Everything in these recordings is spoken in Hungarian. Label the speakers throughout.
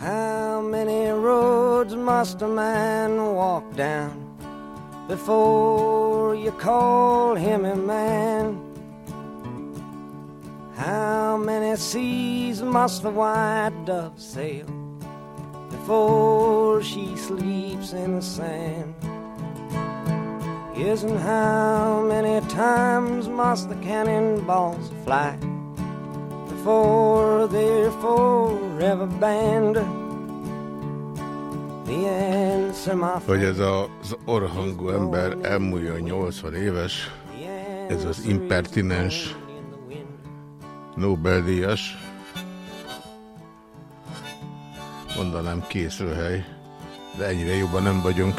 Speaker 1: How many roads must a man walk down before you call him a man? How many seas must the white dove sail before she sleeps in the sand? And how many times must the cannonballs fly before they're forever banned?
Speaker 2: Hogy ez az orhangú ember elmúlja 80 éves, ez az impertinens. Nobel-díjas, mondanám készülhely, de ennyire jobban nem vagyunk.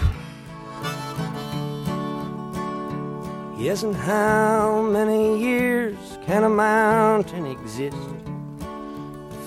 Speaker 1: Yes, and how many years can a mountain exist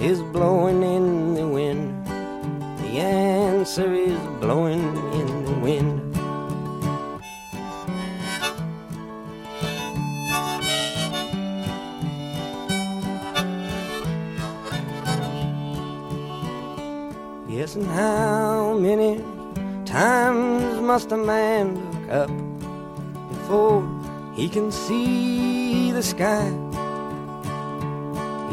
Speaker 1: is blowing in the wind. The answer is blowing in the wind. Yes, and how many times must a man look up before he can see the sky?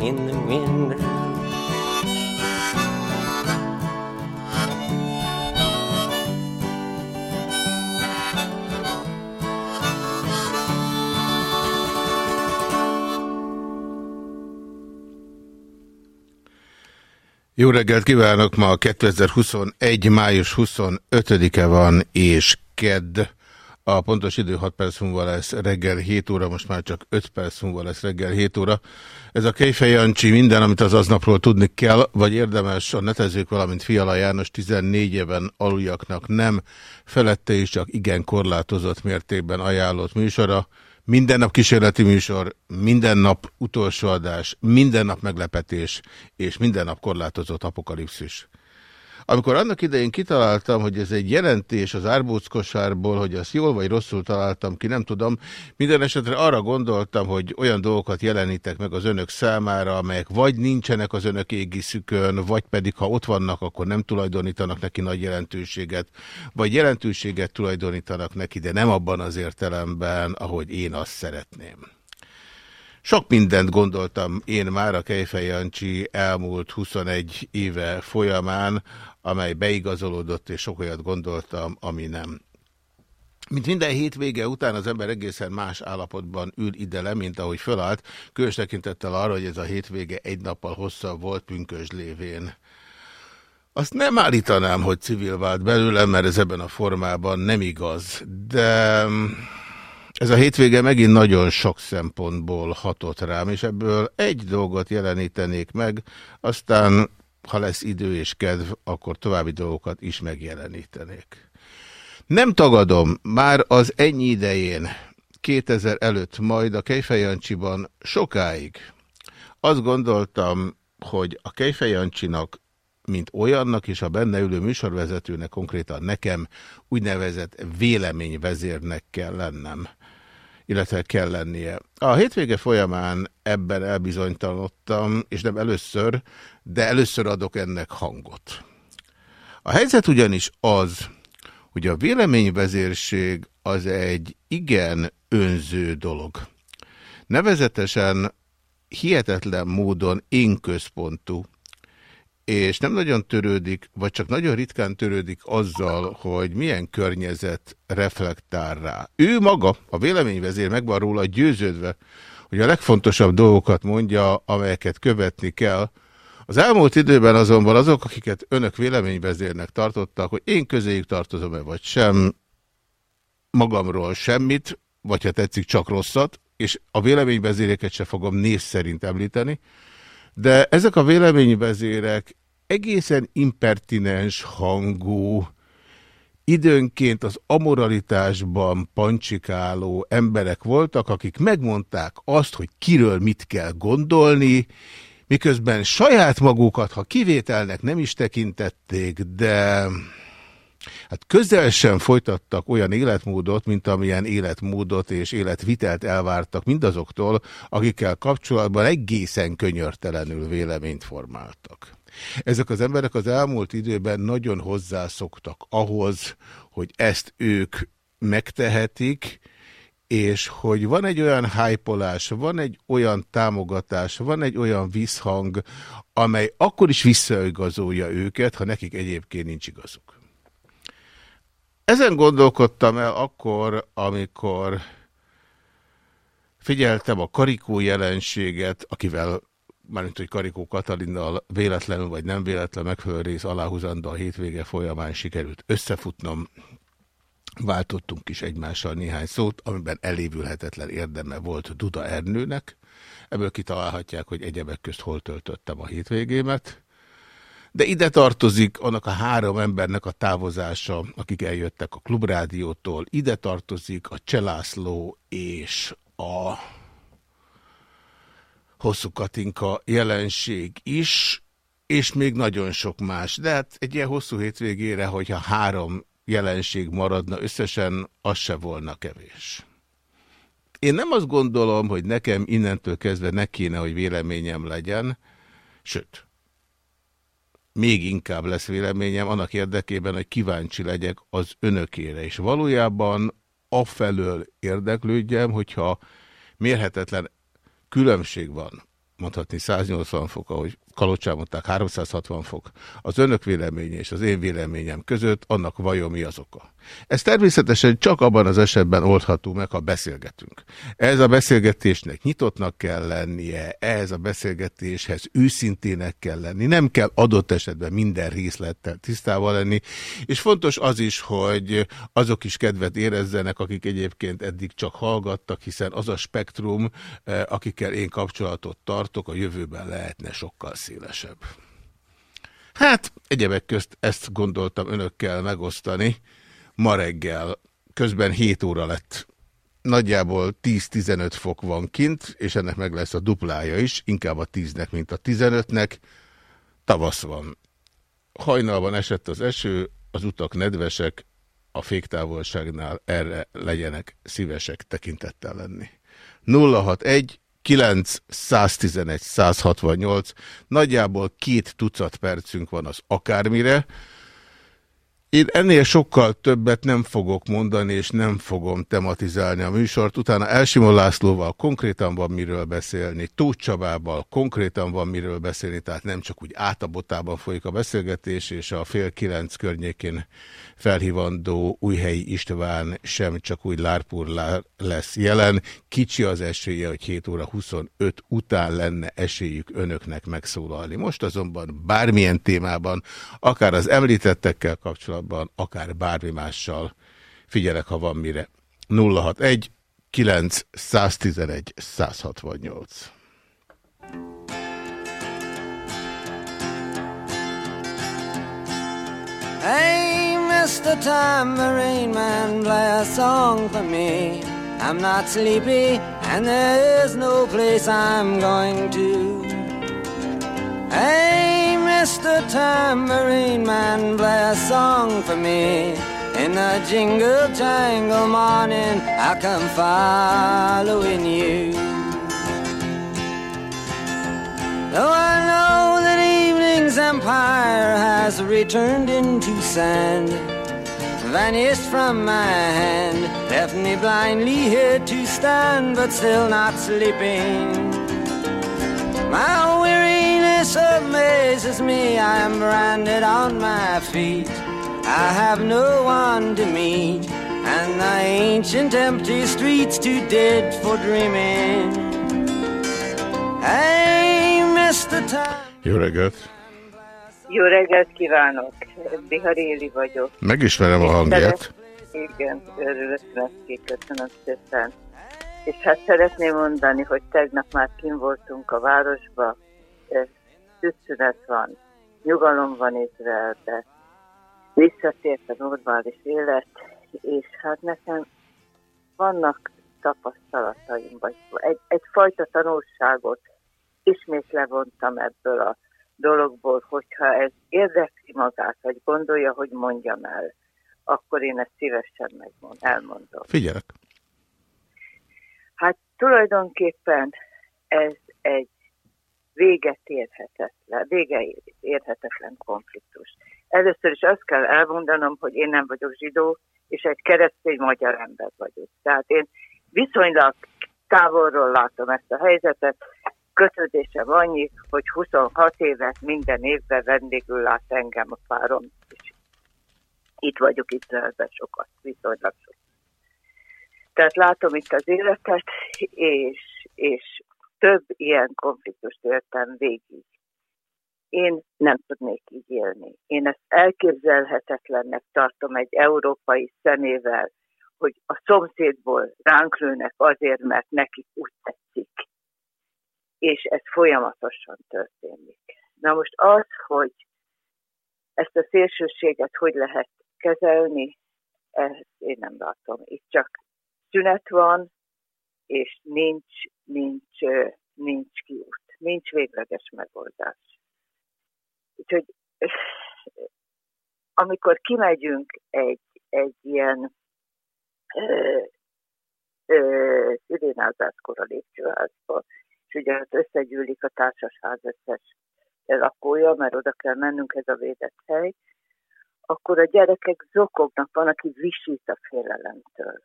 Speaker 1: in the wind.
Speaker 2: Jó reggelt kívánok! Ma 2021. május 25-e van, és kedd. A pontos idő 6 perc múlva lesz reggel 7 óra, most már csak 5 perc múlva lesz reggel 7 óra. Ez a Kejfej Jancsi minden, amit az aznapról tudni kell, vagy érdemes a netezők, valamint Fiala János 14 éven aluljaknak nem, felette is csak igen korlátozott mértékben ajánlott műsora. Minden nap kísérleti műsor, minden nap utolsó adás, minden nap meglepetés, és minden nap korlátozott apokalipszis. Amikor annak idején kitaláltam, hogy ez egy jelentés az árbóckosárból, hogy azt jól vagy rosszul találtam ki, nem tudom, minden esetre arra gondoltam, hogy olyan dolgokat jelenítek meg az önök számára, amelyek vagy nincsenek az önök égiszükön, vagy pedig ha ott vannak, akkor nem tulajdonítanak neki nagy jelentőséget, vagy jelentőséget tulajdonítanak neki, de nem abban az értelemben, ahogy én azt szeretném. Sok mindent gondoltam én már a Kejfej Jancsi elmúlt 21 éve folyamán, amely beigazolódott, és sok olyat gondoltam, ami nem. Mint minden hétvége után az ember egészen más állapotban ül ide le, mint ahogy fölállt, különös tekintettel arra, hogy ez a hétvége egy nappal hosszabb volt pünkös lévén. Azt nem állítanám, hogy civil vált belőlem, mert ez ebben a formában nem igaz, de ez a hétvége megint nagyon sok szempontból hatott rám, és ebből egy dolgot jelenítenék meg, aztán, ha lesz idő és kedv, akkor további dolgokat is megjelenítenék. Nem tagadom, már az ennyi idején, 2000 előtt, majd a Kejfejancsiban sokáig azt gondoltam, hogy a Kejfejancsinak mint olyannak és a benne ülő műsorvezetőnek, konkrétan nekem úgynevezett véleményvezérnek kell lennem illetve kell lennie. A hétvége folyamán ebben elbizonytalanodtam, és nem először, de először adok ennek hangot. A helyzet ugyanis az, hogy a véleményvezérség az egy igen önző dolog. Nevezetesen hihetetlen módon én központú, és nem nagyon törődik, vagy csak nagyon ritkán törődik azzal, hogy milyen környezet reflektál rá. Ő maga, a véleményvezér meg van róla győződve, hogy a legfontosabb dolgokat mondja, amelyeket követni kell. Az elmúlt időben azonban azok, akiket önök véleményvezérnek tartottak, hogy én közéjük tartozom-e vagy sem, magamról semmit, vagy ha tetszik, csak rosszat, és a véleményvezéreket se fogom név szerint említeni, de ezek a véleményvezérek egészen impertinens hangú, időnként az amoralitásban pancsikáló emberek voltak, akik megmondták azt, hogy kiről mit kell gondolni, miközben saját magukat, ha kivételnek nem is tekintették, de hát közel sem folytattak olyan életmódot, mint amilyen életmódot és életvitelt elvártak mindazoktól, akikkel kapcsolatban egészen könyörtelenül véleményt formáltak. Ezek az emberek az elmúlt időben nagyon hozzászoktak ahhoz, hogy ezt ők megtehetik, és hogy van egy olyan hájpolás, van egy olyan támogatás, van egy olyan visszhang, amely akkor is visszaigazolja őket, ha nekik egyébként nincs igazuk. Ezen gondolkodtam el akkor, amikor figyeltem a karikó jelenséget, akivel mármint, hogy Karikó Katalinnal véletlenül vagy nem véletlen megfelelő rész aláhúzandó a hétvége folyamán sikerült összefutnom. Váltottunk is egymással néhány szót, amiben elévülhetetlen érdeme volt Duda Ernőnek. Ebből kitalálhatják, hogy egyebek közt hol töltöttem a hétvégémet. De ide tartozik annak a három embernek a távozása, akik eljöttek a klubrádiótól. Ide tartozik a Cselászló és a hosszú Katinka jelenség is, és még nagyon sok más. De hát egy ilyen hosszú hétvégére, hogyha három jelenség maradna, összesen az se volna kevés. Én nem azt gondolom, hogy nekem innentől kezdve ne kéne, hogy véleményem legyen, sőt, még inkább lesz véleményem annak érdekében, hogy kíváncsi legyek az önökére, és valójában afelől érdeklődjem, hogyha mérhetetlen különbség van, mondhatni 180 fok, ahogy Kalocsán mondták, 360 fok az önök véleménye és az én véleményem között, annak vajon mi az oka? Ez természetesen csak abban az esetben oldható meg, ha beszélgetünk. Ez a beszélgetésnek nyitottnak kell lennie, ez a beszélgetéshez őszintének kell lenni, nem kell adott esetben minden részlettel tisztával lenni, és fontos az is, hogy azok is kedvet érezzenek, akik egyébként eddig csak hallgattak, hiszen az a spektrum, eh, akikkel én kapcsolatot tartok, a jövőben lehetne sokkal szélesebb. Hát, egyebek közt ezt gondoltam önökkel megosztani. Ma reggel közben 7 óra lett. Nagyjából 10-15 fok van kint, és ennek meg lesz a duplája is, inkább a 10-nek, mint a 15-nek. Tavasz van. Hajnalban esett az eső, az utak nedvesek, a féktávolságnál erre legyenek szívesek tekintettel lenni. 061 9, 111, 168, nagyjából két tucat percünk van az akármire, én ennél sokkal többet nem fogok mondani, és nem fogom tematizálni a műsort. Utána Elsimon Lászlóval konkrétan van miről beszélni, Tóth Csabával konkrétan van miről beszélni, tehát nem csak úgy átabotában folyik a beszélgetés, és a fél kilenc környékén felhívandó Újhelyi István sem csak úgy lárpur lesz jelen. Kicsi az esélye, hogy 7 óra 25 után lenne esélyük önöknek megszólalni. Most azonban bármilyen témában, akár az említettekkel kapcsolatban, kapcsolatban, akár bármi mással figyelek, ha van mire. 061 9 111 168 Hey, Mr. Tambourine Man, play a song for me. I'm not sleepy, and there is no place I'm going to. Hey, Mr. Tambourine Man, play a song for me. In the jingle jangle morning, I come following you. Though I know that evening's empire has returned into sand, vanished from my hand, left me blindly here to stand, but still not sleeping. My weary
Speaker 1: this amazes me. I am branded on my feet. I have no one to meet, and the ancient empty streets too dead for dreaming. I miss the time.
Speaker 2: Jó reggelt!
Speaker 3: Jó reggelt kívánok! Bihar vagyok.
Speaker 2: Megismerem a hangját.
Speaker 3: Igen, örülök neki, köszönöm szépen. És hát szeretném mondani, hogy tegnap már kim voltunk a városba, szükszünet van, nyugalom van Izraelbe, visszatért a normális élet, és hát nekem vannak tapasztalataim, vagy egy, egyfajta tanulságot ismét levontam ebből a dologból, hogyha ez érdekli magát, vagy gondolja, hogy mondjam el, akkor én ezt szívesen megmond, elmondom.
Speaker 2: Figyelek.
Speaker 3: Tulajdonképpen ez egy véget érhetetlen, vége érhetetlen konfliktus. Először is azt kell elmondanom, hogy én nem vagyok zsidó, és egy keresztény magyar ember vagyok. Tehát én viszonylag távolról látom ezt a helyzetet, kötődésem annyi, hogy 26 évet minden évben vendégül lát engem a párom, és itt vagyok Izraelben sokat, viszonylag sokat. Tehát látom itt az életet, és, és több ilyen konfliktust éltem végig. Én nem tudnék így élni. Én ezt elképzelhetetlennek tartom egy európai szemével, hogy a szomszédból ránk lőnek azért, mert nekik úgy tetszik. És ez folyamatosan történik. Na most az, hogy ezt a szélsőséget hogy lehet kezelni, ezt én nem látom. Itt csak szünet van, és nincs, nincs, nincs kiút, nincs végleges megoldás. Úgyhogy amikor kimegyünk egy, egy ilyen szülénázáskor a lépcsőházba, és ugye ott összegyűlik a társasház összes lakója, mert oda kell mennünk, ez a védett hely, akkor a gyerekek zokognak, van, aki visít a félelemtől.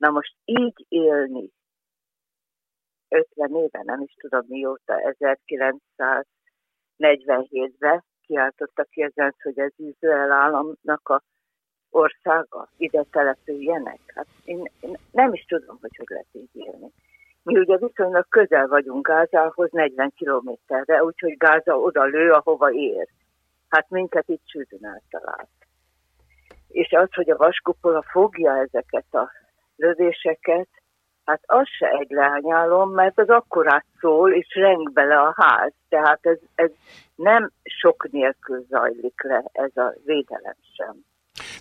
Speaker 3: Na most így élni, 50 éve, nem is tudom mióta, 1947-ben kiáltottak ki ezen, hogy ez Izrael államnak a országa, ide települjenek. Hát én, én nem is tudom, hogy hogy lehet így élni. Mi ugye viszonylag közel vagyunk Gázához, 40 kilométerre, úgyhogy Gáza oda lő, ahova ér. Hát minket itt csődön eltalált. És az, hogy a vaskupola fogja ezeket a lövéseket, hát az se egy leányálom, mert az akkorát szól, és reng bele a ház. Tehát ez, ez nem sok nélkül zajlik le, ez a védelem sem.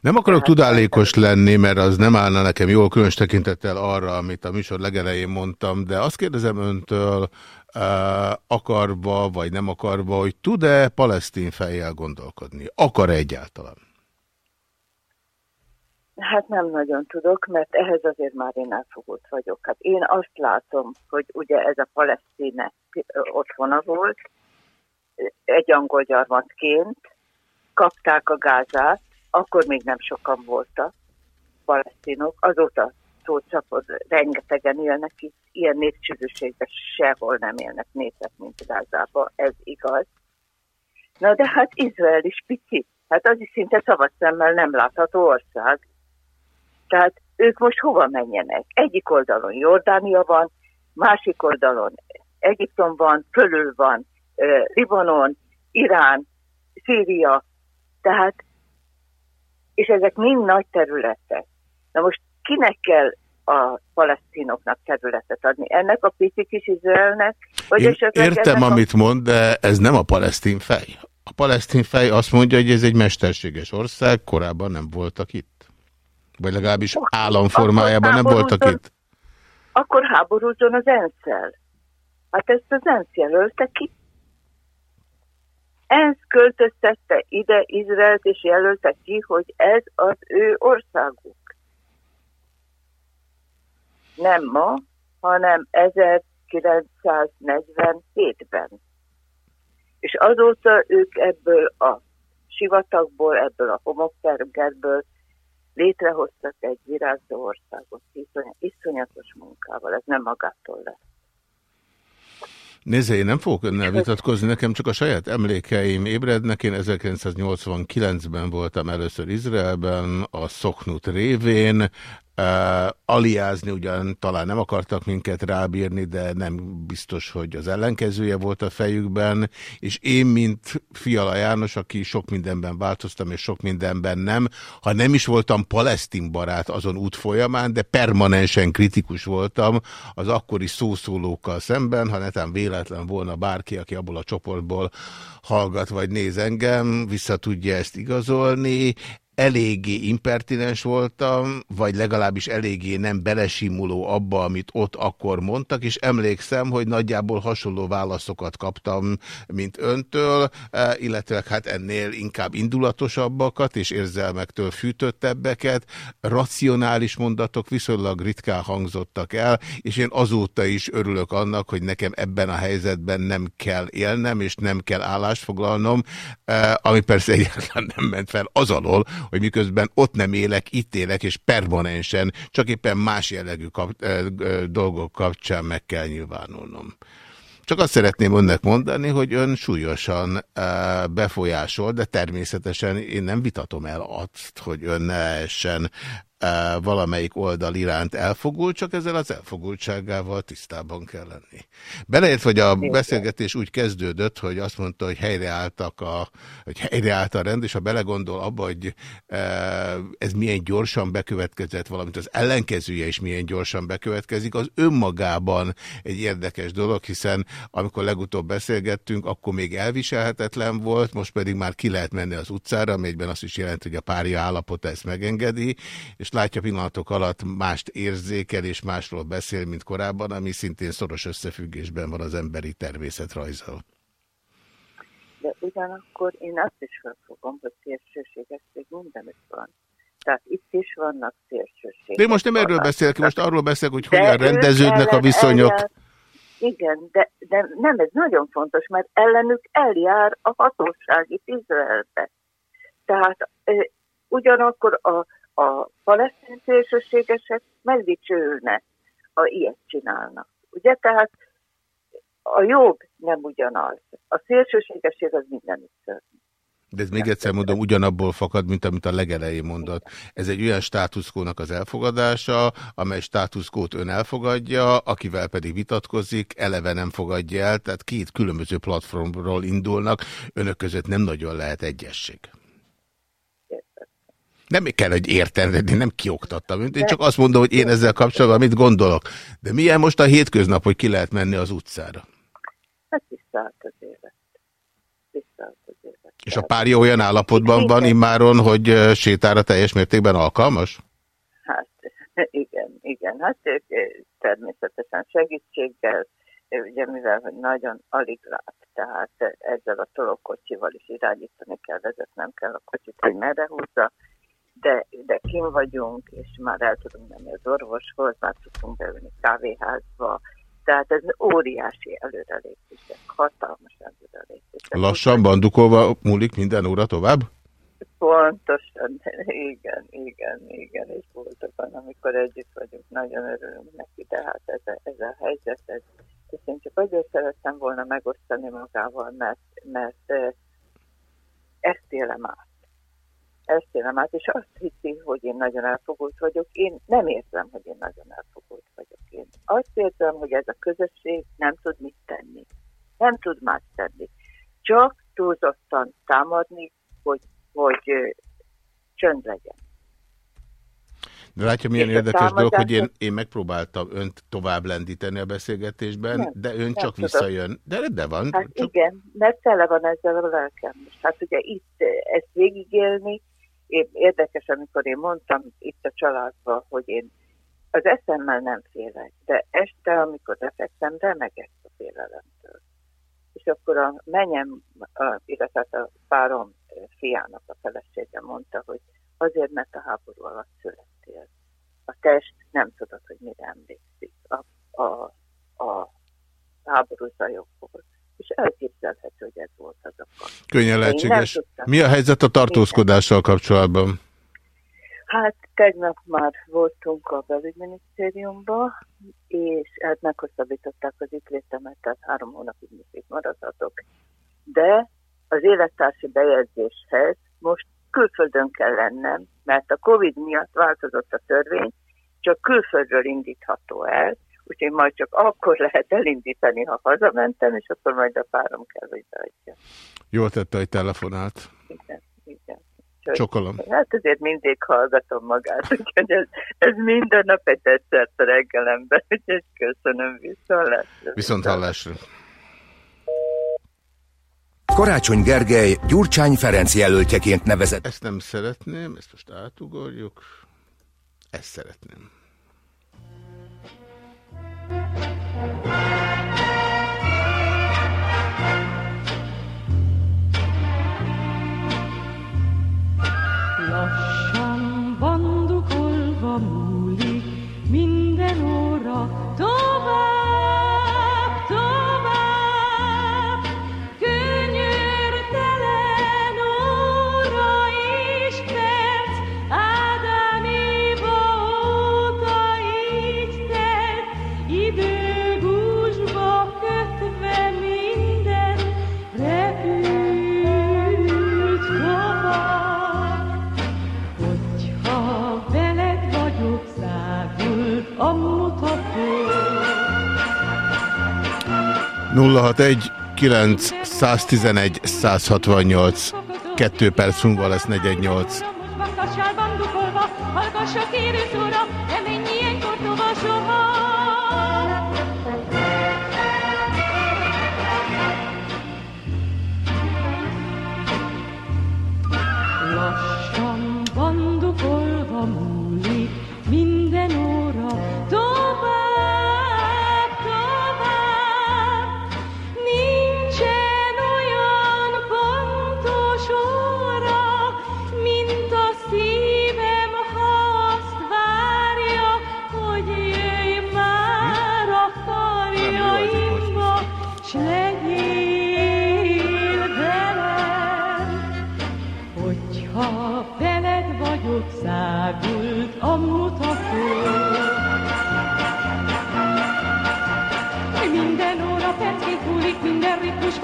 Speaker 2: Nem akarok tudálékos lenni, mert az nem állna nekem jól, különös tekintettel arra, amit a műsor legelején mondtam, de azt kérdezem öntől, uh, akarva vagy nem akarva, hogy tud-e palesztin fejjel gondolkodni? Akar -e egyáltalán?
Speaker 3: Hát nem nagyon tudok, mert ehhez azért már én elfogult vagyok. Hát én azt látom, hogy ugye ez a palesztinek otthona volt, egy angol gyarmatként kapták a gázát, akkor még nem sokan voltak palesztinok, azóta szócsapod, rengetegen élnek itt, ilyen népcsődösségben sehol nem élnek népek, mint Gázában, ez igaz. Na de hát Izrael is pici, hát az is szinte szabad szemmel nem látható ország. Tehát ők most hova menjenek? Egyik oldalon Jordánia van, másik oldalon Egyiptom van, fölül van uh, Libanon, Irán, Szíria, tehát, és ezek mind nagy területek. Na most kinek kell a palesztinoknak területet adni? Ennek a pici kis Izraelnek?
Speaker 2: Vagy Én értem, amit a... mond, de ez nem a palesztin fej. A palesztin fej azt mondja, hogy ez egy mesterséges ország, korábban nem voltak itt. Vagy legalábbis államformájában nem voltak itt?
Speaker 3: Akkor háborúzzon az ensz -el. Hát ezt az ENSZ jelölte ki. ENSZ költöztette ide Izraelt, és jelölte ki, hogy ez az ő országuk. Nem ma, hanem 1947-ben. És azóta ők ebből a sivatagból, ebből a homoktergerből létrehoztak egy virágzó országot iszonyatos munkával, ez nem magától lesz.
Speaker 2: Nézze, én nem fogok önnel vitatkozni, nekem csak a saját emlékeim ébrednek. Én 1989-ben voltam először Izraelben, a Szoknut révén, Uh, aliázni ugyan talán nem akartak minket rábírni, de nem biztos, hogy az ellenkezője volt a fejükben, és én, mint Fiala János, aki sok mindenben változtam, és sok mindenben nem, ha nem is voltam palesztin barát azon út folyamán, de permanensen kritikus voltam az akkori szószólókkal szemben, ha netán véletlen volna bárki, aki abból a csoportból hallgat vagy néz engem, vissza tudja ezt igazolni eléggé impertinens voltam, vagy legalábbis eléggé nem belesimuló abba, amit ott akkor mondtak, és emlékszem, hogy nagyjából hasonló válaszokat kaptam, mint öntől, e, illetve hát ennél inkább indulatosabbakat és érzelmektől fűtöttebbeket. Racionális mondatok viszonylag ritkán hangzottak el, és én azóta is örülök annak, hogy nekem ebben a helyzetben nem kell élnem, és nem kell állást foglalnom, e, ami persze egyáltalán nem ment fel az alól, hogy miközben ott nem élek, itt élek, és permanensen, csak éppen más jellegű kap, dolgok kapcsán meg kell nyilvánulnom. Csak azt szeretném önnek mondani, hogy ön súlyosan befolyásol, de természetesen én nem vitatom el azt, hogy ön ne essen valamelyik oldal iránt elfogult, csak ezzel az elfogultságával tisztában kell lenni. Beleért, hogy a beszélgetés úgy kezdődött, hogy azt mondta, hogy helyreálltak a, hogy helyreállt a rend, és ha belegondol abba, hogy ez milyen gyorsan bekövetkezett, valamint az ellenkezője is milyen gyorsan bekövetkezik, az önmagában egy érdekes dolog, hiszen amikor legutóbb beszélgettünk, akkor még elviselhetetlen volt, most pedig már ki lehet menni az utcára, amelyben azt is jelenti, hogy a párja állapota ezt megengedi, és és látja pillanatok alatt mást érzékel és másról beszél, mint korábban, ami szintén szoros összefüggésben van az emberi természetrajzzal.
Speaker 3: De ugyanakkor én azt is felfogom, hogy szélsőségesség mindenütt van. Tehát itt is vannak szélsőségek.
Speaker 2: De most nem erről beszélek, most arról beszélek, hogy hogyan rendeződnek a viszonyok. Eljár,
Speaker 3: igen, de, de nem, ez nagyon fontos, mert ellenük eljár a hatóság itt Izraelbe. Tehát ugyanakkor a a palesztin szélsőségesek megdicsőlnek, ha ilyet csinálnak. Ugye, tehát a jog nem ugyanaz. A szélsőségesség az mindenütt.
Speaker 2: De ez még egyszer mondom, ugyanabból fakad, mint amit a legelején mondott. Ez egy olyan státuszkónak az elfogadása, amely státuszkót ön elfogadja, akivel pedig vitatkozik, eleve nem fogadja el, tehát két különböző platformról indulnak, önök között nem nagyon lehet egyesség. Nem kell, hogy értem, de nem kioktattam. Én csak azt mondom, hogy én ezzel kapcsolatban mit gondolok. De milyen most a hétköznap, hogy ki lehet menni az utcára?
Speaker 3: Hát visszaállt az élet. Visszaállt az élet.
Speaker 2: És a párja olyan állapotban van immáron, hogy sétára teljes mértékben alkalmas?
Speaker 3: Hát igen, igen. Hát természetesen segítséggel, ugye mivel, hogy nagyon alig lát, tehát ezzel a tolókocsival is irányítani kell, vezetnem kell a kocsit, hogy merre húzza, de, de kim vagyunk, és már el tudunk menni az orvoshoz, már tudunk beülni kávéházba, tehát ez óriási előrelépések, hatalmas előrelépések.
Speaker 2: Lassan bandukolva múlik minden óra tovább?
Speaker 3: Pontosan, igen, igen, igen, és voltak amikor együtt vagyunk, nagyon örülünk neki, de hát ez a, ez a helyzet, ez, és én csak azért szerettem volna megosztani magával, mert, mert ezt élem át ezt élem át, és azt hiszi, hogy én nagyon elfogult vagyok. Én nem érzem, hogy én nagyon elfogult vagyok. Én azt érzem, hogy ez a közösség nem tud mit tenni. Nem tud más tenni. Csak túlzottan támadni, hogy, hogy csönd legyen.
Speaker 2: De látja, milyen érdekes dolog, hogy én, én megpróbáltam önt tovább lendíteni a beszélgetésben, nem, de ön csak tudom. visszajön. De de van.
Speaker 3: Hát csak... igen, mert tele van ezzel a lelkem. Hát ugye itt ezt végigélni, én, érdekes, amikor én mondtam itt a családban, hogy én az eszemmel nem félek, de este, amikor lefekszem, remegek a félelemtől. És akkor a menyem, a, illetve a párom fiának a felesége mondta, hogy azért, mert a háború alatt születtél. A test nem tudod, hogy mire emlékszik. A, a, a háború zajokból és elképzelhető, hogy ez volt az a
Speaker 2: Könnyen lehetséges. Mi a helyzet a tartózkodással kapcsolatban?
Speaker 3: Hát tegnap már voltunk a belügyminisztériumban, és hát meghosszabbították az itt létemet, tehát három hónapig még maradhatok. De az élettársi bejegyzéshez most külföldön kell lennem, mert a Covid miatt változott a törvény, csak külföldről indítható el, úgyhogy majd csak akkor lehet elindítani, ha hazamentem, és akkor majd a párom kell, hogy beadja.
Speaker 4: Jól tette, hogy telefonált.
Speaker 3: Igen, igen.
Speaker 4: Csokolom.
Speaker 3: Hát azért mindig hallgatom magát, úgyhogy ez, ez minden nap egy egyszer a reggelemben, úgyhogy köszönöm viszont
Speaker 4: Viszont hallásra.
Speaker 5: Karácsony Gergely Gyurcsány Ferenc jelöltjeként nevezett.
Speaker 4: Ezt nem szeretném, ezt most átugorjuk. Ezt szeretném.
Speaker 2: Minden óra
Speaker 4: 061 9 111 168 2 perc múlva lesz 418. Halkasság van dukolva, halkassa.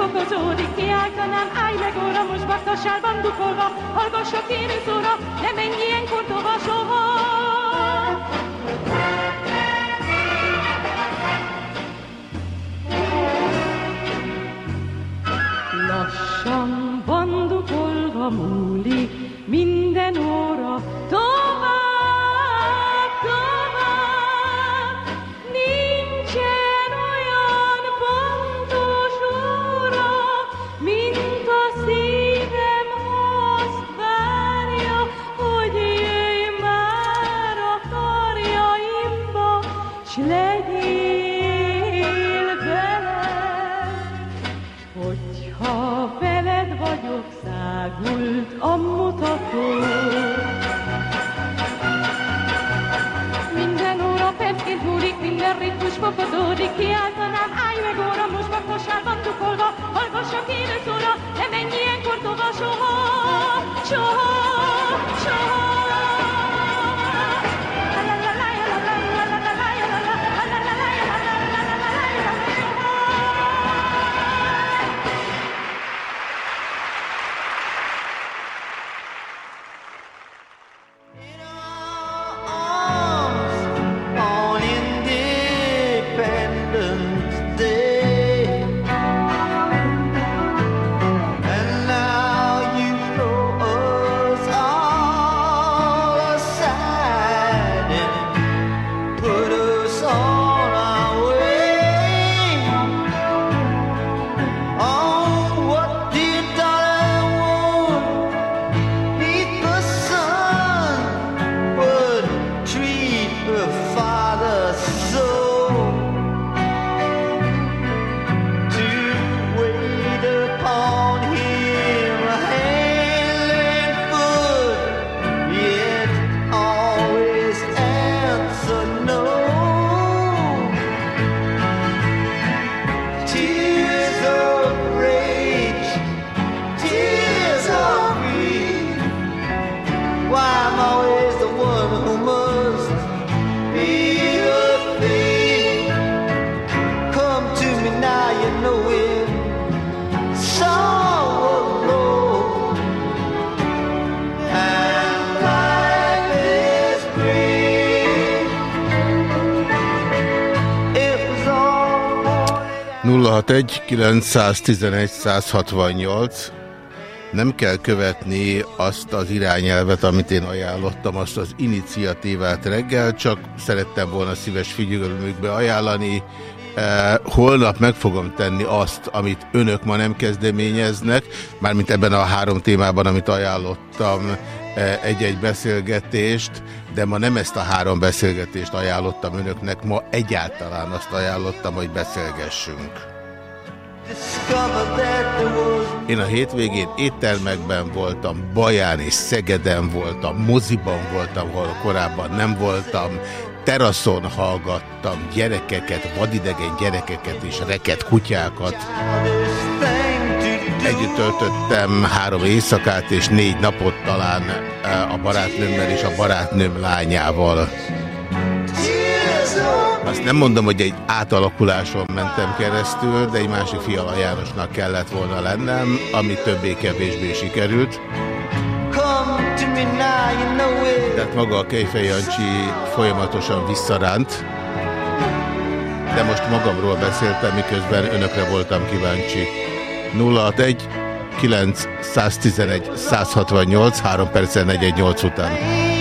Speaker 4: Fokozódik, kiáltanám, állj meg óra, most baktasárban dukolva, hallgassak kérő szóra, ne menj ilyenkor tovább soha. Lassan bandukolva múlik minden óra, óra, most bakosárban tukolva, hallgassak én szóra, ne menj ilyenkor tovább soha, soha,
Speaker 6: 061 911 168 nem kell követni azt az irányelvet, amit én ajánlottam, azt az iniciatívát reggel, csak szerettem volna szíves figyelmükbe ajánlani. Eh, holnap meg fogom tenni azt, amit önök ma nem kezdeményeznek, mármint ebben a három témában, amit ajánlottam, egy-egy beszélgetést, de ma nem ezt a három beszélgetést ajánlottam önöknek, ma egyáltalán azt ajánlottam, hogy beszélgessünk. Én a hétvégén éttermekben voltam, Baján és Szegeden voltam, moziban voltam, ahol korábban nem voltam, teraszon hallgattam gyerekeket, vadidegen gyerekeket és reket kutyákat. Együtt töltöttem három éjszakát és négy napot talán eh, a barátnőmmel és a barátnőm lányával. Azt nem mondom, hogy egy átalakuláson mentem keresztül, de egy másik Fiala Jánosnak kellett volna lennem, ami többé-kevésbé sikerült. Tehát maga a Kejfej Jancsi folyamatosan visszaránt, de most magamról beszéltem, miközben önökre voltam kíváncsi. 061 911 168 3 perccel 418 után.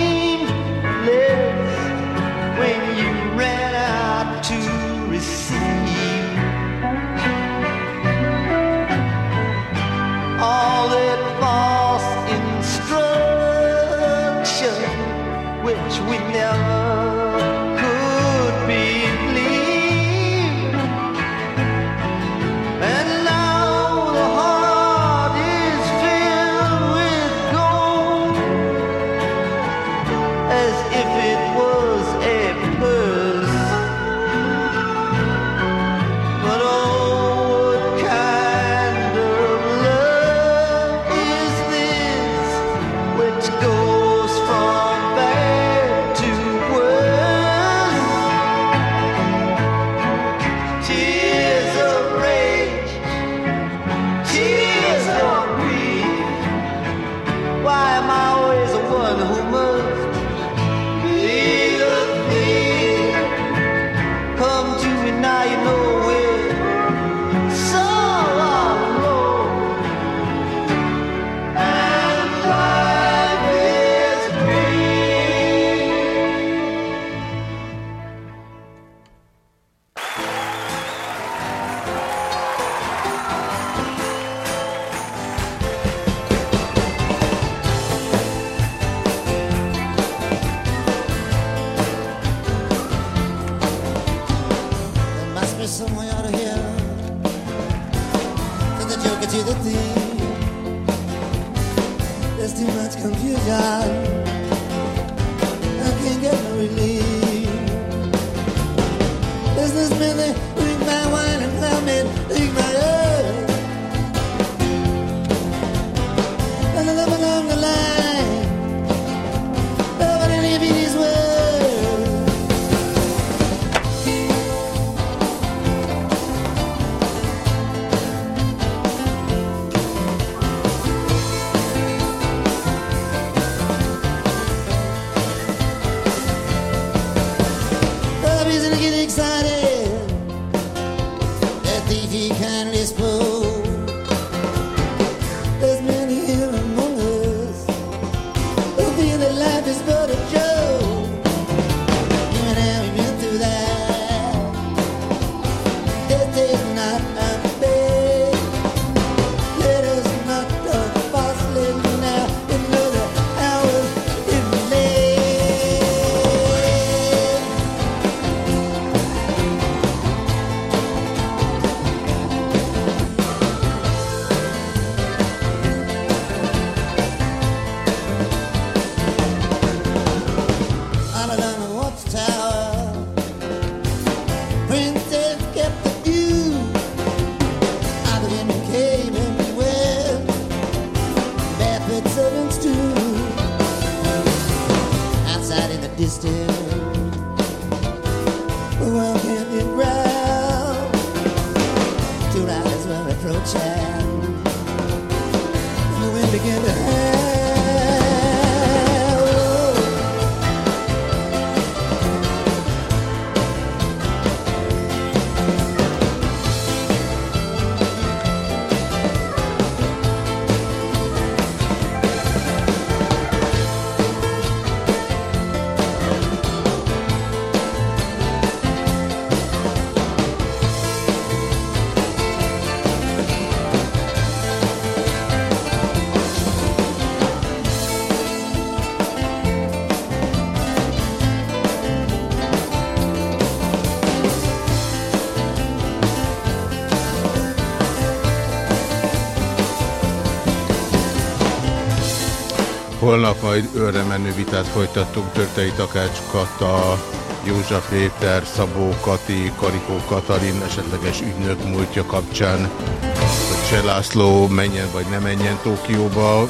Speaker 2: Holnap majd őre menő vitát folytattunk Törtei Takács Kata, József Péter, Szabó Kati, Karikó Katalin esetleges ügynök múltja kapcsán, hogy Se László menjen vagy ne menjen Tokióba.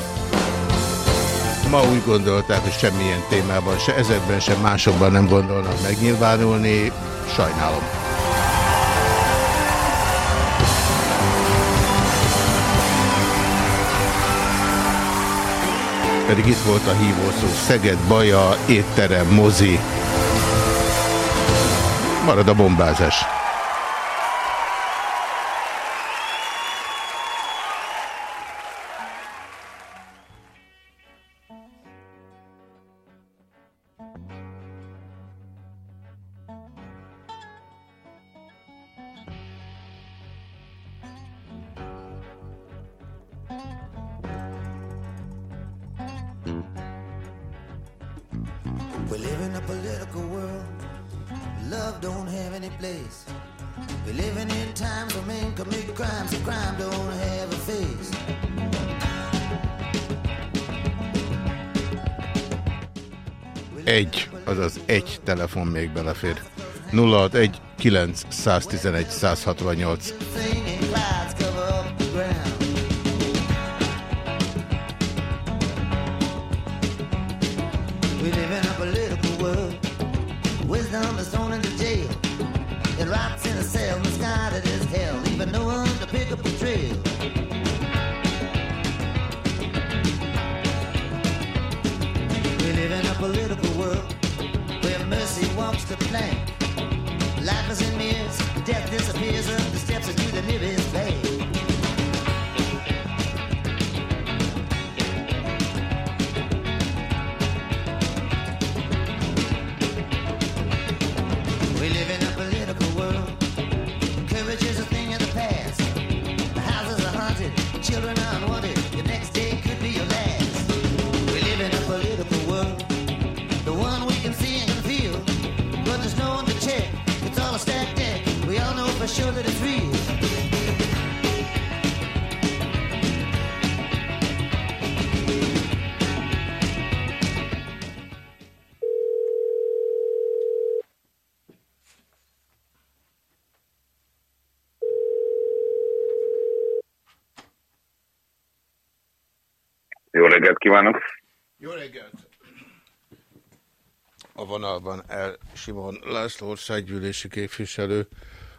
Speaker 2: Ma úgy gondolták, hogy semmilyen témában, se ezekben, se másokban nem gondolnak megnyilvánulni. Sajnálom. Pedig itt volt a hívószó Szeged, Baja, étterem, mozi. Marad a bombázás. Telefon még belefér. 061 911 168.
Speaker 7: Jó reggelt kívánok!
Speaker 2: Jó reggelt! A vonalban el Simon László országgyűlési képviselő.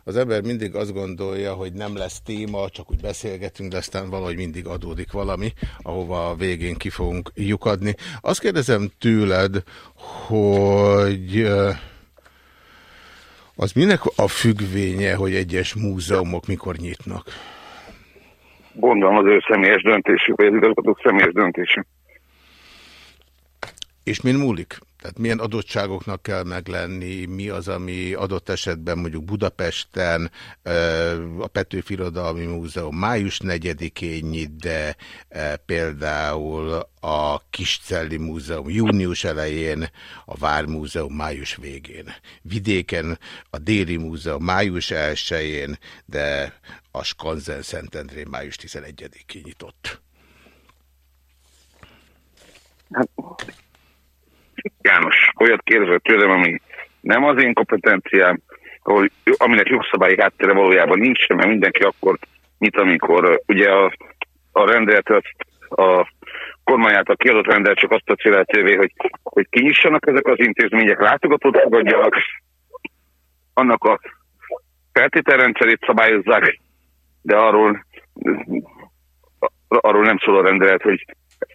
Speaker 2: Az ember mindig azt gondolja, hogy nem lesz téma, csak úgy beszélgetünk, de aztán valahogy mindig adódik valami, ahova a végén ki fogunk lyukadni. Azt kérdezem tőled, hogy az minek a függvénye, hogy egyes múzeumok mikor nyitnak?
Speaker 7: Gondolom az ő személyes döntésük, vagy az igazgatók személyes döntésük.
Speaker 2: És min múlik? Tehát milyen adottságoknak kell meglenni, mi az, ami adott esetben mondjuk Budapesten a Petőfi Irodalmi Múzeum május 4-én nyit, de például a Kiscelli Múzeum június elején, a Vármúzeum május végén. Vidéken a Déli Múzeum május 1-én, de a Skanzen Szentendrén május 11-én nyitott.
Speaker 7: János, olyat kérdezett tőlem, ami nem az én kompetenciám, ahol, aminek jogszabályi háttere valójában nincs, mert mindenki akkor nyit, amikor uh, ugye a, a rendeletet, a kormány által kiadott rendelet csak azt a lehetővé, hogy, hogy kinyissanak ezek az intézmények, látogatót fogadjanak, annak a feltételrendszerét szabályozzák, de arról, arról nem szól a rendelet, hogy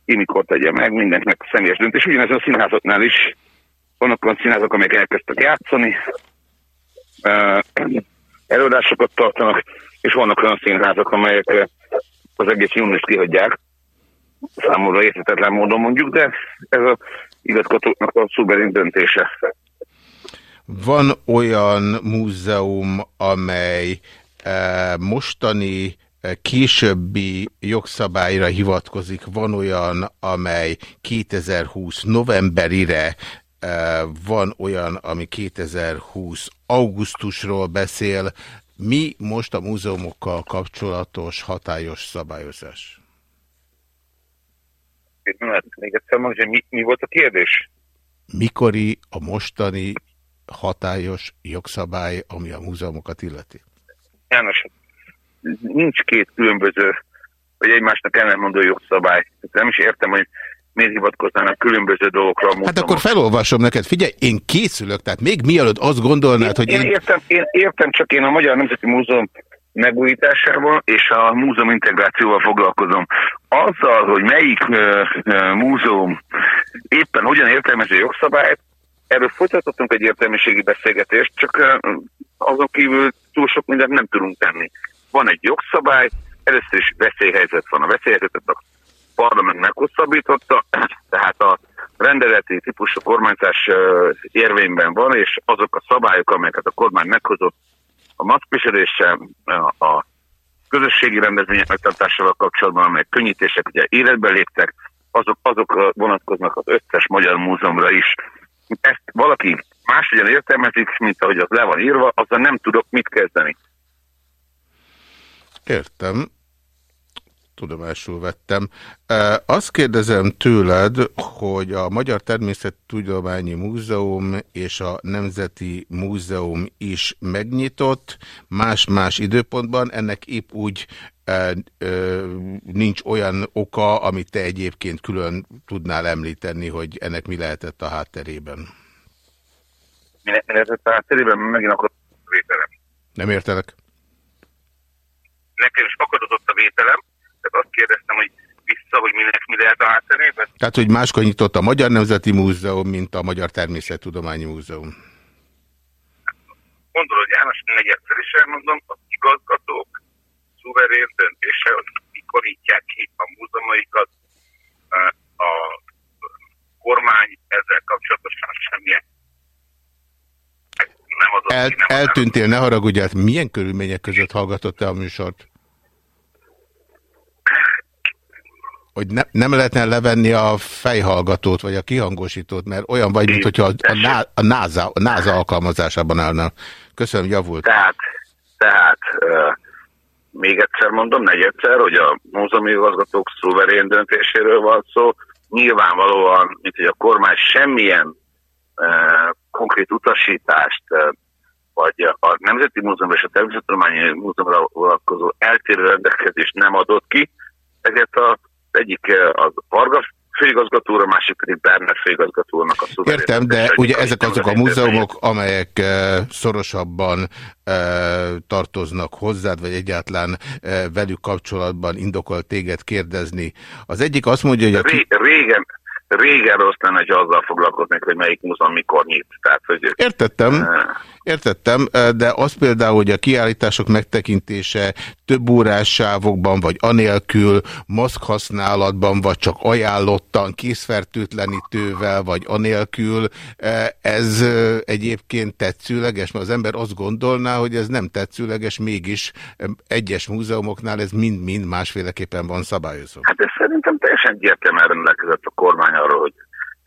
Speaker 7: ki mikor tegye meg, mindenkinek személyes döntés. Ugyanez a színházaknál is. Vannak olyan színházak, amelyek elkezdtek játszani, előadásokat tartanak, és vannak olyan színházak, amelyek az egész június kihagyják. Számomra érthetetlen módon mondjuk, de ez az igazgatóknak a szuverén döntése.
Speaker 2: Van olyan múzeum, amely mostani későbbi jogszabályra hivatkozik, van olyan, amely 2020 novemberire, eh, van olyan, ami 2020 augusztusról beszél. Mi most a múzeumokkal kapcsolatos hatályos szabályozás?
Speaker 7: Hát, még egyszer mondja, mi, mi volt a kérdés?
Speaker 2: Mikori a mostani hatályos jogszabály, ami a múzeumokat illeti?
Speaker 7: János, nincs két különböző, vagy egymásnak ellentmondó jogszabály. Nem is értem, hogy miért hivatkoznának különböző dolgokra a
Speaker 2: Hát akkor felolvasom neked. Figyelj, én készülök, tehát még mielőtt azt gondolnád, hogy
Speaker 7: én,
Speaker 2: én...
Speaker 7: értem, én értem, csak én a Magyar Nemzeti Múzeum megújításával és a múzeum integrációval foglalkozom. Azzal, hogy melyik uh, uh, múzeum éppen hogyan értelmezi a jogszabályt, erről folytatottunk egy értelmiségi beszélgetést, csak uh, azon kívül túl sok mindent nem tudunk tenni. Van egy jogszabály, először is veszélyhelyzet van. A veszélyhelyzetet a parlament meghosszabbította, tehát a rendeleti típusú kormányzás érvényben van, és azok a szabályok, amelyeket a kormány meghozott a maszkviseléssel, a, közösségi rendezvények megtartásával kapcsolatban, amelyek könnyítések ugye életbe léptek, azok, azok vonatkoznak az összes magyar múzeumra is. Ezt valaki máshogyan értelmezik, mint ahogy az le van írva, azzal nem tudok mit kezdeni.
Speaker 2: Értem. Tudomásul vettem. Azt kérdezem tőled, hogy a Magyar Természettudományi Múzeum és a Nemzeti Múzeum is megnyitott más-más időpontban. Ennek épp úgy nincs olyan oka, amit te egyébként külön tudnál említeni, hogy ennek mi lehetett a hátterében.
Speaker 7: Minek lehetett a hátterében, megint akkor vételem.
Speaker 2: Nem értelek?
Speaker 7: Nekem is akadozott a vételem, tehát azt kérdeztem, hogy vissza, hogy minek mi lehet a hátterében.
Speaker 2: Tehát, hogy máskor nyitott a Magyar Nemzeti Múzeum, mint a Magyar Természettudományi Múzeum.
Speaker 7: Gondolod, János, negyedszer is elmondom, az igazgatók szuverén döntése, hogy mikor nyitják ki a múzeumaikat, eh, a kormány ezzel kapcsolatosan semmilyen nem adott
Speaker 2: El,
Speaker 7: ki, nem
Speaker 2: eltűntél, ne haragudj, hát milyen körülmények között hallgatott te a műsort? Hogy ne, nem lehetne levenni a fejhallgatót, vagy a kihangosítót, mert olyan vagy, mint hogyha a, a, a, NASA, a NASA alkalmazásában állnál. Köszönöm, javult.
Speaker 7: Tehát, tehát uh, még egyszer mondom, negyedszer, hogy a múzeumi igazgatók szuverén döntéséről van szó. Nyilvánvalóan, mint hogy a kormány semmilyen uh, konkrét utasítást, uh, vagy a Nemzeti Múzeum és a Természettudományi Múzeumra vonatkozó eltérő rendelkezést nem adott ki. Ezért a, egyik uh, az Varga főigazgatóra, másik pedig Berner főigazgatónak a szuverén
Speaker 2: Értem, de ugye ezek azok a múzeumok, amelyek eh, szorosabban eh, tartoznak hozzád, vagy egyáltalán eh, velük kapcsolatban indokolt téged kérdezni. Az egyik azt mondja, hogy a.
Speaker 7: Ré, régen, régen rossz lenne, hogy azzal foglalkoznék, hogy melyik múzeum mikor nyit. Tehát, hogy,
Speaker 2: Értettem,
Speaker 7: eh,
Speaker 2: értettem, de az például, hogy a kiállítások megtekintése több órás sávokban, vagy anélkül, maszk használatban, vagy csak ajánlottan, készfertőtlenítővel, vagy anélkül, ez egyébként tetszőleges, mert az ember azt gondolná, hogy ez nem tetszőleges, mégis egyes múzeumoknál ez mind-mind másféleképpen van szabályozva.
Speaker 7: hát ez szerintem teljesen egyértelműen rendelkezett a kormány arról, hogy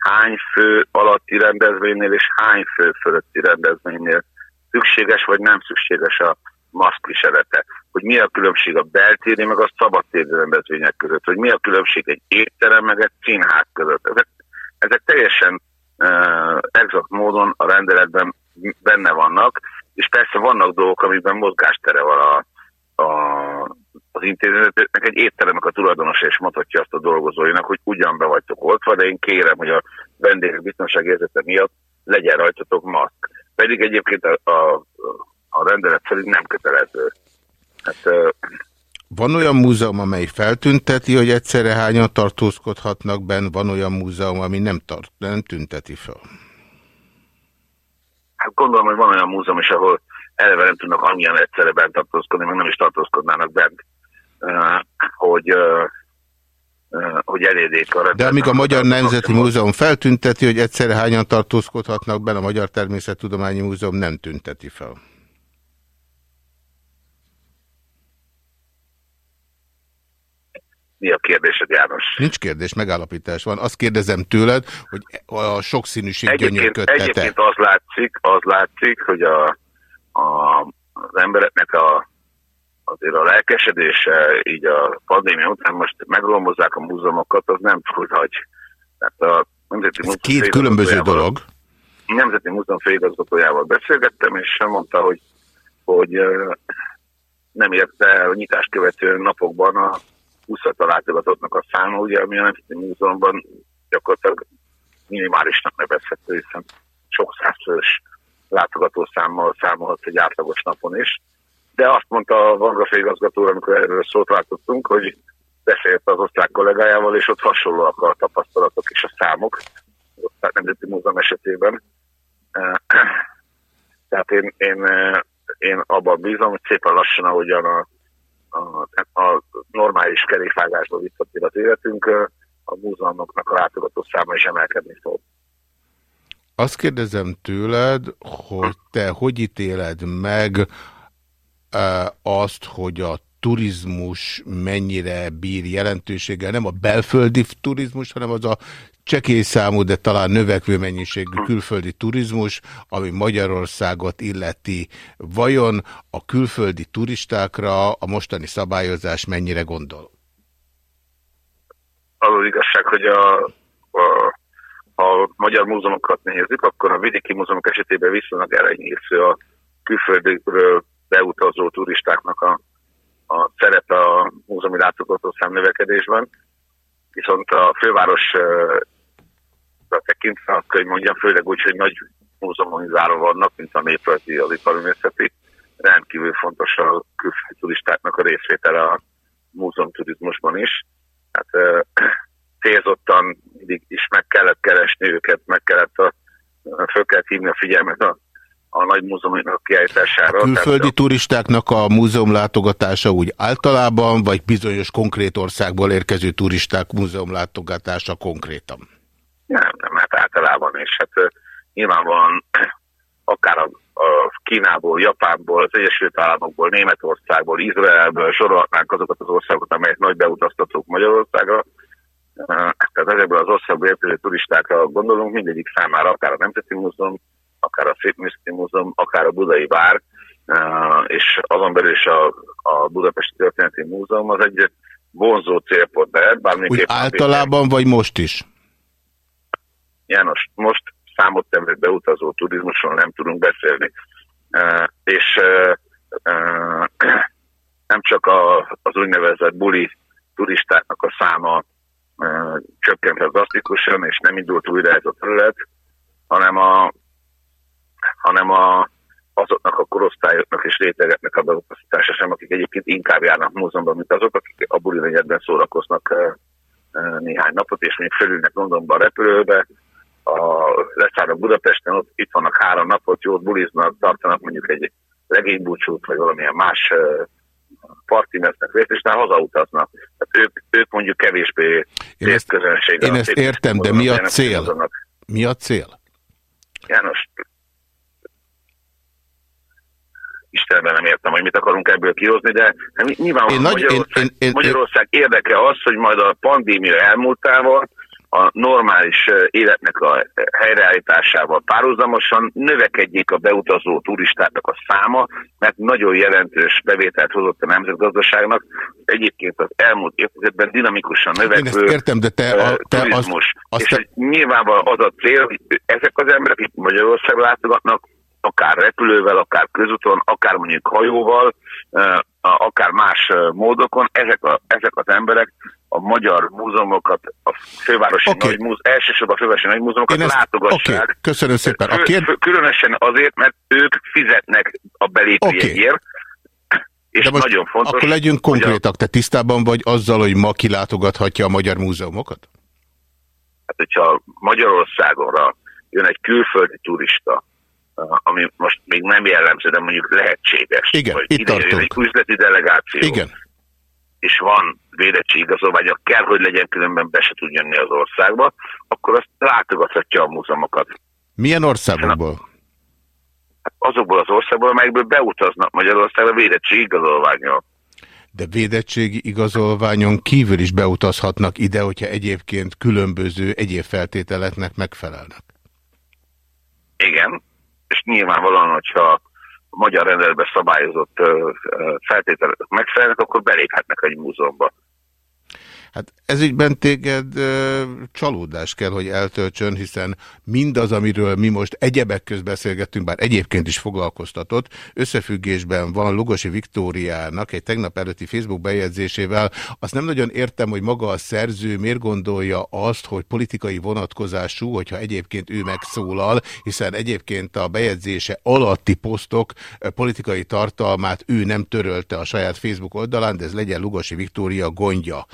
Speaker 7: hány fő alatti rendezvénynél és hány fő fölötti rendezvénynél szükséges vagy nem szükséges a maszkviselete. Hogy mi a különbség a beltéri meg a szabadtéri rendezvények között, hogy mi a különbség egy étterem meg egy színház között. Ezek, ezek teljesen uh, exakt módon a rendeletben benne vannak, és persze vannak dolgok, amiben mozgástere van a, a, az intézetnek, egy étteremnek a tulajdonosa és mondhatja azt a dolgozóinak, hogy ugyan be vagytok oltva, de én kérem, hogy a vendégek biztonság érzete miatt legyen rajtatok maszk. Pedig egyébként a, a, a rendelet szerint nem kötelező. Hát,
Speaker 2: Van olyan múzeum, amely feltünteti, hogy egyszerre hányan tartózkodhatnak benn, van olyan múzeum, ami nem, tart, nem tünteti fel.
Speaker 7: hát gondolom, hogy van olyan múzeum is, ahol eleve nem tudnak annyian egyszerre bent tartózkodni, meg nem is tartózkodnának bent, hogy, hogy elérjék a
Speaker 2: De amíg a Magyar Nemzeti Múzeum feltünteti, hogy egyszerre hányan tartózkodhatnak benne, a Magyar Természettudományi Múzeum nem tünteti fel.
Speaker 7: Mi a kérdésed, János?
Speaker 2: Nincs kérdés, megállapítás van. Azt kérdezem tőled, hogy a sokszínűség
Speaker 7: Egyébként,
Speaker 2: gyönyörködtete.
Speaker 7: egyébként az látszik, az látszik, hogy a, a, az embereknek a, a azért a lelkesedése így a pandémia után most megrolmozzák a múzeumokat, az nem túl nagy. Tehát a Nemzeti
Speaker 2: Ez két különböző dolog.
Speaker 7: Nemzeti Múzeum főigazgatójával beszélgettem, és mondta, hogy, hogy nem érte el a nyitást követő napokban a 20 látogatottnak a száma, ugye, ami a Nemzeti Múzeumban gyakorlatilag minimálisnak nevezhető, hiszen sok százfős látogatószámmal számolhat egy átlagos napon is. De azt mondta a Varga főigazgató, amikor erről szót váltottunk, hogy beszélt az osztrák kollégájával, és ott hasonlóak a tapasztalatok és a számok, az osztrák nemzeti múzeum esetében. Eh, Tehát én, én, eh, én abban bízom, hogy szépen lassan, ahogyan a, a, a normális kerékvágásba visszatér az életünk, eh, a múzeumoknak a látogató száma is emelkedni fog.
Speaker 2: Azt kérdezem tőled, hogy te hogy ítéled meg eh, azt, hogy a turizmus mennyire bír jelentőséggel, nem a belföldi turizmus, hanem az a csekély számú, de talán növekvő mennyiségű külföldi turizmus, ami Magyarországot illeti. Vajon a külföldi turistákra a mostani szabályozás mennyire gondol?
Speaker 7: az az igazság, hogy a, a, a magyar múzeumokat nézzük, akkor a vidéki múzeumok esetében viszonylag elenyésző a külföldről beutazó turistáknak a, a szerepe a múzeumi látogatószám növekedésben. Viszont a főváros eh, tekintve, akkor hogy mondjam, főleg úgy, hogy nagy múzeumon zárva vannak, mint a néprajzi, az iparművészeti, rendkívül fontos a külföldi turistáknak a részvétele a múzeumturizmusban is. Hát célzottan mindig is meg kellett keresni őket, meg kellett a, föl kellett hívni a figyelmet a, a nagy múzeumnak kiállítására.
Speaker 2: A külföldi
Speaker 7: Tehát,
Speaker 2: turistáknak a múzeum látogatása úgy általában, vagy bizonyos konkrét országból érkező turisták múzeum látogatása konkrétan?
Speaker 7: Nem, nem, hát általában is. Hát nyilvánvalóan akár a, a Kínából, Japánból, az Egyesült Államokból, Németországból, Izraelből sorolhatnánk azokat az országokat, amelyek nagy beutaztatók Magyarországra. Tehát ezekből az országból érkező turistákra gondolunk, mindegyik számára, akár a Nemzeti Múzeum, akár a Szépművészeti Múzeum, akár a Budai Vár, és azon belül is a, a Budapesti Történeti Múzeum az egy vonzó célpont lehet.
Speaker 2: Úgy általában, vagy most is?
Speaker 7: János, most számottevő beutazó turizmusról nem tudunk beszélni. És nem csak az úgynevezett buli turistáknak a száma uh, csökkent drasztikusan, és nem indult újra ez a terület, hanem a, hanem a azoknak a korosztályoknak és rétegeknek a beutaztatása sem, akik egyébként inkább járnak múzeumban, mint azok, akik a buli negyedben szórakoznak néhány napot, és még felülnek Londonba a repülőbe, a, leszállnak Budapesten, ott itt vannak három napot, jót buliznak, tartanak mondjuk egy legénybúcsút, vagy valamilyen más parti vesznek részt, és már hazautaznak. Tehát ők, ők mondjuk kevésbé
Speaker 2: Én ezt- én ezt értem, de mi a cél? Mi a cél?
Speaker 7: János, Istenben nem értem, hogy mit akarunk ebből kihozni, de hát nyilván
Speaker 2: Én nagy-
Speaker 7: Magyarország,
Speaker 2: én- én- én-
Speaker 7: Magyarország érdeke az, hogy majd a pandémia elmúltával a normális életnek a helyreállításával párhuzamosan növekedjék a beutazó turistáknak a száma, mert nagyon jelentős bevételt hozott a nemzetgazdaságnak. Egyébként az elmúlt évtizedben dinamikusan
Speaker 2: Én
Speaker 7: növekvő
Speaker 2: értem, de te, a, te
Speaker 7: turizmus.
Speaker 2: azt
Speaker 7: és
Speaker 2: te,
Speaker 7: nyilvánvalóan az a cél, hogy ezek az emberek itt Magyarországra látogatnak, akár repülővel, akár közúton, akár mondjuk hajóval, eh, akár más módokon, ezek, a, ezek az emberek a magyar múzeumokat, a fővárosi okay. nagy múzeum, elsősorban a fővárosi nagy múzeumokat
Speaker 2: ezt,
Speaker 7: látogassák.
Speaker 2: oké, köszönöm szépen. A
Speaker 7: fő- Különösen azért, mert ők fizetnek a belépőjegyért, és
Speaker 2: De most
Speaker 7: nagyon fontos.
Speaker 2: akkor legyünk
Speaker 7: hogy a-
Speaker 2: konkrétak. Te tisztában vagy azzal, hogy ma kilátogathatja a magyar múzeumokat?
Speaker 7: Hát, hogyha Magyarországonra jön egy külföldi turista, ami most még nem jellemző, de mondjuk lehetséges.
Speaker 2: Igen,
Speaker 7: hogy
Speaker 2: itt tartunk.
Speaker 7: egy üzleti delegáció,
Speaker 2: Igen.
Speaker 7: és van védettség igazolványa, kell, hogy legyen, különben be se tud jönni az országba, akkor azt látogathatja a múzeumokat.
Speaker 2: Milyen országokból?
Speaker 7: Hát azokból az országból, amelyekből beutaznak Magyarországra védettség igazolványal.
Speaker 2: De védettségi igazolványon kívül is beutazhatnak ide, hogyha egyébként különböző egyéb feltételeknek megfelelnek.
Speaker 7: Igen, és nyilvánvalóan, hogyha magyar rendeletben szabályozott feltételek megfelelnek, akkor beléphetnek egy múzeumba.
Speaker 2: Hát ezügyben téged ö, csalódás kell, hogy eltöltsön, hiszen mindaz, amiről mi most egyebek közt beszélgettünk, bár egyébként is foglalkoztatott, összefüggésben van Lugosi Viktóriának egy tegnap előtti Facebook bejegyzésével. Azt nem nagyon értem, hogy maga a szerző miért gondolja azt, hogy politikai vonatkozású, hogyha egyébként ő megszólal, hiszen egyébként a bejegyzése alatti posztok politikai tartalmát ő nem törölte a saját Facebook oldalán, de ez legyen Lugosi Viktória gondja.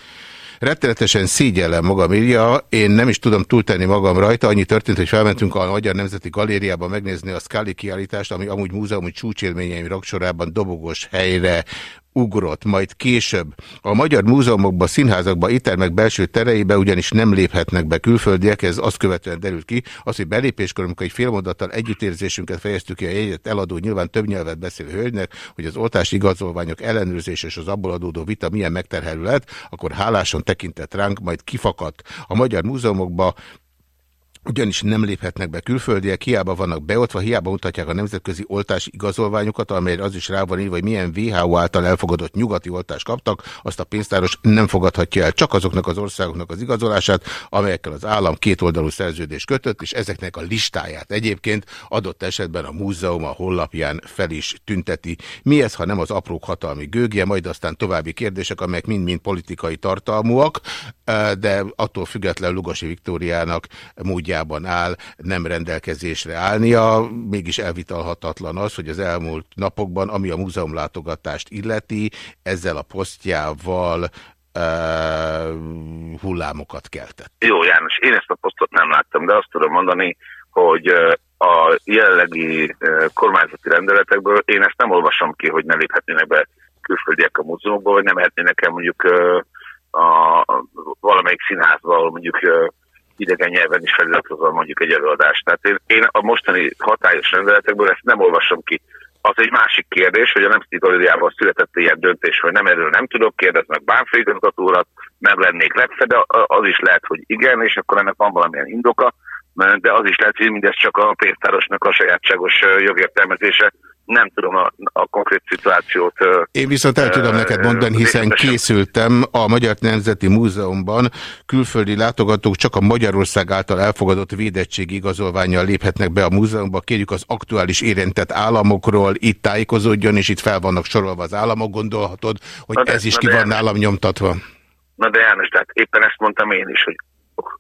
Speaker 2: Rettenetesen szégyellem magam írja, én nem is tudom túltenni magam rajta, annyi történt, hogy felmentünk a Magyar Nemzeti Galériába megnézni a Scully kiállítást, ami amúgy múzeumi csúcsélményeim rangsorában dobogos helyre ugrott, majd később. A magyar múzeumokba, színházakba, éttermek belső tereibe ugyanis nem léphetnek be külföldiek, ez azt követően derült ki, az, hogy belépéskor, amikor egy félmondattal együttérzésünket fejeztük ki a jegyet eladó, nyilván több nyelvet beszélő hölgynek, hogy az oltási igazolványok ellenőrzés és az abból adódó vita milyen megterhelő lett, akkor háláson tekintett ránk, majd kifakadt. A magyar múzeumokba ugyanis nem léphetnek be külföldiek, hiába vannak beoltva, hiába mutatják a nemzetközi oltási igazolványokat, amelyre az is rá van írva, hogy milyen WHO által elfogadott nyugati oltást kaptak, azt a pénztáros nem fogadhatja el csak azoknak az országoknak az igazolását, amelyekkel az állam kétoldalú szerződést kötött, és ezeknek a listáját egyébként adott esetben a múzeum a honlapján fel is tünteti. Mi ez, ha nem az aprók hatalmi gőgje, majd aztán további kérdések, amelyek mind-mind politikai tartalmúak, de attól független Lugosi Viktóriának módjában áll nem rendelkezésre állnia. Mégis elvitalhatatlan az, hogy az elmúlt napokban, ami a múzeumlátogatást illeti, ezzel a posztjával uh, hullámokat keltett.
Speaker 7: Jó, János, én ezt a posztot nem láttam, de azt tudom mondani, hogy a jelenlegi kormányzati rendeletekből én ezt nem olvasom ki, hogy ne léphetnének be külföldiek a múzeumokba, vagy nem mehetnének el mondjuk ö, a, valamelyik színházba, mondjuk idegen nyelven is feliratozva mondjuk egy előadást. Tehát én, én a mostani hatályos rendeletekből ezt nem olvasom ki. Az egy másik kérdés, hogy a Nemzeti Galériában született ilyen döntés, hogy nem erről nem tudok, kérdeznek bánfőigazgatórat, nem lennék lepve, de az is lehet, hogy igen, és akkor ennek van valamilyen indoka, de az is lehet, hogy mindez csak a pénztárosnak a sajátságos jogértelmezése. Nem tudom a, a konkrét szituációt.
Speaker 2: Én viszont el tudom neked mondani, hiszen készültem a Magyar Nemzeti Múzeumban. Külföldi látogatók csak a Magyarország által elfogadott védettségi igazolványjal léphetnek be a múzeumba. Kérjük az aktuális érintett államokról, itt tájékozódjon, és itt fel vannak sorolva az államok. Gondolhatod, hogy
Speaker 7: de-
Speaker 2: ez is ki van nálam nyomtatva.
Speaker 7: Na de János, tehát éppen ezt mondtam én is, hogy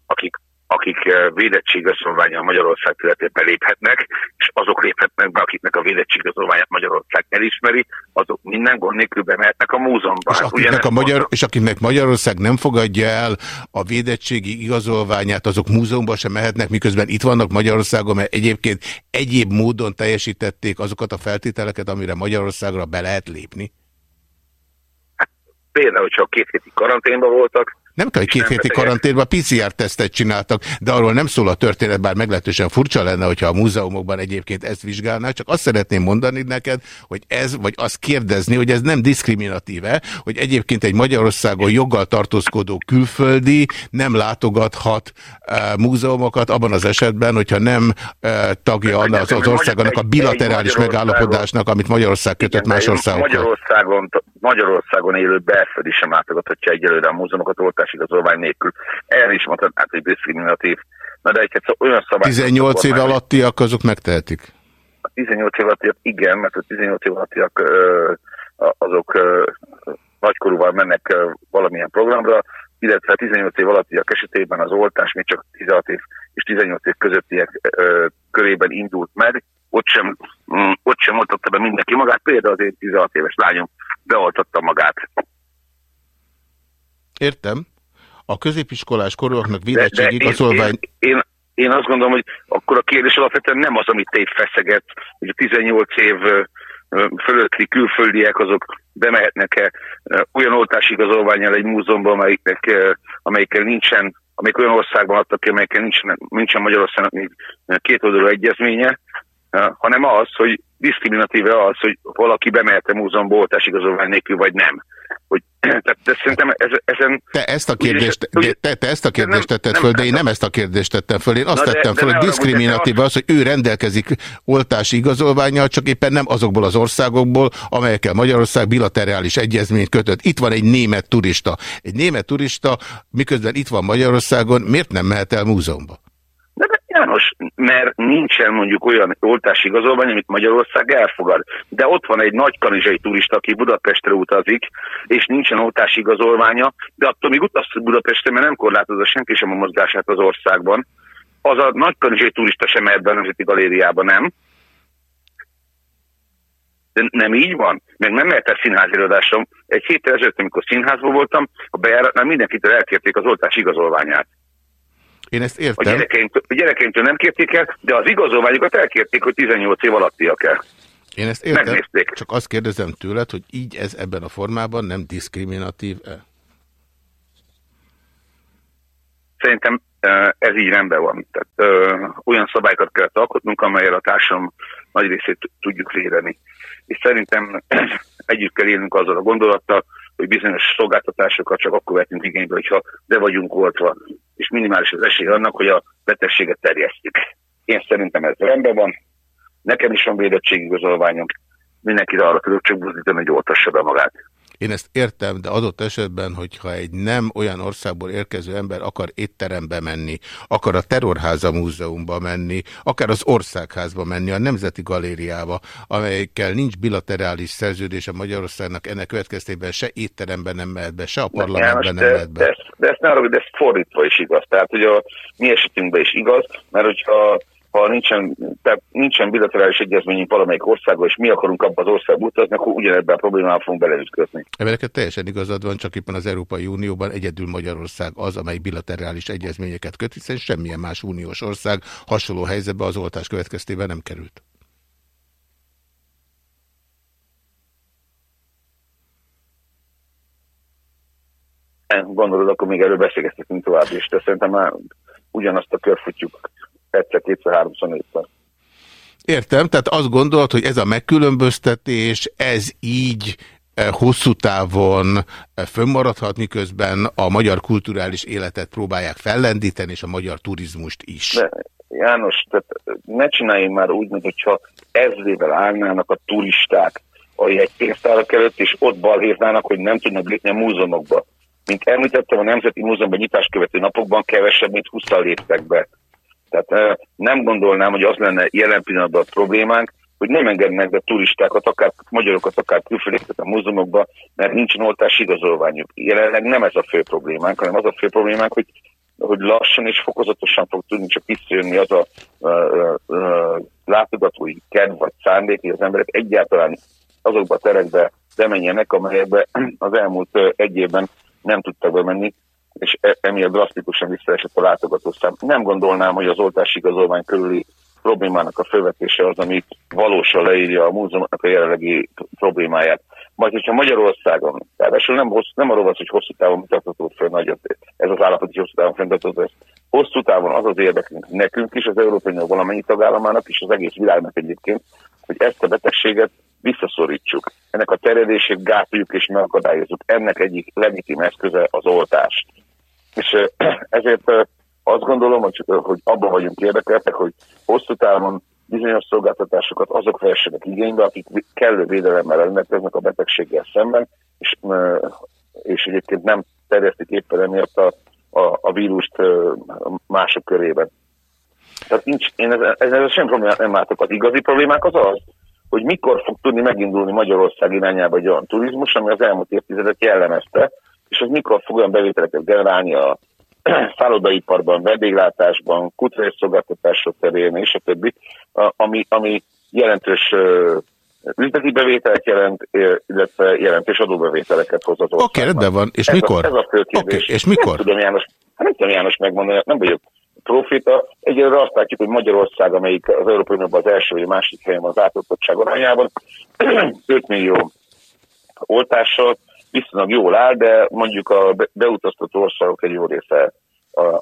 Speaker 7: akik, akik eh, védettségigazolványal Magyarország területén beléphetnek, és azok léphetnek be, akiknek a védettségigazolványát Magyarország elismeri, azok minden gond nélkül bemehetnek a múzeumba.
Speaker 2: És
Speaker 7: Hát
Speaker 2: akiknek, a Magyar, és akiknek Magyarország nem fogadja el a védettségi igazolványát, azok múzeumban sem mehetnek, miközben itt vannak Magyarországon, mert egyébként egyéb módon teljesítették azokat a feltételeket, amire Magyarországra be lehet lépni.
Speaker 7: Például, hogyha két héti karanténban voltak,
Speaker 2: Nem kell, hogy két héti karanténban PCR-tesztet csináltak, de arról nem szól a történet, bár meglehetősen furcsa lenne, hogyha a múzeumokban egyébként ezt vizsgálnák. Csak azt szeretném mondani neked, hogy ez, vagy azt kérdezni, hogy ez nem diszkriminatíve, hogy egyébként egy Magyarországon joggal tartózkodó külföldi nem látogathat uh, múzeumokat abban az esetben, hogyha nem uh, tagja
Speaker 7: Hogy
Speaker 2: annak az, az országnak a bilaterális megállapodásnak, amit Magyarország kötött más országokkal.
Speaker 7: Magyarországon, Magyarországon élő belföldi sem látogathatja egyelőre a múzeumokat oltásigazolvány nélkül. Erre is mondhatnád, hogy diszkriminatív. Na de egy olyan szabály...
Speaker 2: 18 év alattiak, azok megtehetik.
Speaker 7: A 18 év alattiak igen, mert a 18 év alattiak azok nagykorúval mennek valamilyen programra, illetve a 18 év alattiak esetében az oltás még csak 16 év és 18 év közöttiek körében indult meg. Ott sem, mm, ott sem oltatta be mindenki magát, például az én 16 éves lányom beoltatta magát.
Speaker 2: Értem. A középiskolás korúaknak
Speaker 7: De, de
Speaker 2: védettségi
Speaker 7: én,
Speaker 2: igazolvány...
Speaker 7: én, én, én azt gondolom, hogy akkor a kérdés alapvetően nem az, amit te feszeget, hogy a 18 év fölötti külföldiek azok bemehetnek-e olyan oltásigazolványjal egy múzeumban, amelyiknek, amelyikkel nincsen, amelyik olyan országban adtak ki, amelyikkel nincsen, nincsen Magyarországnak még két oldalú egyezménye, hanem az, hogy diszkriminatíve az, hogy valaki bemehet a múzeumba oltásigazolvány nélkül, vagy nem. Hogy, tehát de szerintem ez, ezen...
Speaker 2: Te ezt a kérdést,
Speaker 7: ugye-
Speaker 2: te, te ezt a kérdést
Speaker 7: nem-
Speaker 2: tetted
Speaker 7: nem-
Speaker 2: föl, de én nem ezt a kérdést tettem föl. Én azt
Speaker 7: de-
Speaker 2: tettem
Speaker 7: de
Speaker 2: föl, hogy diszkriminatív az, hogy ő rendelkezik oltási igazolványjal, csak éppen nem azokból az országokból, amelyekkel Magyarország bilaterális egyezményt kötött. Itt van egy német turista. Egy német turista, miközben itt van Magyarországon, miért nem mehet el múzeumba?
Speaker 7: János, mert nincsen mondjuk olyan oltási igazolvány, amit Magyarország elfogad. De ott van egy nagy kanizsai turista, aki Budapestre utazik, és nincsen oltási igazolványa, de attól még utazhat Budapestre, mert nem korlátozza senki sem a mozgását az országban. Az a nagy kanizsai turista sem mehet be a Nemzeti Galériába, nem? De nem így van? Meg nem mehet el színházirodásra. Egy héttel ezelőtt, amikor színházban voltam, a bejáratnál mindenkitől elkérték az oltási igazolványát.
Speaker 2: Én ezt
Speaker 7: A
Speaker 2: értem.
Speaker 7: gyerekeimtől, a gyerekeimtől nem kérték el, de az igazolványokat elkérték, hogy 18 év alattiak el.
Speaker 2: Én ezt értem,
Speaker 7: Megnézték.
Speaker 2: csak azt kérdezem tőled, hogy így ez ebben a formában nem diszkriminatív-e?
Speaker 7: Szerintem ö, ez így rendben van. Tehát ö, olyan szabályokat kellett alkotnunk, amelyel a társadalom nagy részét tudjuk védeni. És szerintem együtt kell élnünk azzal a gondolattal, hogy bizonyos szolgáltatásokat csak akkor vetünk igénybe, hogyha be vagyunk oltva, és minimális az esély annak, hogy a betegséget terjesztjük. Én szerintem ez rendben van. Nekem is van védettségigazolványom. Mindenkire arra tudok csak buzdítani, hogy oltassa be magát.
Speaker 2: Én ezt értem, de adott esetben, hogyha egy nem olyan országból érkező ember akar étterembe menni, akar a Terrorháza Múzeumba menni, akár az Országházba menni, a Nemzeti Galériába, amelyekkel nincs bilaterális szerződése Magyarországnak, ennek következtében se étteremben nem mehet be, se a parlamentben nem
Speaker 7: de,
Speaker 2: mehet
Speaker 7: de,
Speaker 2: be.
Speaker 7: ezt, de ezt ne arra, de ez fordítva is igaz. Tehát, hogy a mi esetünkben is igaz, mert hogyha ha nincsen, tehát nincsen bilaterális egyezményünk valamelyik országgal, és mi akarunk abba az országba utazni, akkor ugyanebben a problémával fogunk beleütközni.
Speaker 2: Emeleket teljesen igazad van, csak éppen az Európai Unióban egyedül Magyarország az, amely bilaterális egyezményeket köt, hiszen semmilyen más uniós ország hasonló helyzetbe az oltás következtében nem került.
Speaker 7: Gondolod, akkor még erről beszélgethetünk tovább is, de szerintem már ugyanazt a kör futjuk egyszer, kétszer, háromszor, négyszer.
Speaker 2: Értem, tehát azt gondolod, hogy ez a megkülönböztetés, ez így eh, hosszú távon eh, fönnmaradhat, miközben a magyar kulturális életet próbálják fellendíteni, és a magyar turizmust is.
Speaker 7: De János, tehát ne csináljunk már úgy, mintha ezrével állnának a turisták a egy pénztárak előtt, és ott balhéznának, hogy nem tudnak lépni a múzeumokba. Mint említettem, a Nemzeti Múzeumban nyitás követő napokban kevesebb, mint 20 léptek be. Tehát eh, nem gondolnám, hogy az lenne jelen pillanatban a problémánk, hogy nem engednek be turistákat, akár magyarokat, akár külföldieket a múzeumokba, mert nincsen oltási igazolványuk. Jelenleg nem ez a fő problémánk, hanem az a fő problémánk, hogy hogy lassan és fokozatosan fog tudni csak visszajönni az a uh, uh, látogatói kedv vagy szándék, hogy az emberek egyáltalán azokba a terekbe bemenjenek, amelyekbe az elmúlt egy évben nem tudtak bemenni, és e- emiatt drasztikusan visszaesett a látogatószám. Nem gondolnám, hogy az oltási igazolvány körüli problémának a fölvetése az, ami valósan leírja a múzeumnak a jelenlegi problémáját. Majd, hogyha Magyarországon, ráadásul nem, hossz, nem arról van, hogy hosszú távon mutatható föl nagyot, ez az állapot, hogy hosszú távon fenntartható, hosszú távon az az érdekünk nekünk is, az Európai Unió valamennyi tagállamának és az egész világnak egyébként, hogy ezt a betegséget visszaszorítsuk. Ennek a terjedését gátoljuk és megakadályozunk. Ennek egyik legitim eszköze az oltás. És ezért azt gondolom, hogy, abban vagyunk érdekeltek, hogy hosszú távon bizonyos szolgáltatásokat azok vessenek igénybe, akik kellő védelemmel rendelkeznek a betegséggel szemben, és, és egyébként nem terjesztik éppen emiatt a, a, a vírust mások körében. Tehát nincs, én ezzel, ezzel semmi problémát nem látok. Az igazi problémák az az, hogy mikor fog tudni megindulni Magyarország irányába egy olyan turizmus, ami az elmúlt évtizedet jellemezte, és az mikor fog olyan bevételeket generálni a szállodaiparban, vendéglátásban, kulturális terén és a többi, ami, ami jelentős üzleti bevételt jelent, illetve jelentős adóbevételeket hoz az.
Speaker 2: Oké, rendben van. És
Speaker 7: ez
Speaker 2: mikor?
Speaker 7: A, ez a fő kérdés.
Speaker 2: Oké, és mikor?
Speaker 7: Nem tudom János, hát nem tudom János megmondani, nem vagyok profita. Egyelőre azt látjuk, hogy Magyarország, amelyik az Európai Unióban az első vagy a másik helyen az átoltottság arányában, 5 millió oltással viszonylag jól áll, de mondjuk a be- beutaztott országok egy jó része,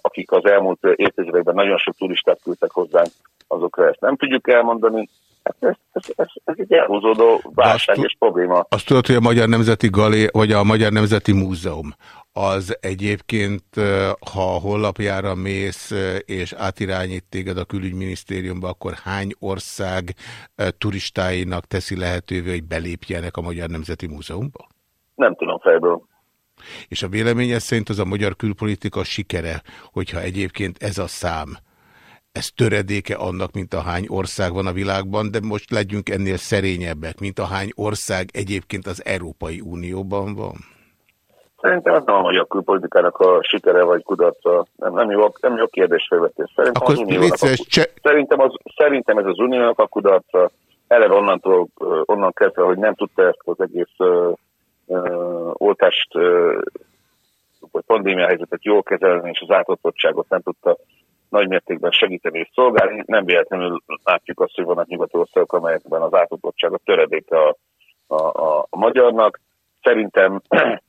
Speaker 7: akik az elmúlt évtizedekben nagyon sok turistát küldtek hozzánk, azokra ezt nem tudjuk elmondani. Hát ez, ez, ez, ez egy elhúzódó válság és probléma.
Speaker 2: Azt tudod, hogy a Magyar Nemzeti Galé, vagy a Magyar Nemzeti Múzeum az egyébként, ha a honlapjára mész és átirányít téged a külügyminisztériumba, akkor hány ország turistáinak teszi lehetővé, hogy belépjenek a Magyar Nemzeti Múzeumba?
Speaker 7: Nem tudom fejből.
Speaker 2: És a véleménye szerint az a magyar külpolitika sikere, hogyha egyébként ez a szám, ez töredéke annak, mint a hány ország van a világban, de most legyünk ennél szerényebbek, mint a hány ország egyébként az Európai Unióban van.
Speaker 7: Szerintem ez nem a magyar külpolitikának a sikere vagy kudarca. Nem, nem, jó, nem jó kérdés felvetés. Szerintem,
Speaker 2: Akkor
Speaker 7: az uniónak a,
Speaker 2: cse...
Speaker 7: szerintem, az, szerintem ez az uniónak a kudarca. Eleve onnantól, onnan kezdve, hogy nem tudta ezt az egész ö, ö, oltást ö, vagy pandémia helyzetet jól kezelni, és az átoltottságot nem tudta nagymértékben segíteni és szolgálni. Nem véletlenül látjuk azt, hogy vannak nyugati országok, amelyekben az átoltottság a töredéke a, a, a, a magyarnak. Szerintem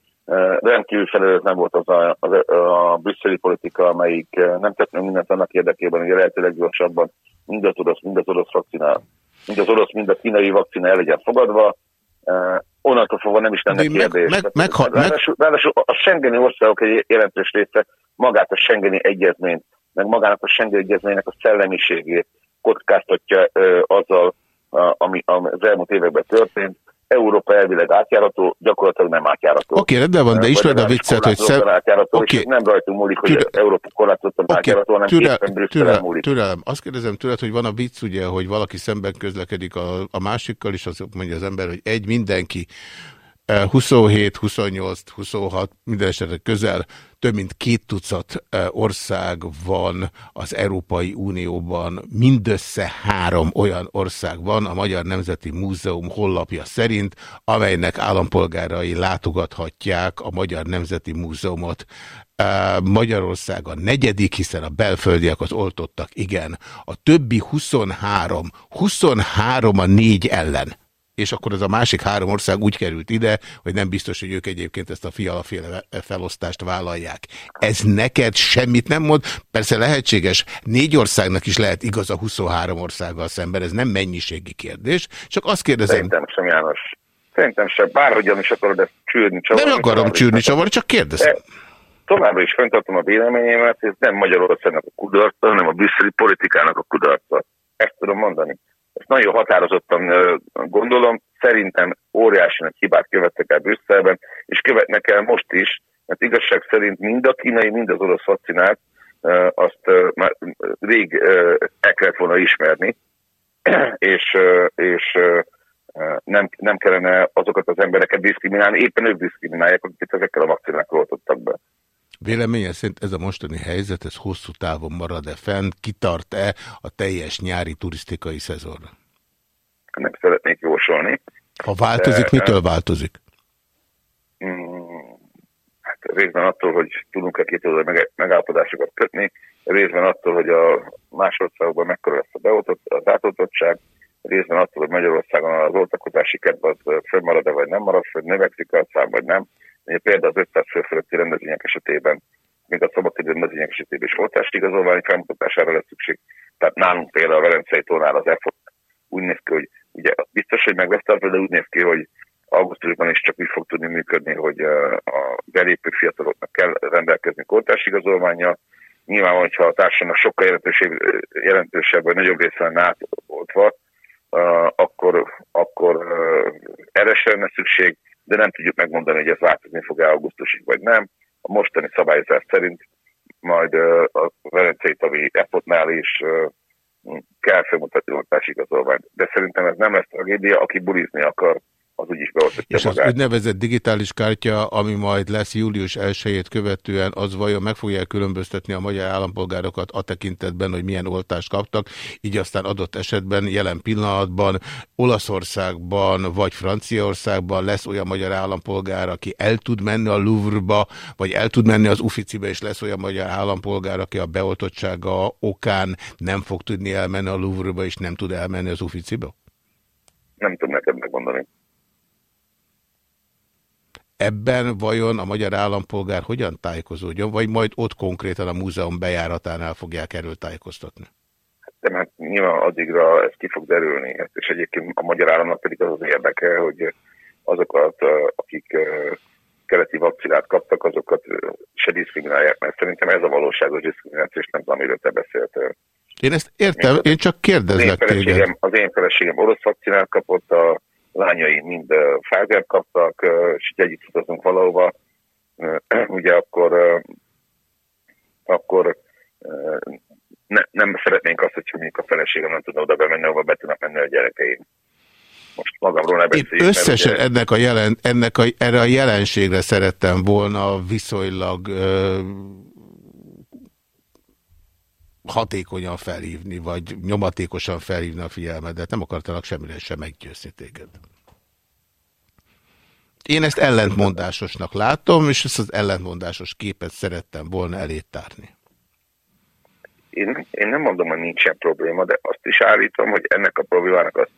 Speaker 7: rendkívül felelőtlen volt az a, a, a brüsszeli politika, amelyik nem tett meg mindent annak érdekében, hogy a lehető leggyorsabban mind az orosz, mind az orosz vakcina, mind az orosz, mind a kínai vakcina el legyen fogadva. Uh, onnantól fogva nem is lenne
Speaker 2: De meg-
Speaker 7: kérdés.
Speaker 2: meg- megha- meg-
Speaker 7: ráadásul, ráadásul a Schengeni országok egy jelentős része magát a Schengeni egyezményt, meg magának a egyezménynek a szellemiségét kockáztatja uh, azzal, uh, ami, az elmúlt években történt. Európa elvileg átjárható, gyakorlatilag nem átjárható.
Speaker 2: Oké, rendben van, de ismered a viccet, hogy szem...
Speaker 7: átjárható,
Speaker 2: Oké.
Speaker 7: és nem rajtunk múlik, hogy
Speaker 2: Türe-
Speaker 7: Európa korlátozottan
Speaker 2: Oké,
Speaker 7: átjárható, hanem
Speaker 2: türel,
Speaker 7: éppen Brüsszelen múlik.
Speaker 2: türelem. Azt kérdezem tőled, hogy van a vicc, ugye, hogy valaki szemben közlekedik a, a másikkal, és azt mondja az ember, hogy egy mindenki 27, 28, 26, minden esetre közel, több mint két tucat eh, ország van az Európai Unióban, mindössze három olyan ország van a Magyar Nemzeti Múzeum hollapja szerint, amelynek állampolgárai látogathatják a Magyar Nemzeti Múzeumot. Eh, Magyarország a negyedik, hiszen a belföldiek az oltottak, igen. A többi 23, 23 a négy ellen és akkor ez a másik három ország úgy került ide, hogy nem biztos, hogy ők egyébként ezt a fialaféle felosztást vállalják. Ez neked semmit nem mond? Persze lehetséges, négy országnak is lehet igaz a 23 országgal szemben, ez nem mennyiségi kérdés, csak azt kérdezem,
Speaker 7: Szerintem sem, János. Szerintem sem. Bárhogyan is akarod ezt csűrni, csavarni.
Speaker 2: nem akarom csűrni csavarni, csak kérdezem.
Speaker 7: De Továbbra is fenntartom a véleményemet, ez nem Magyarországnak a kudarca, hanem a brüsszeli politikának a kudarca. Ezt tudom mondani. Ezt nagyon határozottan gondolom. Szerintem óriási nagy hibát követtek el Brüsszelben, és követnek el most is, mert igazság szerint mind a kínai, mind az orosz vakcinát azt már rég el kellett volna ismerni, és, és nem, nem kellene azokat az embereket diszkriminálni, éppen ők diszkriminálják, akiket ezekkel a vakcinákkal oltottak.
Speaker 2: Véleménye szerint ez a mostani helyzet, ez hosszú távon marad-e fenn, kitart-e a teljes nyári turisztikai szezonra?
Speaker 7: Nem szeretnék jósolni.
Speaker 2: Ha változik,
Speaker 7: De-
Speaker 2: mitől változik?
Speaker 7: Mm, Hát részben attól, hogy tudunk-e két oldal meg, megállapodásokat kötni, részben attól, hogy a más országokban mekkora lesz a beoltott, az átoltottság, részben attól, hogy Magyarországon az oltakozási kedv az fönnmarad-e vagy nem marad, hogy növekszik a szám vagy nem. Például az 500 fő fölötti rendezvények esetében, még a szabadidő rendezvények esetében is oltást igazolvány felmutatására lesz szükség. Tehát nálunk például a Velencei tónál az EFOT úgy néz ki, hogy ugye biztos, hogy meg lesz tartva, de úgy néz ki, hogy augusztusban is csak úgy fog tudni működni, hogy a belépő fiataloknak kell rendelkezni oltásigazolványjal. Nyilván, hogyha a társadalomnak sokkal jelentősebb, jelentősebb vagy nagyobb része lenne átoltva, akkor, akkor erre sem lenne szükség, de nem tudjuk megmondani, hogy ez változni fog-e augusztusig, vagy nem. A mostani szabályozás szerint majd a Velencei tavi EPOT-nál is kell felmutatni oltásigazolványt. De szerintem ez nem lesz tragédia, aki bulizni akar, az úgyis beoltatja
Speaker 2: És az
Speaker 7: magát.
Speaker 2: úgynevezett digitális kártya, ami majd lesz július 1 követően, az vajon meg fogja különböztetni a magyar állampolgárokat a tekintetben, hogy milyen oltást kaptak, így aztán adott esetben jelen pillanatban Olaszországban vagy Franciaországban lesz olyan magyar állampolgár, aki el tud menni a Louvre-ba, vagy el tud menni az Uffizi-be, és lesz olyan magyar állampolgár, aki a beoltottsága okán nem fog tudni elmenni a Louvre-ba, és nem tud elmenni az Uffizi-ba?
Speaker 7: Nem tudom neked megmondani.
Speaker 2: Ebben vajon a magyar állampolgár hogyan tájékozódjon, vagy majd ott konkrétan a múzeum bejáratánál fogják erről tájékoztatni?
Speaker 7: De hát nyilván addigra ez ki fog derülni, Hát, és egyébként a magyar államnak pedig az az érdeke, hogy azokat, akik keleti vakcinát kaptak, azokat se diszkriminálják, mert szerintem ez a valóságos diszkrimináció, és nem tudom, amiről te beszéltél.
Speaker 2: Én ezt értem, én csak
Speaker 7: Az én,
Speaker 2: kérdezlek téged.
Speaker 7: az én feleségem orosz vakcinát kapott, a lányai mind Pfizer kaptak, és így együtt utazunk valahova, ugye akkor, akkor ne, nem szeretnénk azt, hogyha mondjuk a feleségem nem tudna oda bemenni, ahova be tudnak menni a gyerekeim. Most magamról ne
Speaker 2: Én
Speaker 7: beszéljük. mert
Speaker 2: összesen
Speaker 7: ugye-
Speaker 2: ennek a jelen, ennek a, erre a jelenségre szerettem volna viszonylag hatékonyan felhívni, vagy nyomatékosan felhívni a figyelmedet. Nem akartalak semmire sem meggyőzni téged. Én ezt ellentmondásosnak látom, és ezt az ellentmondásos képet szerettem volna elét tárni.
Speaker 7: én, én nem mondom, hogy nincsen probléma, de azt is állítom, hogy ennek a problémának az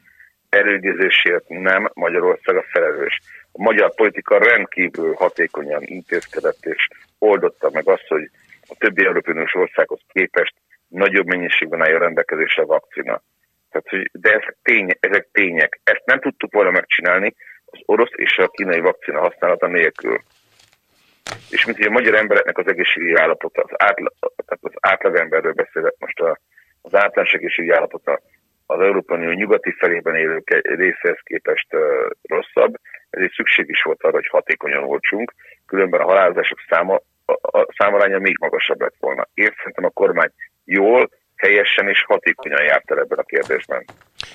Speaker 7: erőgezésért nem Magyarország a felelős. A magyar politika rendkívül hatékonyan intézkedett és oldotta meg azt, hogy a többi Európai országhoz képest nagyobb mennyiségben állja rendelkezésre a vakcina. Tehát, hogy, de ezek, tény, ezek tények. Ezt nem tudtuk volna megcsinálni az orosz és a kínai vakcina használata nélkül. És mint hogy a magyar embereknek az egészségügyi állapota, az, átla, az átlagemberről beszélek most, a, az általános egészségügyi állapota az Európai Unió nyugati felében élők egy részéhez képest uh, rosszabb, ezért szükség is volt arra, hogy hatékonyan oltsunk, különben a halálozások száma, a, a számaránya még magasabb lett volna. Én szerintem a kormány jól, helyesen és hatékonyan járt el ebben a kérdésben.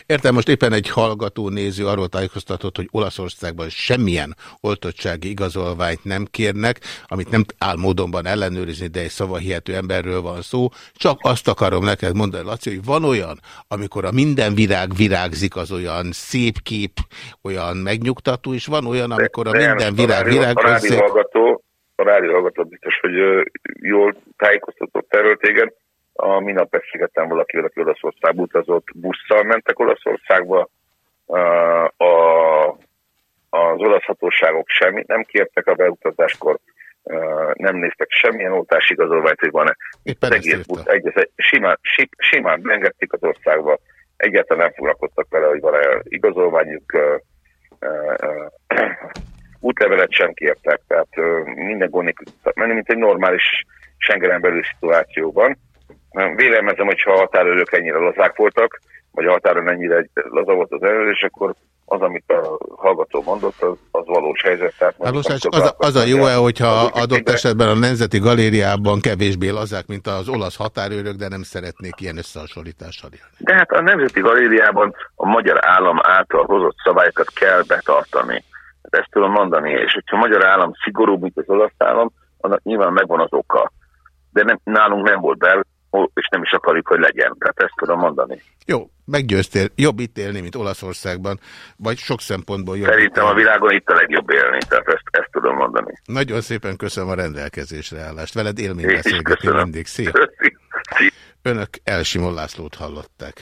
Speaker 2: Értem, most éppen egy hallgató néző arról tájékoztatott, hogy Olaszországban semmilyen oltottsági igazolványt nem kérnek, amit nem áll módonban ellenőrizni, de egy szavahihető emberről van szó. Csak azt akarom neked mondani, Laci, hogy van olyan, amikor a minden virág virágzik, az olyan szép kép, olyan megnyugtató, és van olyan, amikor a
Speaker 7: De
Speaker 2: minden virág
Speaker 7: rádió-
Speaker 2: virág,
Speaker 7: A
Speaker 2: az
Speaker 7: rádióhallgató, a rádióhallgató biztos, hogy jól tájékoztatott erről téged. A minap beszélgettem valakivel, aki Olaszországba utazott, busszal mentek Olaszországba. A, az olasz hatóságok semmit nem kértek a beutazáskor, nem néztek semmilyen oltási igazolványt, hogy van-e. Az egész busz, egy, simán, si- simán beengedték az országba, egyáltalán nem foglalkoztak vele, hogy van-e igazolványuk, útlevelet sem kértek, tehát minden gond nélkül mint egy normális Schengenen belül szituációban. Ö, Vélelmezem, hogyha a határőrök ennyire lazák voltak, vagy a határon ennyire laza volt az ellenőrzés, akkor az, amit a hallgató mondott, az, az valós helyzet. Tehát
Speaker 2: Hát most az, az, az a jó-e, hogyha
Speaker 7: az
Speaker 2: adott esetben a Nemzeti Galériában kevésbé lazák, mint az olasz határőrök, de nem szeretnék ilyen összehasonlítással élni.
Speaker 7: De hát a Nemzeti Galériában a magyar állam által hozott szabályokat kell betartani. Ezt tudom mondani, és hogyha a magyar állam szigorúbb, mint az olasz állam, annak nyilván megvan az oka. De nem, nálunk nem volt be, és nem is akarjuk, hogy legyen. Tehát ezt tudom mondani.
Speaker 2: Jó, meggyőztél. Jobb itt élni, mint Olaszországban, vagy sok szempontból jobb.
Speaker 7: Szerintem a világon itt a legjobb élni, tehát ezt, ezt tudom mondani.
Speaker 2: Nagyon szépen köszönöm a rendelkezésre állást. Veled élmény beszélgetni mindig.
Speaker 7: Szia.
Speaker 2: Önök Elsimon Lászlót hallották.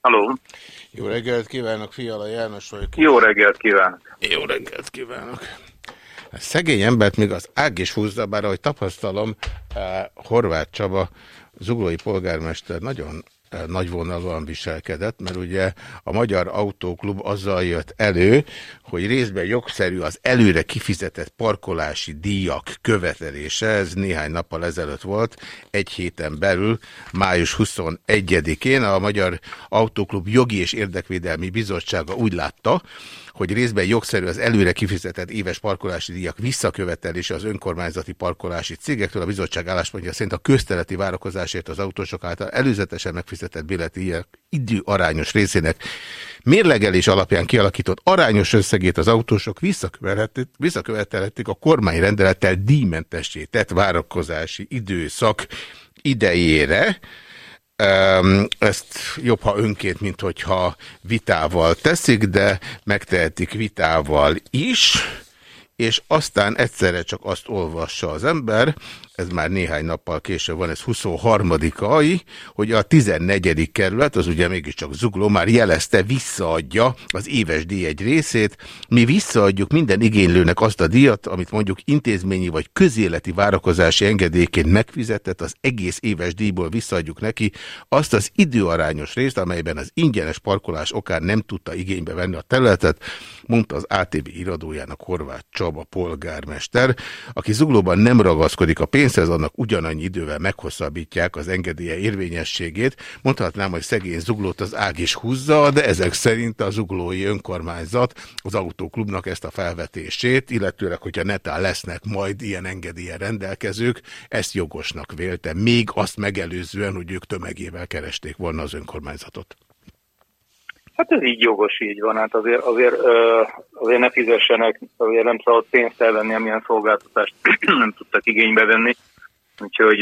Speaker 7: Halló,
Speaker 2: Jó reggelt kívánok, Fiala János vagyok.
Speaker 7: jó reggelt kívánok!
Speaker 2: Jó reggelt kívánok. Szegény embert még az ág is húzza, bár ahogy tapasztalom, eh, Horváth Csaba, zuglói polgármester nagyon nagyvonalúan viselkedett, mert ugye a Magyar Autóklub azzal jött elő, hogy részben jogszerű az előre kifizetett parkolási díjak követelése, ez néhány nappal ezelőtt volt, egy héten belül, május 21-én a Magyar Autóklub Jogi és Érdekvédelmi Bizottsága úgy látta, hogy részben jogszerű az előre kifizetett éves parkolási díjak visszakövetelése az önkormányzati parkolási cégektől. A bizottság álláspontja szerint a közteleti várakozásért az autósok által előzetesen megfizetett béleti idő arányos részének mérlegelés alapján kialakított arányos összegét az autósok visszakövetelhették a kormányrendelettel díjmentessé tett várakozási időszak idejére. Ezt jobb, ha önként, mint hogyha vitával teszik, de megtehetik vitával is, és aztán egyszerre csak azt olvassa az ember, ez már néhány nappal később van, ez 23-ai, hogy a 14. kerület, az ugye mégiscsak zugló, már jelezte, visszaadja az éves díj egy részét. Mi visszaadjuk minden igénylőnek azt a díjat, amit mondjuk intézményi vagy közéleti várakozási engedélyként megfizetett, az egész éves díjból visszaadjuk neki azt az időarányos részt, amelyben az ingyenes parkolás okán nem tudta igénybe venni a területet, mondta az ATV iradójának Horváth Csaba polgármester, aki zuglóban nem ragaszkodik a pénz pénzhez, annak ugyanannyi idővel meghosszabbítják az engedélye érvényességét. Mondhatnám, hogy szegény zuglót az ág is húzza, de ezek szerint a zuglói önkormányzat az autóklubnak ezt a felvetését, illetőleg, hogyha netán lesznek majd ilyen engedélye rendelkezők, ezt jogosnak vélte, még azt megelőzően, hogy ők tömegével keresték volna az önkormányzatot.
Speaker 8: Hát ez így jogos, így van. Hát azért, azért, azért ne fizessenek, azért nem szabad pénzt elvenni, amilyen szolgáltatást nem tudtak igénybe venni. Úgyhogy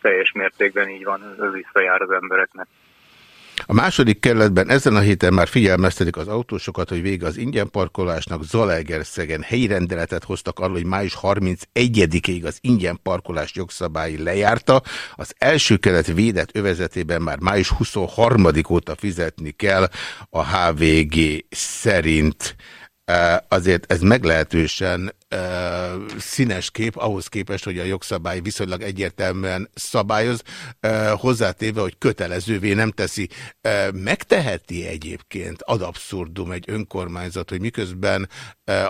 Speaker 8: teljes mértékben így van, ez visszajár az embereknek.
Speaker 2: A második kerületben ezen a héten már figyelmeztetik az autósokat, hogy vége az ingyen parkolásnak. Zalaegerszegen helyi rendeletet hoztak arról, hogy május 31-ig az ingyen parkolás jogszabályi lejárta. Az első kelet védett övezetében már május 23 óta fizetni kell a HVG szerint. Azért ez meglehetősen színes kép ahhoz képest, hogy a jogszabály viszonylag egyértelműen szabályoz, hozzátéve, hogy kötelezővé nem teszi. Megteheti egyébként ad abszurdum egy önkormányzat, hogy miközben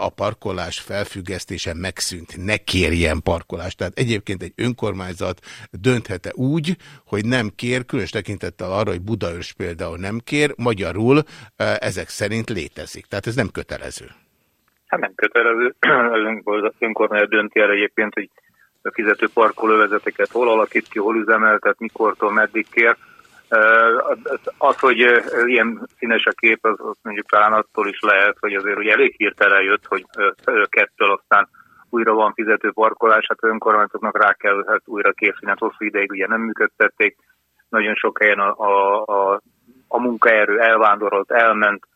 Speaker 2: a parkolás felfüggesztése megszűnt, ne kérjen parkolást. Tehát egyébként egy önkormányzat dönthete úgy, hogy nem kér, különös tekintettel arra, hogy Budaörs például nem kér, magyarul ezek szerint létezik. Tehát ez nem kötelező.
Speaker 8: Hát nem kötelező, az önkormányzat dönti el egyébként, hogy a fizető parkolóvezeteket hol alakít ki, hol üzemeltet, mikortól, meddig kér. Az, hogy ilyen színes a kép, az, az mondjuk talán attól is lehet, hogy azért ugye elég hirtelen jött, hogy kettől aztán újra van fizető parkolás, hát önkormányzatoknak rá kell hát újra készülni, hát hosszú ideig ugye nem működtették, nagyon sok helyen a, a, a, a munkaerő elvándorolt, elment,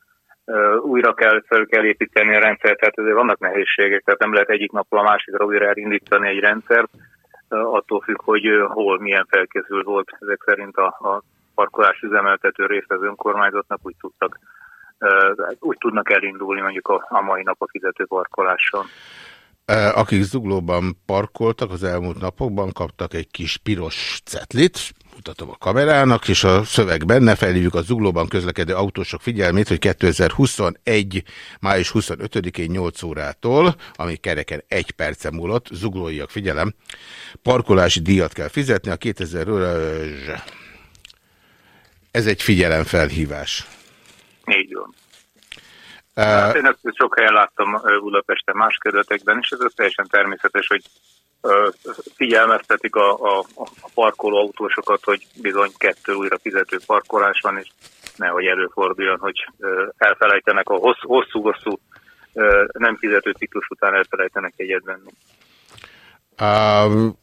Speaker 8: újra kell, fel kell építeni a rendszert, tehát ezért vannak nehézségek, tehát nem lehet egyik napról a másikra újra elindítani egy rendszert, attól függ, hogy hol milyen felkészült volt ezek szerint a, a parkolás üzemeltető rész az önkormányzatnak, úgy tudtak úgy tudnak elindulni mondjuk a, a mai nap a fizető parkoláson.
Speaker 2: Akik zuglóban parkoltak az elmúlt napokban, kaptak egy kis piros cetlit, mutatom a kamerának, és a szöveg benne felhívjuk a zuglóban közlekedő autósok figyelmét, hogy 2021. május 25-én 8 órától, ami kereken egy perce múlott, zuglóiak figyelem, parkolási díjat kell fizetni, a 2000 ez egy figyelemfelhívás.
Speaker 8: Így van. Hát én ezt sok helyen láttam Budapesten más kerületekben, és ez teljesen természetes, hogy figyelmeztetik a, a, a parkoló autósokat, hogy bizony kettő újra fizető parkolás van, és nehogy előforduljon, hogy elfelejtenek a hosszú-hosszú nem fizető ciklus után elfelejtenek egyet venni.
Speaker 2: Um,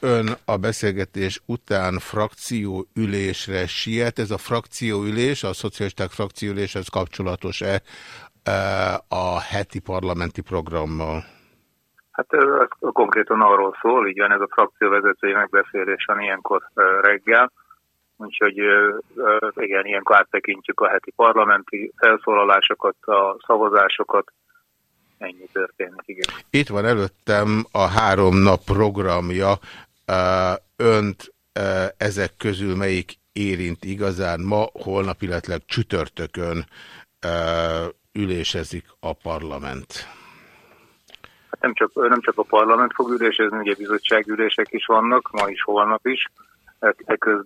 Speaker 2: ön a beszélgetés után frakcióülésre siet. Ez a frakcióülés, a szocialisták frakcióüléshez kapcsolatos-e a heti parlamenti programmal?
Speaker 8: Hát ez konkrétan arról szól, így van ez a frakcióvezetői megbeszélés van ilyenkor reggel, úgyhogy igen, ilyenkor áttekintjük a heti parlamenti felszólalásokat, a szavazásokat, ennyi történik, igen.
Speaker 2: Itt van előttem a három nap programja. Ö, Önt ö, ezek közül melyik érint igazán ma, holnap, illetve csütörtökön ülésezik a parlament?
Speaker 8: Hát nem csak, nem csak a parlament fog ülésezni, ugye bizottságülések is vannak, ma is, holnap is, e,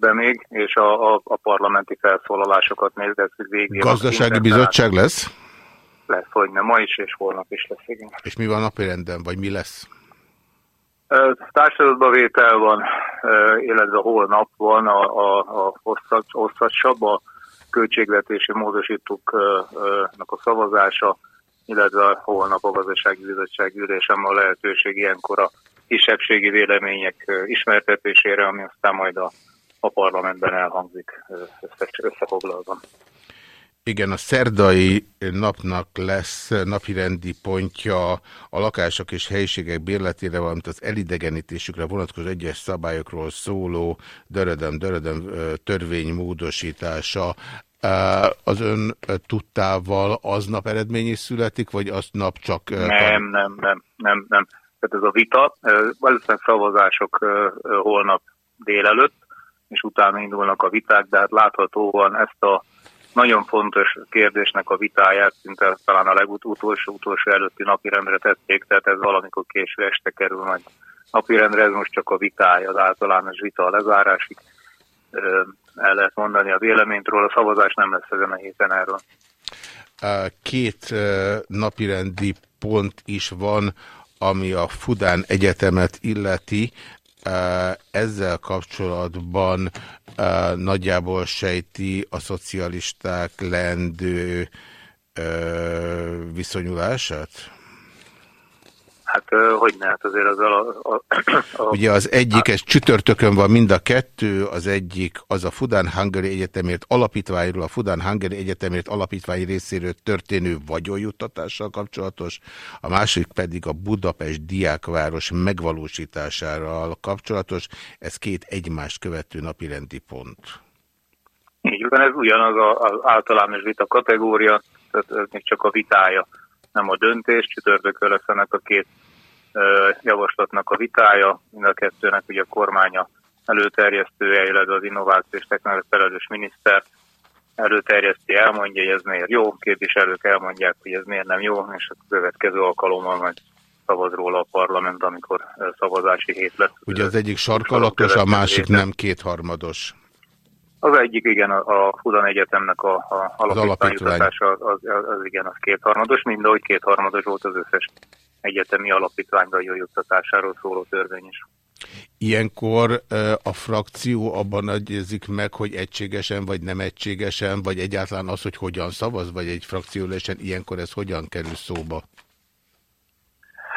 Speaker 8: e még, és a, a, a parlamenti felszólalásokat nézdettük végig.
Speaker 2: Gazdasági bizottság lesz?
Speaker 8: Lesz, hogy nem, ma is és holnap is lesz, igen.
Speaker 2: És mi van napirenden, vagy mi lesz?
Speaker 8: Ö, Társadalombevétel van, illetve holnap van a, a, a hosszat, hosszasabb, a költségvetési módosítóknak a szavazása, illetve holnap a gazdasági bizottság ülésem a lehetőség ilyenkor a kisebbségi vélemények ismertetésére, ami aztán majd a, a parlamentben elhangzik összefoglalva.
Speaker 2: Igen, a szerdai napnak lesz napirendi pontja a lakások és helyiségek bérletére, valamint az elidegenítésükre vonatkozó egyes szabályokról szóló dörödöm, dörödöm ö, törvény módosítása. Az ön tudtával aznap eredmény is születik, vagy aznap csak...
Speaker 8: Nem, nem, nem, nem, nem. Tehát ez a vita, valószínűleg szavazások holnap délelőtt, és utána indulnak a viták, de hát láthatóan ezt a nagyon fontos kérdésnek a vitáját, szinte talán a legutolsó utolsó előtti napirendre tették, tehát ez valamikor késő este kerül majd napirendre, ez most csak a vitája, az általános vita a lezárásig. El lehet mondani a véleményről, a szavazás nem lesz ezen a héten erről.
Speaker 2: Két napirendi pont is van, ami a Fudán Egyetemet illeti. Ezzel kapcsolatban nagyjából sejti a szocialisták lendő viszonyulását?
Speaker 8: Hát hogy ne, hát azért az a, a, a,
Speaker 2: Ugye az egyik, ez csütörtökön van mind a kettő, az egyik az a Fudan Hungary Egyetemért alapítványról, a Fudan Hungary Egyetemért alapítvány részéről történő vagyonjuttatással kapcsolatos, a másik pedig a Budapest diákváros megvalósítására kapcsolatos, ez két egymást követő napirendi pont.
Speaker 8: Így van, ez ugyanaz az általános vita kategória, tehát ez még csak a vitája, nem a döntés. Csütörtökön lesz ennek a két javaslatnak a vitája, mind a kettőnek ugye a kormánya előterjesztője, illetve az innováció és technológiai felelős miniszter előterjeszti, elmondja, hogy ez miért jó, képviselők elmondják, hogy ez miért nem jó, és a következő alkalommal majd szavaz róla a parlament, amikor szavazási hét lesz.
Speaker 2: Ugye az egyik sarkalatos, a másik nem kétharmados.
Speaker 8: Az egyik, igen, a, a Fudan Egyetemnek a, a
Speaker 2: alapítvány.
Speaker 8: alapítványjutatása, az, az, az, igen, az kétharmados, mind ahogy kétharmados volt az összes egyetemi alapítványra juttatásáról szóló törvény is.
Speaker 2: Ilyenkor a frakció abban egyezik meg, hogy egységesen vagy nem egységesen, vagy egyáltalán az, hogy hogyan szavaz, vagy egy frakcióülésen ilyenkor ez hogyan kerül szóba?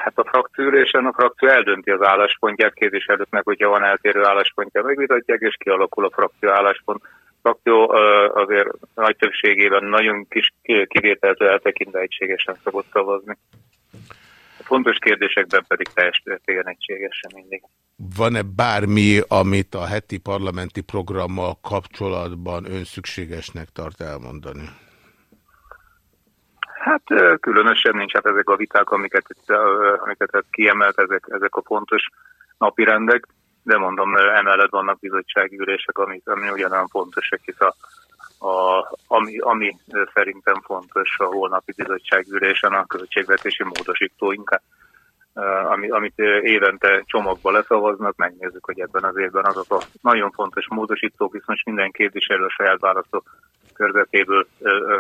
Speaker 8: Hát a frakcióülésen a frakció eldönti az álláspontját képviselőknek, hogyha van eltérő álláspontja, megvitatják, és kialakul a frakció álláspont. A frakció azért nagy többségében nagyon kis ki- kivételtől eltekintve egységesen szokott szavazni. A fontos kérdésekben pedig teljes mértékben egységesen mindig.
Speaker 2: Van-e bármi, amit a heti parlamenti programmal kapcsolatban ön szükségesnek tart elmondani?
Speaker 8: Hát ö, különösen nincs, hát ezek a viták, amiket, amiket kiemelt, ezek, ezek a fontos napirendek, de mondom, emellett vannak bizottsági ülések, ami, ami ugyanolyan fontosak, hisz a, a, ami, ami szerintem fontos a holnapi bizottsági ülésen a költségvetési módosítóink, ö, ami, amit évente csomagba leszavaznak, megnézzük, hogy ebben az évben azok a nagyon fontos módosítók, viszont minden képviselő a saját választó körzetéből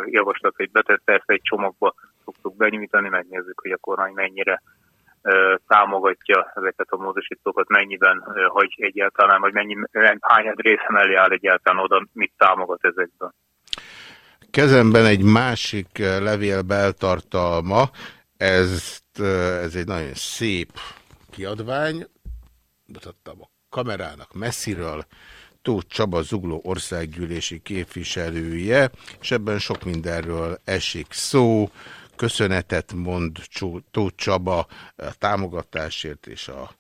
Speaker 8: javaslatait betette, ezt egy csomagba szoktuk benyújtani, megnézzük, hogy a kormány mennyire támogatja ezeket a módosítókat, mennyiben hagy egyáltalán, vagy mennyi, hány része mellé áll egyáltalán oda, mit támogat ezekben.
Speaker 2: Kezemben egy másik levél beltartalma, ez, ez egy nagyon szép kiadvány, mutattam a kamerának messziről, Tóth Csaba Zugló országgyűlési képviselője, és ebben sok mindenről esik szó, köszönetet mond Tóth Csaba a támogatásért és a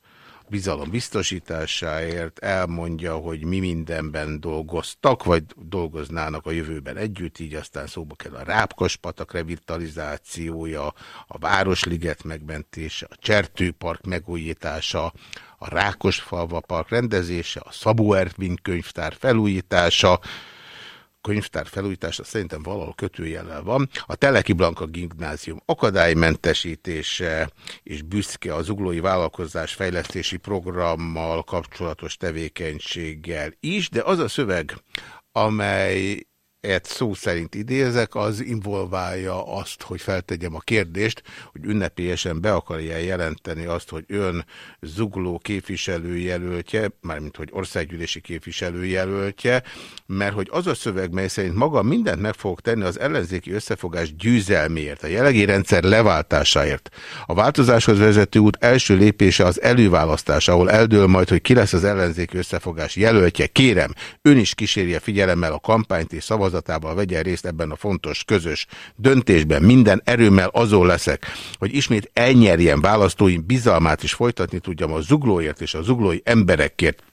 Speaker 2: bizalom biztosításáért, elmondja, hogy mi mindenben dolgoztak, vagy dolgoznának a jövőben együtt, így aztán szóba kell a Rápkospatak revitalizációja, a Városliget megmentése, a Csertőpark megújítása, a Rákosfalva Park rendezése, a Szabó Ervin könyvtár felújítása, könyvtár felújítása szerintem valahol kötőjellel van. A Teleki Blanka gimnázium akadálymentesítése és büszke az uglói vállalkozás fejlesztési programmal kapcsolatos tevékenységgel is, de az a szöveg, amely egy szó szerint idézek, az involválja azt, hogy feltegyem a kérdést, hogy ünnepélyesen be akarja jelenteni azt, hogy ön zugló képviselőjelöltje, mármint hogy országgyűlési képviselőjelöltje, mert hogy az a szöveg, mely szerint maga mindent meg fogok tenni az ellenzéki összefogás győzelméért, a jelenlegi rendszer leváltásáért. A változáshoz vezető út első lépése az előválasztás, ahol eldől majd, hogy ki lesz az ellenzéki összefogás jelöltje. Kérem, ön is kísérje figyelemmel a kampányt és szavaz szavazatával vegyen részt ebben a fontos közös döntésben. Minden erőmmel azon leszek, hogy ismét elnyerjen választóim bizalmát is folytatni tudjam a zuglóért és a zuglói emberekért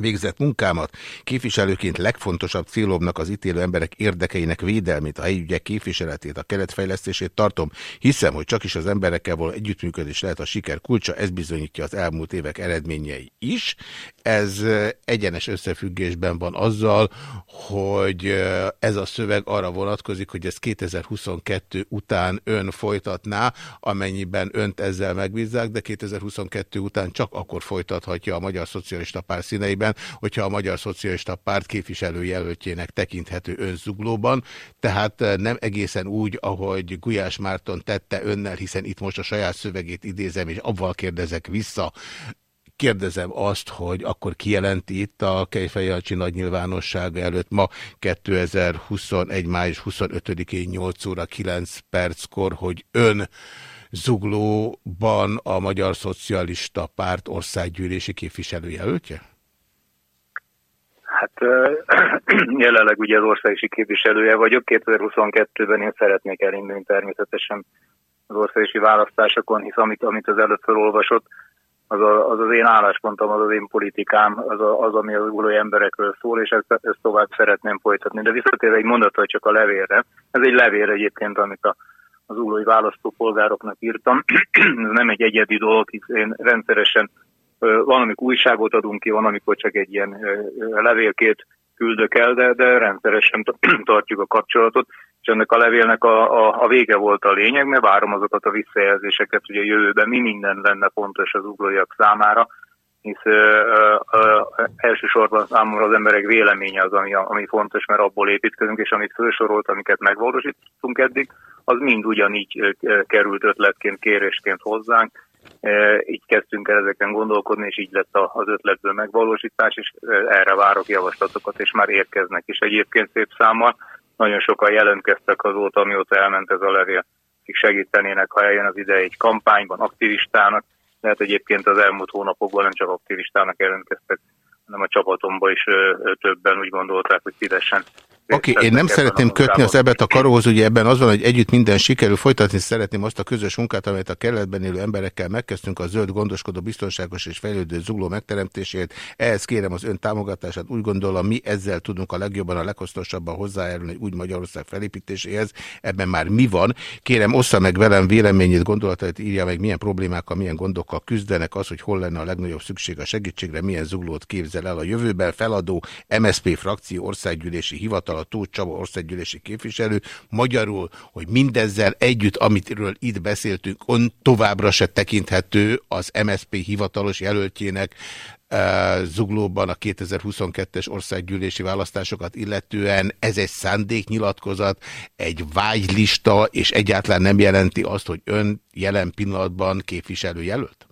Speaker 2: végzett munkámat, képviselőként legfontosabb célomnak az ítélő emberek érdekeinek védelmét, a helyi ügyek képviseletét, a keretfejlesztését tartom. Hiszem, hogy csak is az emberekkel való együttműködés lehet a siker kulcsa, ez bizonyítja az elmúlt évek eredményei is. Ez egyenes összefüggésben van azzal, hogy ez a szöveg arra vonatkozik, hogy ez 2022 után ön folytatná, amennyiben önt ezzel megbízzák, de 2022 után csak akkor folytathatja a Magyar Szocialista Pár színeiben, esetében, hogyha a Magyar Szocialista Párt képviselőjelöltjének tekinthető önzuglóban, tehát eh, nem egészen úgy, ahogy Gulyás Márton tette önnel, hiszen itt most a saját szövegét idézem, és abval kérdezek vissza, kérdezem azt, hogy akkor kijelenti itt a Kejfejancsi nagy nyilvánossága előtt ma 2021. május 25-én 8 óra 9 perckor, hogy ön Zuglóban a Magyar Szocialista Párt országgyűlési képviselőjelöltje?
Speaker 8: Hát jelenleg ugye az országisi képviselője vagyok. 2022-ben én szeretnék elindulni természetesen az országisi választásokon, hisz amit, amit az előtt felolvasott, az, a, az az én álláspontom, az az én politikám, az, a, az ami az új emberekről szól, és ezt, ezt tovább szeretném folytatni. De visszatérve egy mondat, csak a levélre. Ez egy levél egyébként, amit a, az úlói választópolgároknak írtam. Ez nem egy egyedi dolog, hisz én rendszeresen van, amikor újságot adunk ki, van, amikor csak egy ilyen levélkét küldök el, de, de rendszeresen tartjuk a kapcsolatot, és ennek a levélnek a, a, a vége volt a lényeg, mert várom azokat a visszajelzéseket, hogy a jövőben mi minden lenne fontos az uglóiak számára, hisz ö, ö, ö, elsősorban számomra az emberek véleménye az, ami, ami fontos, mert abból építkezünk, és amit felsorolt, amiket megvalósítunk eddig, az mind ugyanígy került ötletként, kérésként hozzánk, így kezdtünk el ezeken gondolkodni, és így lett az ötletből megvalósítás, és erre várok javaslatokat, és már érkeznek is egyébként szép számmal. Nagyon sokan jelentkeztek azóta, amióta elment ez a levél, akik segítenének, ha eljön az ide egy kampányban, aktivistának, lehet egyébként az elmúlt hónapokban nem csak aktivistának jelentkeztek, hanem a csapatomban is többen úgy gondolták, hogy szívesen
Speaker 2: Oké, okay, én nem szeretném kötni az ebet a karóhoz, ugye ebben az van, hogy együtt minden sikerül, folytatni szeretném azt a közös munkát, amelyet a kerületben élő emberekkel megkezdtünk, a zöld gondoskodó biztonságos és fejlődő zugló megteremtését. Ehhez kérem az ön támogatását. Úgy gondolom, mi ezzel tudunk a legjobban, a leghosszosabban hozzájárulni úgy Magyarország felépítéséhez. Ebben már mi van. Kérem, ossza meg velem véleményét, gondolatait írja meg, milyen problémákkal, milyen gondokkal küzdenek, az, hogy hol lenne a legnagyobb szükség a segítségre, milyen zuglót képzel el a jövőben. Feladó MSP frakció országgyűlési hivatal a Tóth Csaba országgyűlési képviselő, magyarul, hogy mindezzel együtt, amitről itt beszéltünk, on továbbra se tekinthető az MSP hivatalos jelöltjének e, Zuglóban a 2022-es országgyűlési választásokat illetően ez egy szándéknyilatkozat, egy vágylista, és egyáltalán nem jelenti azt, hogy ön jelen pillanatban képviselő jelölt?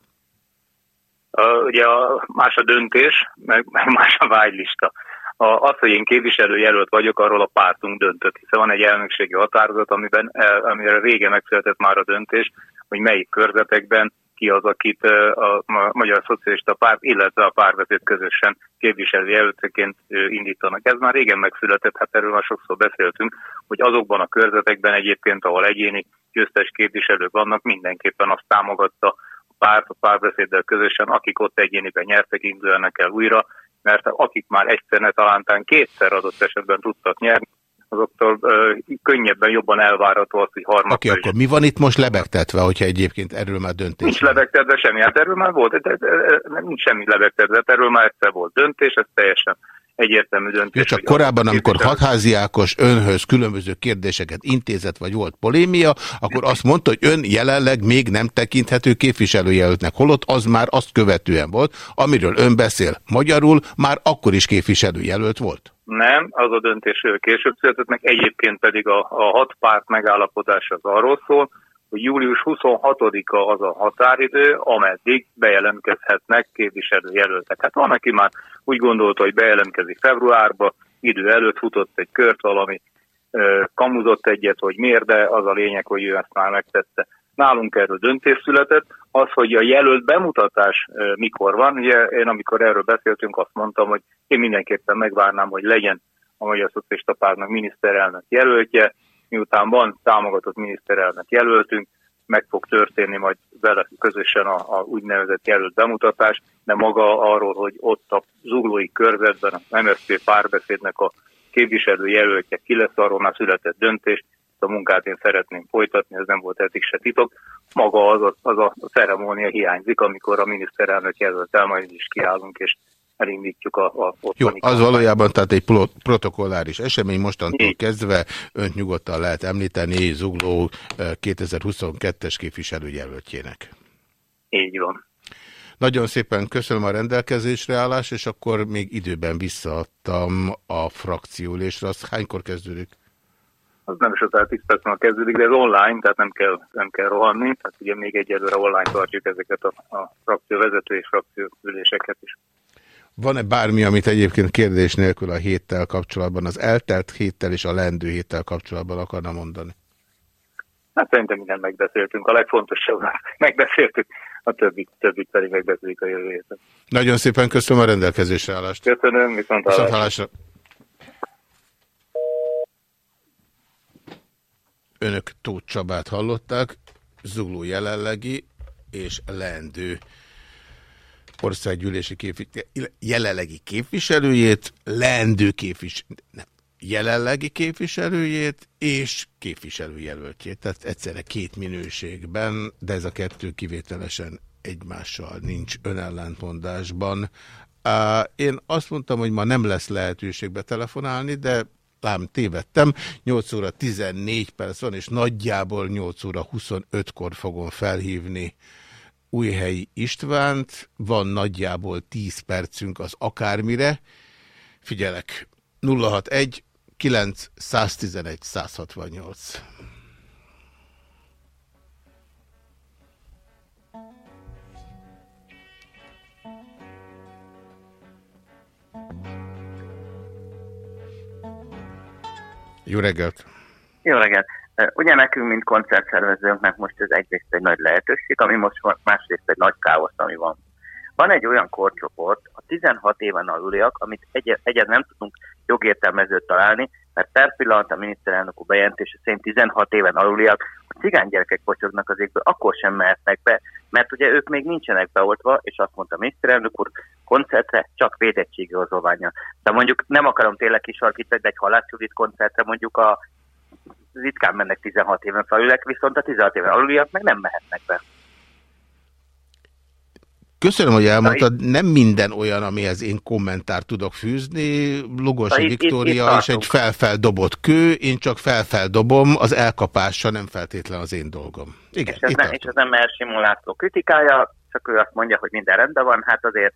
Speaker 8: Ugye a, más a döntés, meg, meg más a vágylista. A, az, hogy én képviselőjelölt vagyok, arról a pártunk döntött, hiszen van egy elnökségi határozat, amiben, e, amire régen megszületett már a döntés, hogy melyik körzetekben ki az, akit e, a Magyar Szocialista Párt, illetve a párvezet közösen képviselőjelöltként e, indítanak. Ez már régen megszületett, hát erről már sokszor beszéltünk, hogy azokban a körzetekben egyébként, ahol egyéni győztes képviselők vannak, mindenképpen azt támogatta párt, a párbeszéddel közösen, akik ott egyéniben nyertek, induljanak el újra, mert akik már egyszer, ne talántán kétszer adott esetben tudtak nyerni, azoktól ö, könnyebben, jobban elvárható az, hogy
Speaker 2: Oké,
Speaker 8: harmadszor
Speaker 2: okay,
Speaker 8: is.
Speaker 2: akkor mi van itt most lebegtetve, hogyha egyébként erről már döntés
Speaker 8: Nincs lebegtetve semmi, hát erről már volt, de, de, de, de nincs semmi lebegtetve, hát erről már egyszer volt döntés, ez teljesen egyértelmű döntés.
Speaker 2: Csak korábban, amikor Hatházi Ákos önhöz különböző kérdéseket intézett, vagy volt polémia, akkor azt mondta, hogy ön jelenleg még nem tekinthető képviselőjelöltnek, holott az már azt követően volt, amiről ön beszél. Magyarul már akkor is képviselőjelölt volt.
Speaker 8: Nem, az a döntés később született meg, egyébként pedig a, a hat párt megállapodás az arról szól, hogy július 26-a az a határidő, ameddig bejelentkezhetnek képviselőjelöltek. Hát van, aki már úgy gondolta, hogy bejelentkezik februárba, idő előtt futott egy kört valami, kamuzott egyet, hogy miért, de az a lényeg, hogy ő ezt már megtette. Nálunk erről döntés született. Az, hogy a jelölt bemutatás mikor van, ugye én amikor erről beszéltünk, azt mondtam, hogy én mindenképpen megvárnám, hogy legyen a Magyar Szocialista Pártnak miniszterelnök jelöltje, miután van támogatott miniszterelnök jelöltünk, meg fog történni majd vele közösen a, a úgynevezett jelölt bemutatás, de maga arról, hogy ott a zuglói körzetben a MSZP párbeszédnek a képviselő jelöltje ki lesz, arról már született döntés, a munkát én szeretném folytatni, ez nem volt eddig se titok. Maga az a, az a ceremónia hiányzik, amikor a miniszterelnök jelöltel majd is kiállunk, és elindítjuk a, a
Speaker 2: Jó, az
Speaker 8: kampányt.
Speaker 2: valójában tehát egy pro- protokolláris esemény, mostantól
Speaker 8: Így.
Speaker 2: kezdve önt nyugodtan lehet említeni Zugló eh, 2022-es képviselőjelöltjének.
Speaker 8: Így van.
Speaker 2: Nagyon szépen köszönöm a rendelkezésre állás, és akkor még időben visszaadtam a frakciólésre. Az hánykor kezdődik?
Speaker 8: az nem sokára 10 perc múlva kezdődik, de ez online, tehát nem kell, nem kell rohanni. Tehát ugye még egyelőre online tartjuk ezeket a, a frakcióvezető és frakcióüléseket is.
Speaker 2: Van-e bármi, amit egyébként kérdés nélkül a héttel kapcsolatban, az eltelt héttel és a lendő héttel kapcsolatban akarna mondani?
Speaker 8: Hát szerintem mindent megbeszéltünk. A legfontosabbat megbeszéltük, a többit, többit pedig megbeszéljük a jövő héten.
Speaker 2: Nagyon szépen köszönöm a rendelkezésre állást.
Speaker 8: Köszönöm, viszont
Speaker 2: Viszont
Speaker 8: hallásra.
Speaker 2: hallásra. Önök Tóth Csabát hallották, Zugló jelenlegi és leendő országgyűlési képviselő, jelenlegi képviselőjét, leendő képvis, nem, jelenlegi képviselőjét és képviselőjelöltjét. Tehát egyszerre két minőségben, de ez a kettő kivételesen egymással nincs önellentmondásban. Én azt mondtam, hogy ma nem lesz lehetőség betelefonálni, de lám tévedtem. 8 óra 14 perc van, és nagyjából 8 óra 25-kor fogom felhívni Újhelyi Istvánt. Van nagyjából 10 percünk az akármire. Figyelek, 061 9 111 168. Jó reggelt!
Speaker 9: Jó reggelt! Ugye nekünk, mint koncertszervezőnknek most ez egyrészt egy nagy lehetőség, ami most van, másrészt egy nagy káosz, ami van. Van egy olyan korcsoport, a 16 éven aluliak, amit egy, egyet nem tudunk jogértelmezőt találni, mert per pillanat a miniszterelnök úr bejelentése szerint 16 éven aluliak, a cigány gyerekek pocsognak az égből, akkor sem mehetnek be, mert ugye ők még nincsenek beoltva, és azt mondta a miniszterelnök úr, koncertre csak védettségi hozolványa. De mondjuk nem akarom tényleg kisarkítani, de egy halászjudit koncertre mondjuk a ritkán mennek 16 éven felülek, viszont a 16 éven aluliak meg nem mehetnek be.
Speaker 2: Köszönöm, hogy elmondtad, nem minden olyan, amihez én kommentárt tudok fűzni. Lugosi
Speaker 9: itt-
Speaker 2: Viktória
Speaker 9: itt
Speaker 2: és egy felfeldobott kő, én csak felfeldobom, az elkapása nem feltétlen az én dolgom. Igen,
Speaker 9: És ez, nem, és ez nem Mer Simon László kritikája, csak ő azt mondja, hogy minden rendben van, hát azért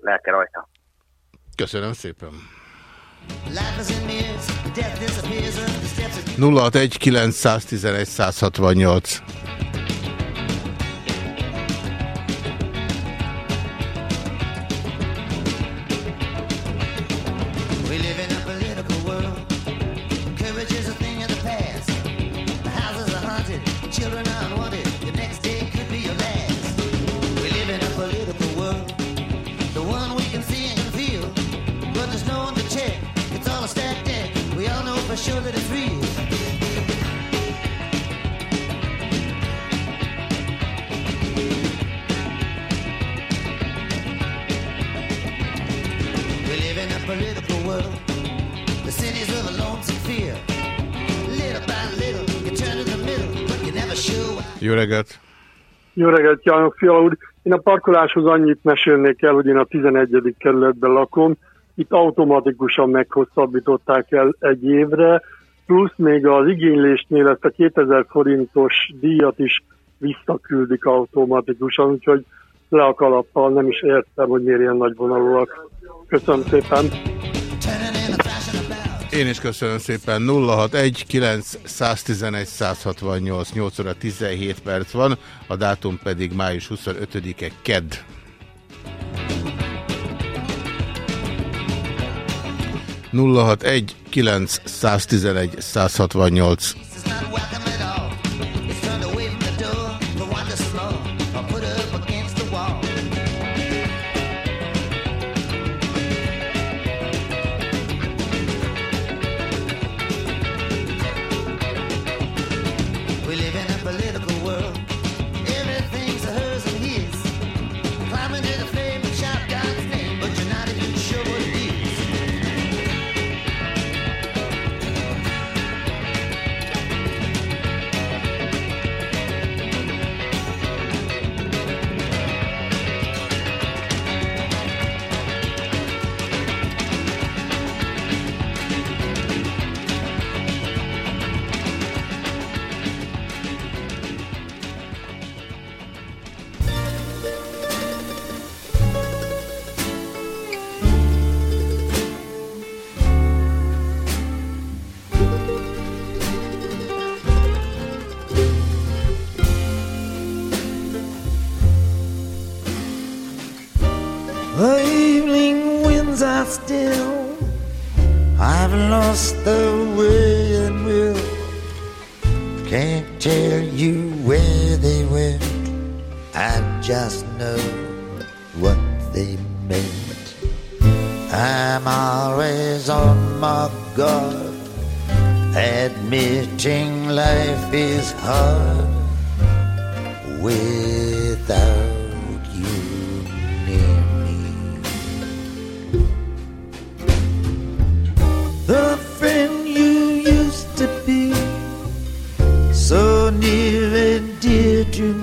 Speaker 9: lelke rajta.
Speaker 2: Köszönöm szépen. 061 911 168. Jó reggelt!
Speaker 10: Jó reggelt, János Fiala úr! Én a parkoláshoz annyit mesélnék el, hogy én a 11. kerületben lakom, itt automatikusan meghosszabbították el egy évre, plusz még az igénylésnél ezt a 2000 forintos díjat is visszaküldik automatikusan, úgyhogy le a kalappal, nem is értem, hogy miért ilyen nagy vonalúak. Köszönöm szépen!
Speaker 2: Én is köszönöm szépen. 061 911 168 8 óra 17 perc van, a dátum pedig május 25-e kedd. Nulla hat egy kilenc 111 168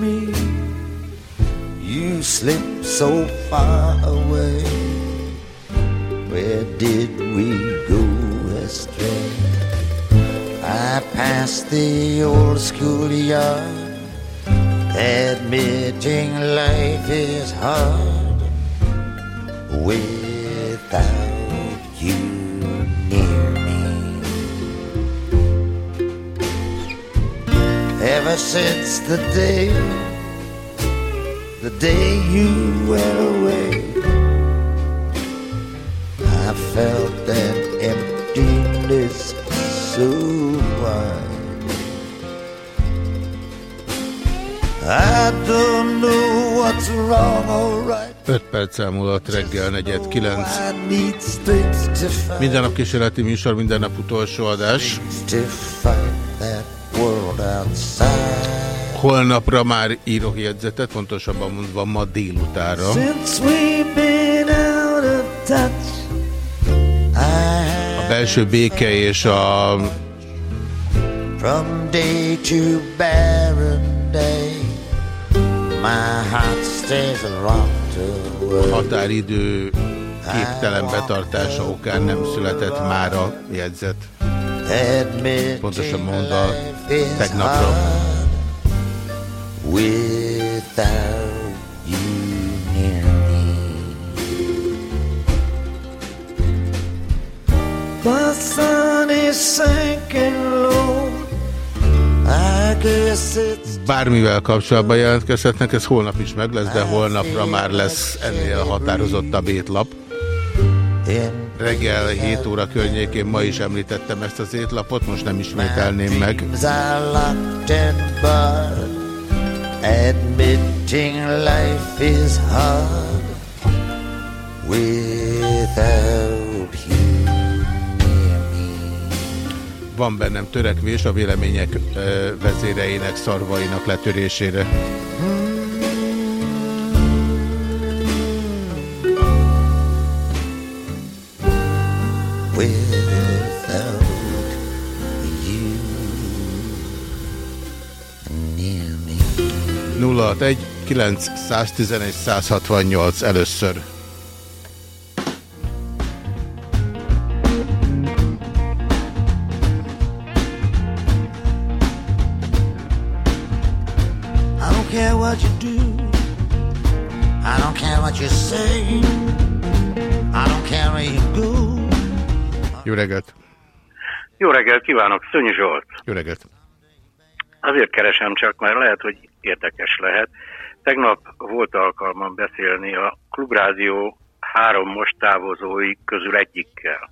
Speaker 6: me, you slipped so far away. Where did we go astray? I passed the old schoolyard, admitting life is hard without Ever since the day, the day you went away, I felt that emptiness so wide. I don't know what's wrong or right.
Speaker 2: 5 perc múlott reggel 49.
Speaker 6: I need strength to fight,
Speaker 2: Minden nap kísérleti műsor, minden nap utolsó adás. Holnapra már írok jegyzetet, pontosabban mondva ma délutára. A belső béke és a
Speaker 6: from day to barren day, my heart stays rocked
Speaker 2: határidő képtelen betartása okán nem született már a jegyzet. Pontosan mondva
Speaker 6: is
Speaker 2: tegnapra.
Speaker 6: hard Without you near me. The sun is sinking low. I guess it's
Speaker 2: Bármivel kapcsolatban jelentkezhetnek, ez holnap is meg lesz, de holnapra már lesz ennél határozottabb étlap.
Speaker 6: in
Speaker 2: Reggel 7 óra környékén ma is említettem ezt az étlapot, most nem ismételném meg.
Speaker 6: Admitting life is hard without you.
Speaker 2: Van bennem törekvés a vélemények vezéreinek, szarvainak letörésére.
Speaker 6: without
Speaker 2: 061 911 168 először. Jó reggelt!
Speaker 11: Jó reggelt kívánok, Szönyi Zsolt!
Speaker 2: Jó reggelt!
Speaker 11: Azért keresem csak, mert lehet, hogy érdekes lehet. Tegnap volt alkalmam beszélni a Klubrádió három most távozói közül egyikkel.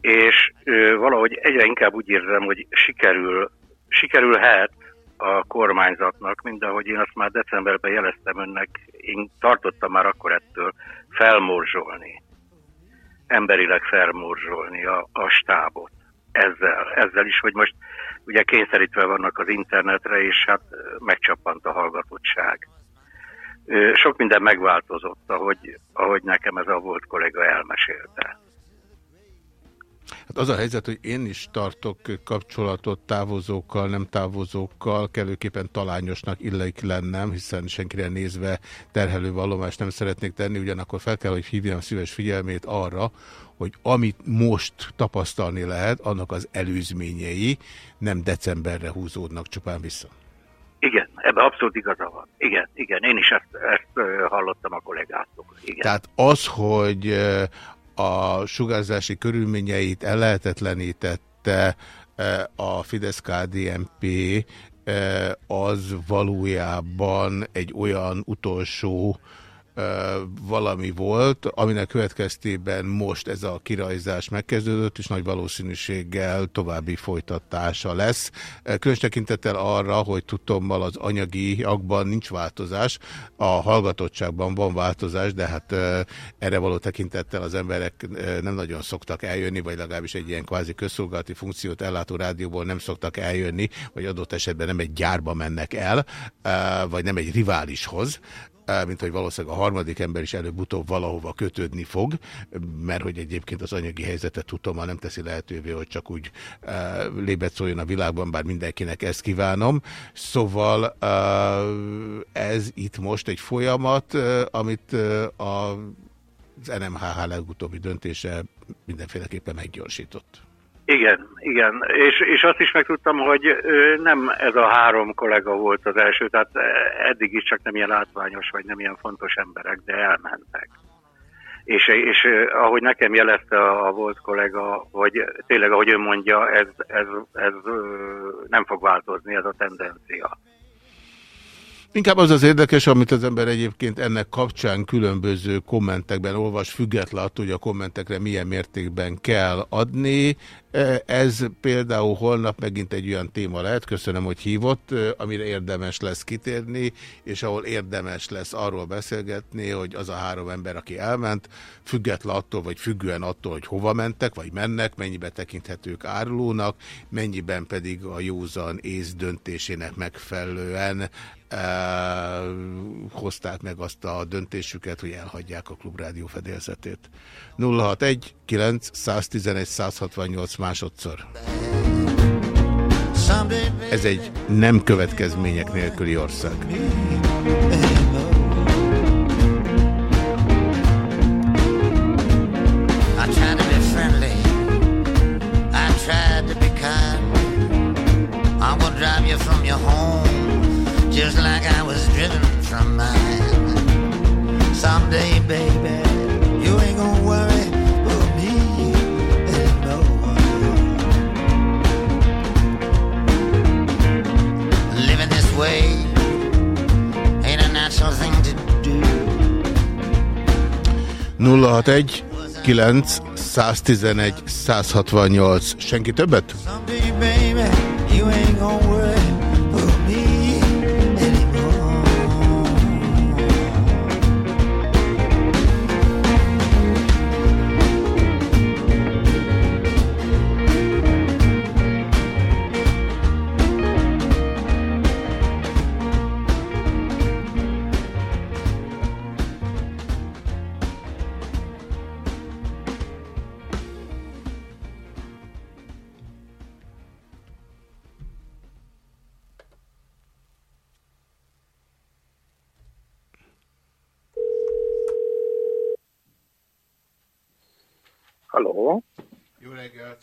Speaker 11: És ö, valahogy egyre inkább úgy érzem, hogy sikerül, sikerülhet a kormányzatnak, mint ahogy én azt már decemberben jeleztem önnek, én tartottam már akkor ettől felmorzsolni, emberileg felmorzsolni a, a stábot ezzel, ezzel is, hogy most ugye kényszerítve vannak az internetre, és hát megcsappant a hallgatottság. Sok minden megváltozott, ahogy, ahogy nekem ez a volt kollega elmesélte.
Speaker 2: Hát az a helyzet, hogy én is tartok kapcsolatot távozókkal, nem távozókkal, kellőképpen talányosnak illik lennem, hiszen senkire nézve terhelő vallomást nem szeretnék tenni, ugyanakkor fel kell, hogy hívjam szíves figyelmét arra, hogy amit most tapasztalni lehet, annak az előzményei nem decemberre húzódnak csupán vissza.
Speaker 11: Igen, ebben abszolút igaza van. Igen, igen, én is ezt, ezt hallottam a kollégától. Igen.
Speaker 2: Tehát az, hogy a sugárzási körülményeit ellehetetlenítette eh, a Fidesz-KDNP, eh, az valójában egy olyan utolsó valami volt, aminek következtében most ez a kirajzás megkezdődött, és nagy valószínűséggel további folytatása lesz. Különös tekintettel arra, hogy tudtommal az anyagiakban nincs változás, a hallgatottságban van változás, de hát erre való tekintettel az emberek nem nagyon szoktak eljönni, vagy legalábbis egy ilyen kvázi közszolgálati funkciót ellátó rádióból nem szoktak eljönni, vagy adott esetben nem egy gyárba mennek el, vagy nem egy riválishoz, mint hogy valószínűleg a harmadik ember is előbb-utóbb valahova kötődni fog, mert hogy egyébként az anyagi helyzetet tudom, nem teszi lehetővé, hogy csak úgy lébet szóljon a világban, bár mindenkinek ezt kívánom. Szóval ez itt most egy folyamat, amit a, az NMHH legutóbbi döntése mindenféleképpen meggyorsított.
Speaker 11: Igen, igen. És, és azt is megtudtam, hogy nem ez a három kollega volt az első, tehát eddig is csak nem ilyen látványos, vagy nem ilyen fontos emberek, de elmentek. És, és ahogy nekem jelezte a, volt kollega, hogy tényleg, ahogy ön mondja, ez, ez, ez nem fog változni, ez a tendencia.
Speaker 2: Inkább az az érdekes, amit az ember egyébként ennek kapcsán különböző kommentekben olvas, független attól, hogy a kommentekre milyen mértékben kell adni. Ez például holnap megint egy olyan téma lehet, köszönöm, hogy hívott, amire érdemes lesz kitérni, és ahol érdemes lesz arról beszélgetni, hogy az a három ember, aki elment, független attól, vagy függően attól, hogy hova mentek, vagy mennek, mennyibe tekinthetők árulónak, mennyiben pedig a józan ész döntésének megfelelően hozták meg azt a döntésüket, hogy elhagyják a klubrádió fedélzetét. 061 9 111 168 másodszor. Ez egy nem következmények nélküli ország.
Speaker 6: Someday, baby, you ain't gonna worry about me anymore. Living this way ain't a natural thing to do.
Speaker 2: 061 9 111 168. Senki többet?
Speaker 6: Someday, baby, you ain't gonna worry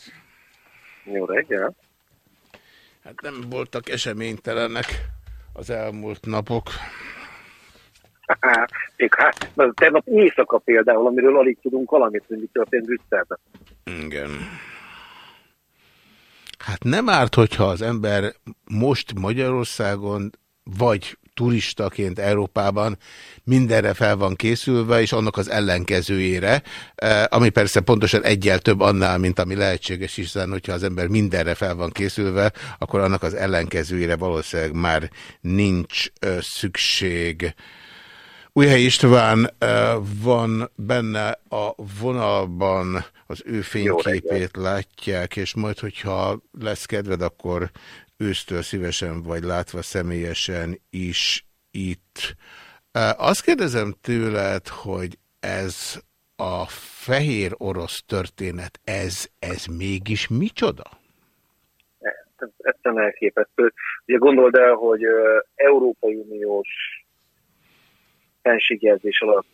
Speaker 2: reggelt!
Speaker 12: jó reggel.
Speaker 2: Hát nem voltak eseménytelenek az elmúlt napok.
Speaker 12: Még hát, na, tegnap éjszaka például, amiről alig tudunk valamit, hogy mi történt Brüsszelben.
Speaker 2: Igen. Hát nem árt, hogyha az ember most Magyarországon, vagy turistaként Európában mindenre fel van készülve, és annak az ellenkezőjére, eh, ami persze pontosan egyel több annál, mint ami lehetséges, hiszen hogyha az ember mindenre fel van készülve, akkor annak az ellenkezőjére valószínűleg már nincs ö, szükség. Újhely István ö, van benne a vonalban, az ő fényképét látják, és majd, hogyha lesz kedved, akkor ősztől szívesen vagy látva személyesen is itt. Azt kérdezem tőled, hogy ez a fehér orosz történet, ez, ez mégis micsoda?
Speaker 12: Egyszerűen elképesztő. Ugye gondold el, hogy Európai Uniós fenségjelzés alatt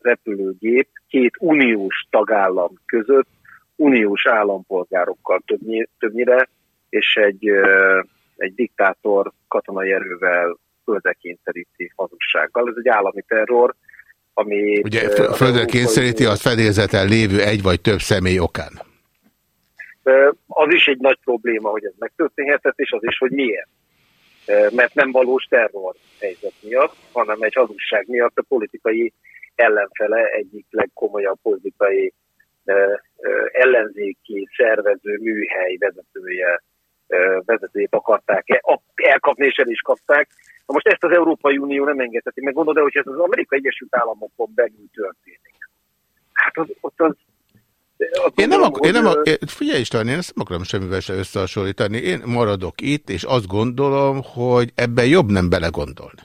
Speaker 12: repülőgép két uniós tagállam között uniós állampolgárokkal többnyi, többnyire, és egy, egy diktátor katonai erővel földre kényszeríti hazugsággal. Ez egy állami terror, ami...
Speaker 2: Ugye földre kényszeríti az fedélzeten lévő egy vagy több személy okán.
Speaker 12: Az is egy nagy probléma, hogy ez megtörténhetett, és az is, hogy miért. Mert nem valós terror helyzet miatt, hanem egy hazugság miatt a politikai ellenfele egyik legkomolyabb politikai ellenzéki szervező műhely vezetője vezetőjét akarták a- elkapni, és el is kapták. Na most ezt az Európai Unió nem engedheti meg. Gondolod, hogy ez az Amerikai Egyesült Államokon belül történik. Hát az, ott az azt
Speaker 2: Én nem, ak- én nem ak- figyelj István, én ezt nem akarom semmivel se összehasonlítani. Én maradok itt, és azt gondolom, hogy ebben jobb nem belegondolni.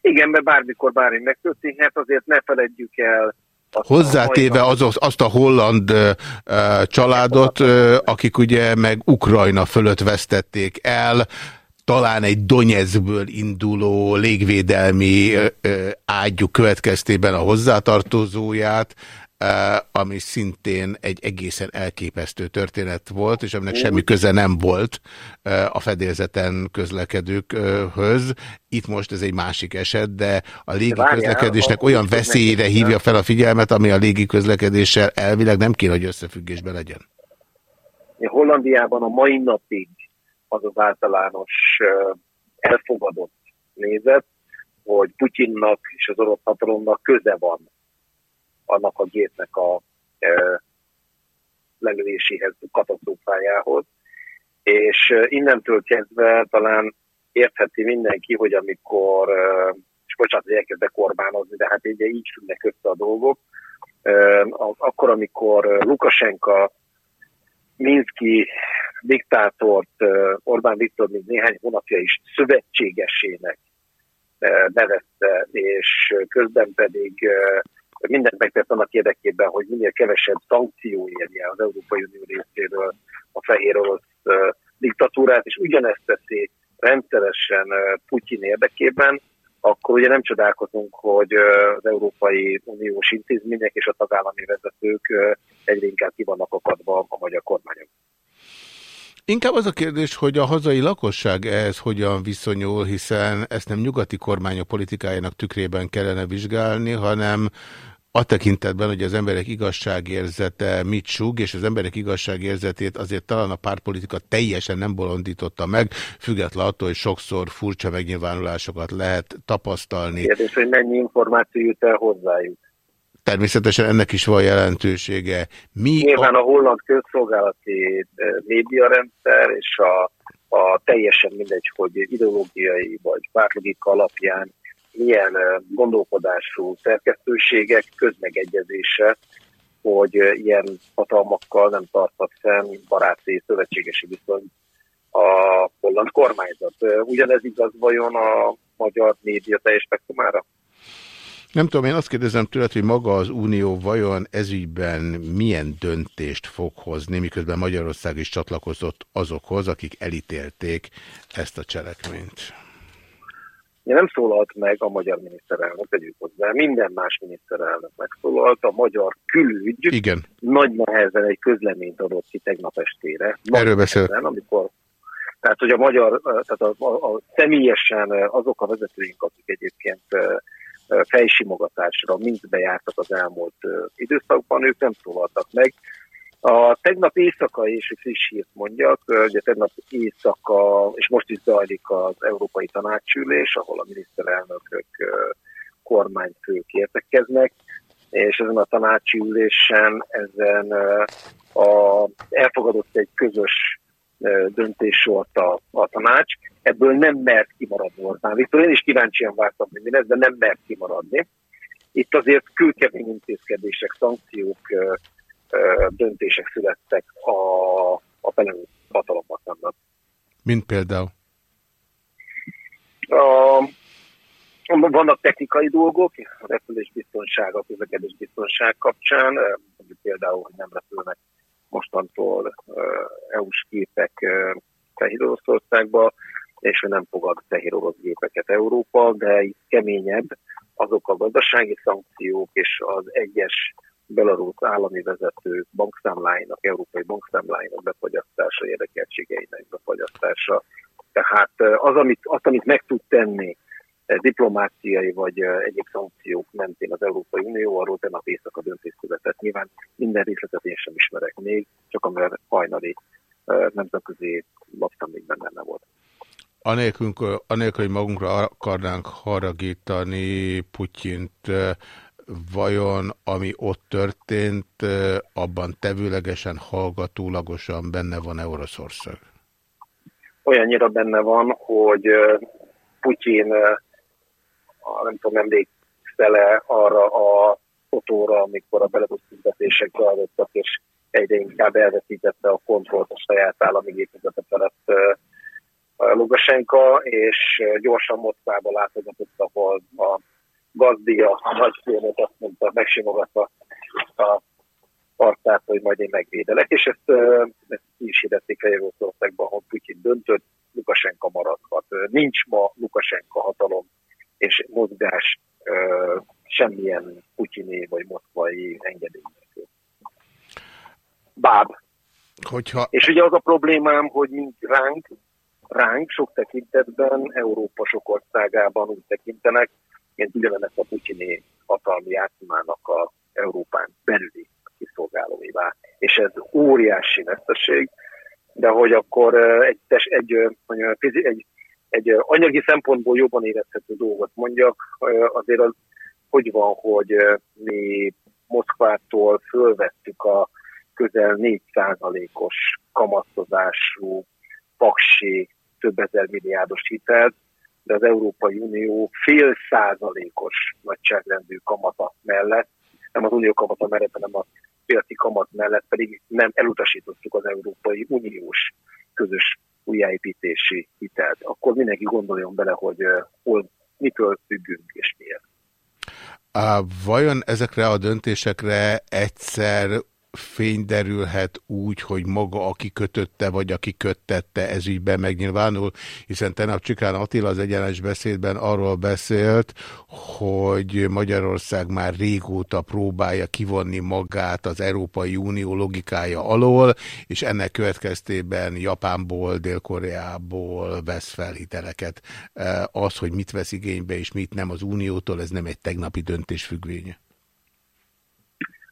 Speaker 12: Igen, mert bármikor bármi megtörténhet, azért ne feledjük el
Speaker 2: Hozzátéve azok, azt a holland családot, akik ugye meg Ukrajna fölött vesztették el, talán egy Donetskből induló légvédelmi ágyuk következtében a hozzátartozóját, ami szintén egy egészen elképesztő történet volt, és aminek semmi köze nem volt ö, a fedélzeten közlekedőkhöz. Itt most ez egy másik eset, de a légi közlekedésnek olyan veszélyére hívja fel a figyelmet, ami a légi közlekedéssel elvileg nem kéne, hogy összefüggésben legyen.
Speaker 12: Hollandiában a mai napig az az általános ö, elfogadott nézet, hogy Putyinnak és az orosz hatalomnak köze van annak a gépnek a ö, lelövéséhez, katasztrófájához. És ö, innentől kezdve talán értheti mindenki, hogy amikor, ö, és bocsánat, hogy elkezdek korbánozni, de hát így, így függnek össze a dolgok, a- akkor, amikor Lukasenka Minszki diktátort Orbán Viktor még néhány hónapja is szövetségesének nevezte, és közben pedig mindent megtett annak érdekében, hogy minél kevesebb szankció érje az Európai Unió részéről a fehér orosz diktatúrát, és ugyanezt teszi rendszeresen Putyin érdekében, akkor ugye nem csodálkozunk, hogy az Európai Uniós intézmények és a tagállami vezetők egyre inkább ki vannak akadva a magyar kormányok.
Speaker 2: Inkább az a kérdés, hogy a hazai lakosság ehhez hogyan viszonyul, hiszen ezt nem nyugati kormányok politikájának tükrében kellene vizsgálni, hanem a tekintetben, hogy az emberek igazságérzete mit sug, és az emberek igazságérzetét azért talán a pártpolitika teljesen nem bolondította meg, független attól, hogy sokszor furcsa megnyilvánulásokat lehet tapasztalni.
Speaker 12: Kérdés, hogy mennyi információ jut el hozzájuk.
Speaker 2: Természetesen ennek is van jelentősége. Mi
Speaker 12: Nyilván a holland közszolgálati eh, médiarendszer és a, a teljesen mindegy, hogy ideológiai vagy pártlogika alapján milyen gondolkodású szerkesztőségek közmegegyezése, hogy ilyen hatalmakkal nem tarthat fenn baráti szövetségesi viszony a holland kormányzat. Ugyanez igaz vajon a magyar média teljes spektrumára?
Speaker 2: Nem tudom, én azt kérdezem tőled, hogy maga az Unió vajon ezügyben milyen döntést fog hozni, miközben Magyarország is csatlakozott azokhoz, akik elítélték ezt a cselekményt.
Speaker 12: Ugye nem szólalt meg a magyar miniszterelnök, tegyük hozzá, minden más miniszterelnök megszólalt, a magyar külügy
Speaker 2: Igen.
Speaker 12: nagy nehezen egy közleményt adott ki tegnap estére.
Speaker 2: Erről
Speaker 12: nehezen, amikor tehát, hogy a magyar, tehát a, a, a személyesen azok a vezetőink, akik egyébként ö, fejsimogatásra mind bejártak az elmúlt időszakban, ők nem szólaltak meg. A tegnap éjszaka, és egy friss hírt mondjak, ugye tegnap éjszaka, és most is zajlik az Európai Tanácsülés, ahol a miniszterelnökök, kormányfők értekeznek, és ezen a tanácsi ülésen ezen a, elfogadott egy közös döntéssort a, a tanács. Ebből nem mert kimaradni Orbán Viktor. Én is kíváncsian vártam, hogy mi lesz, de nem mert kimaradni. Itt azért külkemény intézkedések, szankciók, döntések születtek a, a Belarus hatalommal szemben.
Speaker 2: Mint például.
Speaker 12: A, vannak technikai dolgok, a repülésbiztonság, a közlekedésbiztonság kapcsán, eh, mondjuk például, hogy nem repülnek mostantól EU-s gépek eh, Fehér Oroszországba, és hogy nem fogad fehér orosz gépeket Európa, de itt keményebb azok a gazdasági szankciók és az egyes belarusz állami vezetők bankszámláinak, európai bankszámláinak befagyasztása, érdekeltségeinek befagyasztása. Tehát eh, az, amit, azt, amit meg tud tenni diplomáciai vagy egyéb szankciók mentén az Európai Unió, arról tegnap éjszaka döntés született. Nyilván minden részletet én sem ismerek még, csak amivel hajnali nemzetközi lapszemlékben benne volt.
Speaker 2: Anélkül, anélkül, hogy magunkra akarnánk haragítani Putyint, vajon ami ott történt, abban tevőlegesen, hallgatólagosan benne van Oroszország?
Speaker 12: olyannyira benne van, hogy Putyin, nem tudom, emlékszel-e arra a fotóra, amikor a belarusz tüntetések és egyre inkább elveszítette a kontrollt a saját állami gépezete felett Lukasenka, és gyorsan Moszkvába látogatott, ahol a gazdia, a nagyfőnök azt mondta, megsimogatva a arcát, hogy majd én megvédelek, és ezt, ezt is hirdették Fehér Oroszországban, hogy Putyin döntött, Lukasenka maradhat. Nincs ma Lukasenka hatalom és mozgás semmilyen putyini vagy moszkvai engedély nélkül. Báb.
Speaker 2: Hogyha...
Speaker 12: És ugye az a problémám, hogy mint ránk, ránk sok tekintetben, Európa sok országában úgy tekintenek, mint ugyanezt a putyini hatalmi játszmának a Európán belüli kiszolgálóivá. És ez óriási veszteség, de hogy akkor egy, egy, egy, egy eh, anyagi szempontból jobban érezhető dolgot mondjak, azért az hogy van, hogy mi Moszkvától fölvettük a közel 4%-os kamatozású paksi több ezer milliárdos hitelt, de az Európai Unió fél százalékos nagyságrendű kamata mellett, nem az unió kamata mellett, hanem a piaci kamat mellett pedig nem elutasítottuk az Európai Uniós közös újjáépítési hitelt. Akkor mindenki gondoljon bele, hogy uh, hol, mitől függünk és miért.
Speaker 2: Vajon ezekre a döntésekre egyszer fény derülhet úgy, hogy maga, aki kötötte, vagy aki köttette ez ügyben megnyilvánul, hiszen tegnap Csikán Attila az egyenes beszédben arról beszélt, hogy Magyarország már régóta próbálja kivonni magát az Európai Unió logikája alól, és ennek következtében Japánból, Dél-Koreából vesz fel hiteleket. E, Az, hogy mit vesz igénybe és mit nem az Uniótól, ez nem egy tegnapi döntés függvénye.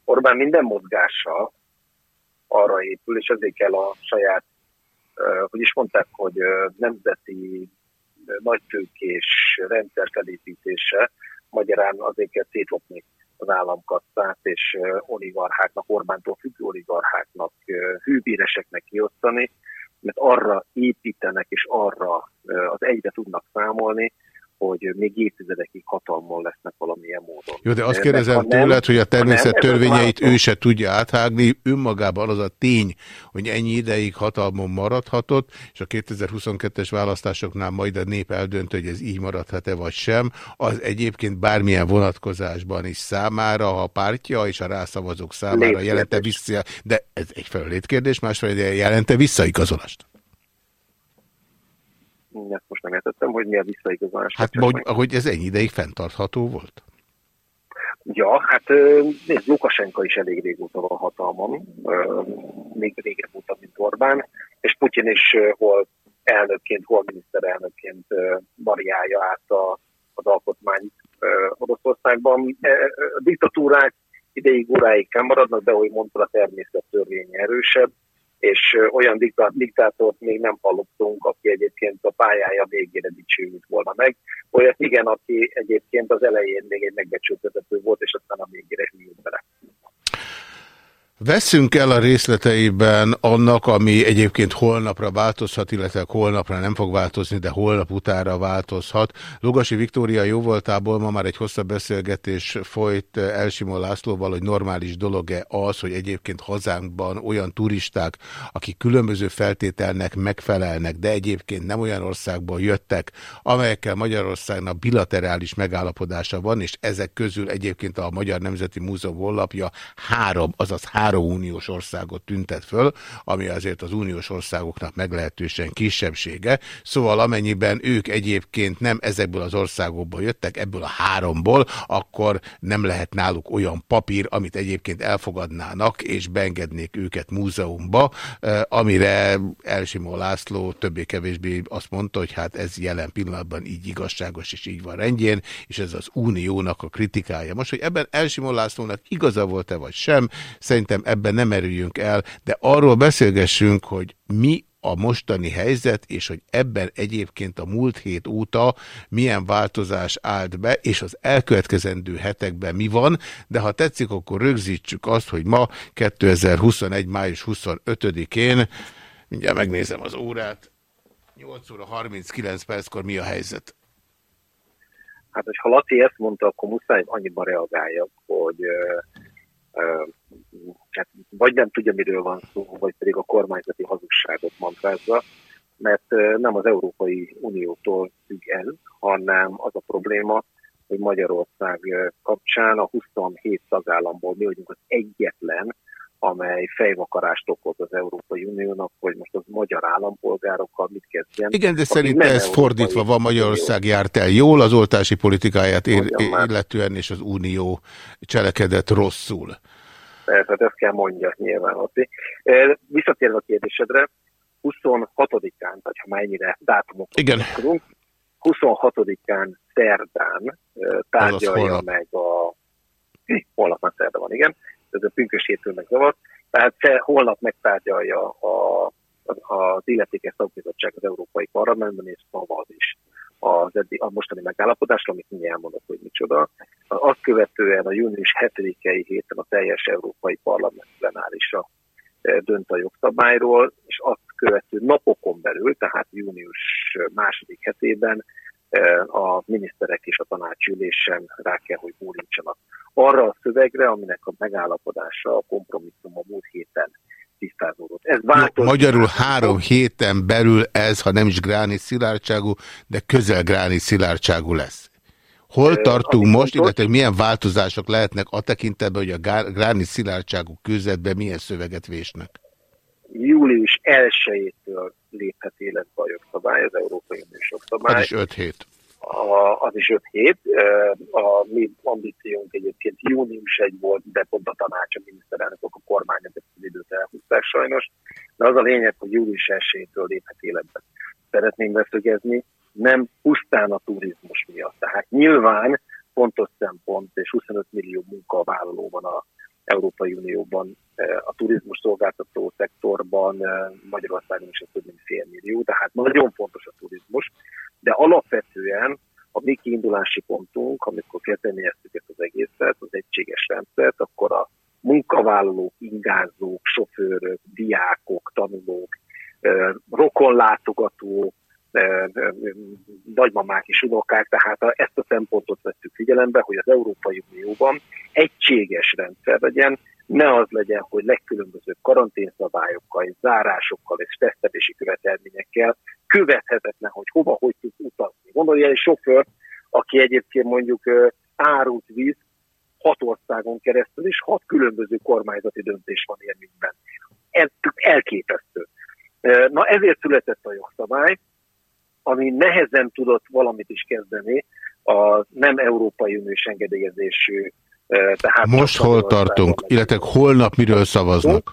Speaker 12: Orbán minden mozgása arra épül, és ezért kell a saját, hogy is mondták, hogy nemzeti nagytőkés rendszer felépítése, magyarán azért kell szétlopni az államkasszát, és oligarcháknak, Orbántól függő oligarcháknak, hűbéreseknek kiosztani, mert arra építenek, és arra az egyre tudnak számolni, hogy még évtizedekig hatalmon lesznek valamilyen módon.
Speaker 2: Jó, de azt kérdezem
Speaker 12: nem-
Speaker 2: tőled, hogy a
Speaker 12: nem,
Speaker 2: természet
Speaker 12: a
Speaker 2: törvényeit ő se tudja áthágni, önmagában az a tény, hogy ennyi ideig hatalmon maradhatott, és a 2022-es választásoknál majd a nép eldöntő, hogy ez így maradhat-e vagy sem, az egyébként bármilyen vonatkozásban is számára, ha a pártja és a rászavazók számára jelente vissza, de ez egyfelől létkérdés, másfelől jelente visszaigazolást.
Speaker 12: Ezt most nem értettem, hogy mi a visszaigazolás.
Speaker 2: Hát, hogy, hogy ez ennyi ideig fenntartható volt?
Speaker 12: Ja, hát nézd, Lukasenka is elég régóta van hatalmon, még régebb óta, mint Orbán, és Putyin is hol elnökként, hol miniszterelnökként variálja át a, az alkotmányt Oroszországban. E, A diktatúrák ideig, óráig maradnak, de ahogy mondta, a természet törvénye erősebb, és olyan diktá- diktátort még nem hallottunk, aki egyébként a pályája végére dicsőült volna meg. Olyat igen, aki egyébként az elején még egy megbecsült vezető volt, és aztán a végére hűlt bele.
Speaker 2: Veszünk el a részleteiben annak, ami egyébként holnapra változhat, illetve holnapra nem fog változni, de holnap utára változhat. Lugasi Viktória jóvoltából ma már egy hosszabb beszélgetés folyt Elsimon Lászlóval, hogy normális dolog-e az, hogy egyébként hazánkban olyan turisták, akik különböző feltételnek megfelelnek, de egyébként nem olyan országból jöttek, amelyekkel Magyarországnak bilaterális megállapodása van, és ezek közül egyébként a Magyar Nemzeti Múzeum honlapja három, azaz három uniós országot tüntet föl, ami azért az uniós országoknak meglehetősen kisebbsége. Szóval amennyiben ők egyébként nem ezekből az országokból jöttek, ebből a háromból, akkor nem lehet náluk olyan papír, amit egyébként elfogadnának, és beengednék őket múzeumba, eh, amire Elsimó László többé-kevésbé azt mondta, hogy hát ez jelen pillanatban így igazságos, és így van rendjén, és ez az uniónak a kritikája. Most, hogy ebben Elsimó Lászlónak igaza volt-e vagy sem, szerintem ebben nem erüljünk el, de arról beszélgessünk, hogy mi a mostani helyzet, és hogy ebben egyébként a múlt hét óta milyen változás állt be, és az elkövetkezendő hetekben mi van, de ha tetszik, akkor rögzítsük azt, hogy ma 2021. május 25-én, mindjárt megnézem az órát, 8 óra 39 perckor mi a helyzet?
Speaker 12: Hát, ha Laci ezt mondta, akkor muszáj annyiban reagáljak, hogy ö, ö, hát, vagy nem tudja, miről van szó, vagy pedig a kormányzati hazugságot mantrázza, mert nem az Európai Uniótól függ ez, hanem az a probléma, hogy Magyarország kapcsán a 27 tagállamból mi vagyunk az egyetlen, amely fejvakarást okoz az Európai Uniónak, hogy most az magyar állampolgárokkal mit kezdjen.
Speaker 2: Igen, de szerintem ez fordítva van, Magyarország járt el jól az oltási politikáját ér, illetően, és az Unió cselekedett rosszul.
Speaker 12: Persze, hát ezt kell mondja nyilván. Laci. Visszatérve a kérdésedre, 26-án, tehát ha már ennyire dátumokon
Speaker 2: Igen.
Speaker 12: tudunk, 26-án szerdán tárgyalja meg a... Hm, Holnap már szerda van, igen. Ez a pünkös hétfő megzavart. Tehát holnap megtárgyalja a, a, az illetékes szakbizottság az Európai Parlamentben, és szavaz is az eddig, a mostani megállapodásra, amit mindjárt elmondok, hogy micsoda. Azt követően a június 7-i héten a teljes Európai Parlament plenárisra eh, dönt a jogszabályról, és azt követő napokon belül, tehát június második hetében eh, a miniszterek és a tanácsülésen rá kell, hogy bólincsanak arra a szövegre, aminek a megállapodása, a kompromisszum a múlt héten tisztázódott. Ez változik.
Speaker 2: Magyarul három héten belül ez, ha nem is gránit szilárdságú, de közel gránit szilárdságú lesz. Hol tartunk most,
Speaker 12: fontos-
Speaker 2: illetve milyen változások lehetnek a tekintetben, hogy a gránit szilárdságú kőzetben milyen szöveget vésnek?
Speaker 12: Július 1-től léphet életbe a jogszabály, az Európai Uniós jogszabály.
Speaker 2: Az is öt hét.
Speaker 12: A, az is 5 hét. A mi ambíciónk egyébként június 1 volt, de pont a tanács, a miniszterelnökök, a kormány ezt az időt elhúzták sajnos. De az a lényeg, hogy július 1-től léphet életbe. Szeretném beszögezni, nem pusztán a turizmus miatt. Tehát nyilván fontos szempont, és 25 millió munkavállaló van a Európai Unióban, a turizmus szolgáltató szektorban, Magyarországon is több mint fél millió, tehát nagyon fontos a turizmus, de alapvetően a mi kiindulási pontunk, amikor kezdeményeztük ezt az egészet, az egységes rendszert, akkor a munkavállalók, ingázók, sofőrök, diákok, tanulók, rokonlátogatók, nagymamák és unokák, tehát ezt a szempontot vettük figyelembe, hogy az Európai Unióban egységes rendszer legyen, ne az legyen, hogy legkülönbözőbb karanténszabályokkal, zárásokkal és tesztelési követelményekkel követhetetlen, hogy hova, hogy tud utazni. Gondolja egy sofőr, aki egyébként mondjuk árut visz hat országon keresztül, és hat különböző kormányzati döntés van érvényben. Ez elképesztő. Na ezért született a jogszabály, ami nehezen tudott valamit is kezdeni, a nem Európai Uniós engedélyezésű. Tehát
Speaker 2: Most hol tartunk, illetve holnap miről szavaznak?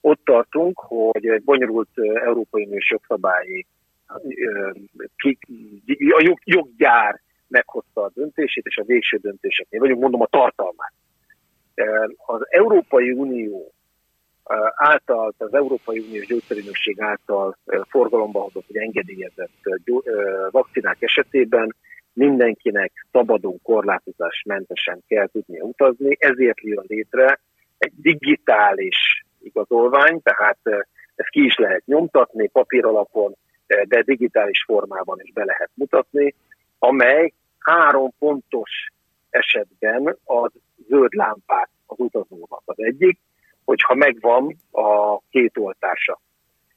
Speaker 12: Ott tartunk, hogy egy bonyolult Európai Uniós jogszabályi a jog, joggyár meghozta a döntését, és a végső döntéseknél vagyunk, mondom a tartalmát. Az Európai Unió által, az Európai Uniós Gyógyszerügynökség által forgalomba hozott, vagy engedélyezett vakcinák esetében mindenkinek szabadon, korlátozásmentesen kell tudnia utazni, ezért jön létre egy digitális igazolvány, tehát eh, ezt ki is lehet nyomtatni papír alapon, eh, de digitális formában is be lehet mutatni, amely három pontos esetben ad zöld lámpát az utazónak. Az egyik, hogyha megvan a két oltása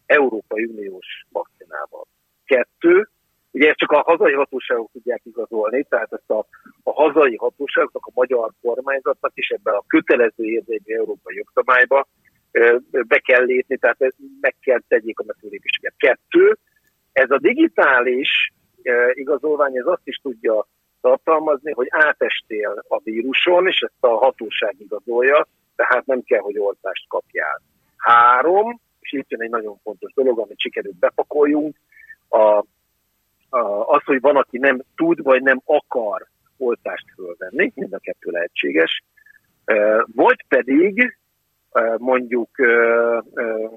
Speaker 12: Európai Uniós vakcinával. Kettő, ugye ezt csak a hazai hatóságok tudják igazolni, tehát ezt a, a hazai hatóságoknak, a magyar kormányzatnak is ebben a kötelező érvényű európai jogszabályba be kell lépni, tehát meg kell tegyék a megfélépéseket. Kettő, ez a digitális igazolvány, ez azt is tudja tartalmazni, hogy átestél a víruson, és ezt a hatóság igazolja, tehát nem kell, hogy oltást kapjál. Három, és itt jön egy nagyon fontos dolog, amit sikerült bepakoljunk, a, az, hogy van, aki nem tud, vagy nem akar oltást fölvenni, mind a kettő lehetséges, vagy pedig mondjuk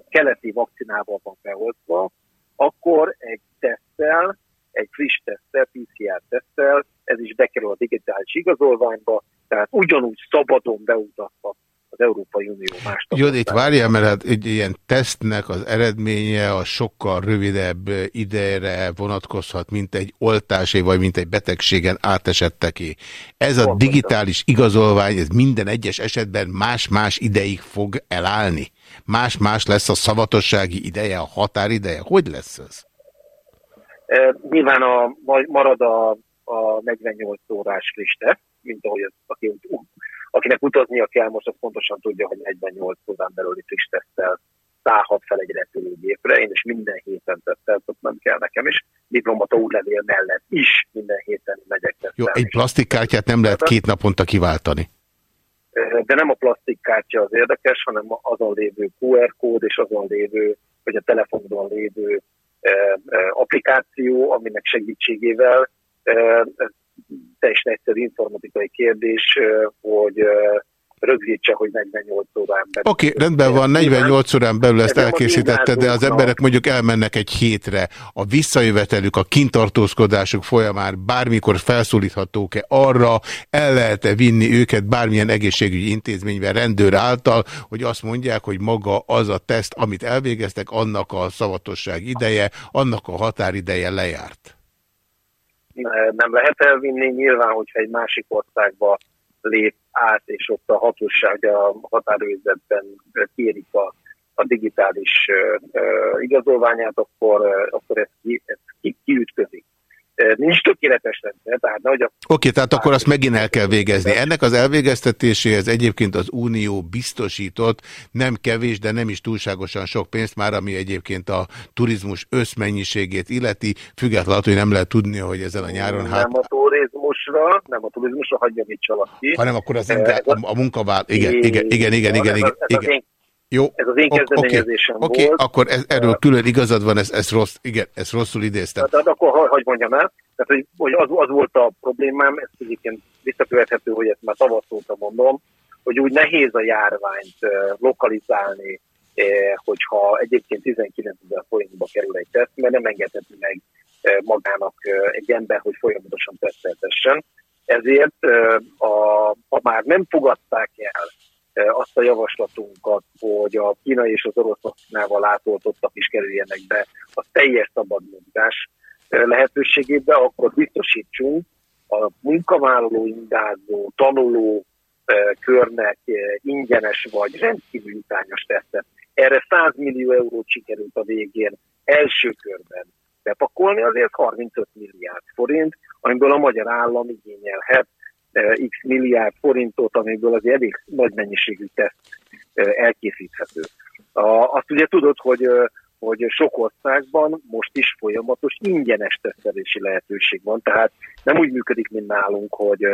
Speaker 12: keleti vakcinával van beoltva, akkor egy teszttel, egy friss teszttel, PCR teszttel, ez is bekerül a digitális igazolványba, tehát ugyanúgy szabadon beutazhat az Európai Unió más
Speaker 2: itt várjál, mert hát egy ilyen tesztnek az eredménye a sokkal rövidebb idejre vonatkozhat, mint egy oltásé, vagy mint egy betegségen átesetteké. Ez a digitális igazolvány, ez minden egyes esetben más-más ideig fog elállni. Más-más lesz a szavatossági ideje, a határideje. Hogy lesz ez?
Speaker 12: E, Nyilván a, marad a, a 48 órás teszt, mint ahogy ez, aki, akinek utaznia kell, most azt pontosan tudja, hogy 48 órán belüli friss teszttel szállhat fel egy repülőgépre. Én is minden héten tesztelt, ott nem kell nekem is. Diplomata útlevél mellett is minden héten megyek
Speaker 2: Jó,
Speaker 12: tesztelni.
Speaker 2: egy plastikkártyát nem lehet két naponta kiváltani.
Speaker 12: De nem a plastikkártya az érdekes, hanem azon lévő QR kód és azon lévő, vagy a telefonon lévő e, e, applikáció, aminek segítségével e, ez teljesen egyszerű informatikai kérdés, hogy rögzítse, hogy 48 órán belül.
Speaker 2: Oké, okay, rendben van, 48 órán belül ezt elkészítette, de az emberek mondjuk elmennek egy hétre. A visszajövetelük, a kintartózkodásuk folyamán bármikor felszólíthatók-e arra, el lehet-e vinni őket bármilyen egészségügyi intézményben rendőr által, hogy azt mondják, hogy maga az a teszt, amit elvégeztek, annak a szavatosság ideje, annak a határideje lejárt.
Speaker 12: Nem lehet elvinni. Nyilván, hogyha egy másik országba lép át, és ott a hatóság a határőrzetben kérik a, a digitális ö, igazolványát, akkor, ö, akkor ez, ki, ez ki, kiütközik. Nincs tökéletes rendszer, tehát nehogy a
Speaker 2: Oké, okay, tehát akkor azt megint el kell végezni. Ennek az elvégeztetéséhez egyébként az Unió biztosított nem kevés, de nem is túlságosan sok pénzt már, ami egyébként a turizmus összmennyiségét illeti, függetlenül, hogy nem lehet tudni, hogy ezen a nyáron hát,
Speaker 12: nem a turizmusra, nem a turizmusra, hagyja mit valaki.
Speaker 2: hanem akkor az inter, a, a munkavál... Igen, igen, igen, igen, igen, igen, igen. Jó,
Speaker 12: Ez az én kezdeményezésem
Speaker 2: Oké, okay,
Speaker 12: volt.
Speaker 2: akkor ez, erről külön igazad van, ezt, ezt, rossz, igen, ezt rosszul idéztem.
Speaker 12: Tehát akkor hagy, hagy mondjam el, tehát, hogy, az, az volt a problémám, ez egyébként visszakövethető, hogy ezt már tavasz óta mondom, hogy úgy nehéz a járványt lokalizálni, hogyha egyébként 19 ezer forintba kerül egy teszt, mert nem engedheti meg magának egy ember, hogy folyamatosan teszteltessen. Ezért, a, ha már nem fogadták el azt a javaslatunkat, hogy a kínai és az orosz vakcinával látoltottak is kerüljenek be a teljes szabad mozgás eh, lehetőségébe, akkor biztosítsunk a munkavállaló, indázó, tanuló eh, körnek eh, ingyenes vagy rendkívül utányos tesztet. Erre 100 millió eurót sikerült a végén első körben bepakolni, azért 35 milliárd forint, amiből a magyar állam igényelhet eh, x milliárd forintot, amiből az elég nagy mennyiségű teszt eh, elkészíthető. A, azt ugye tudod, hogy, eh, hogy sok országban most is folyamatos ingyenes tesztelési lehetőség van, tehát nem úgy működik, mint nálunk, hogy,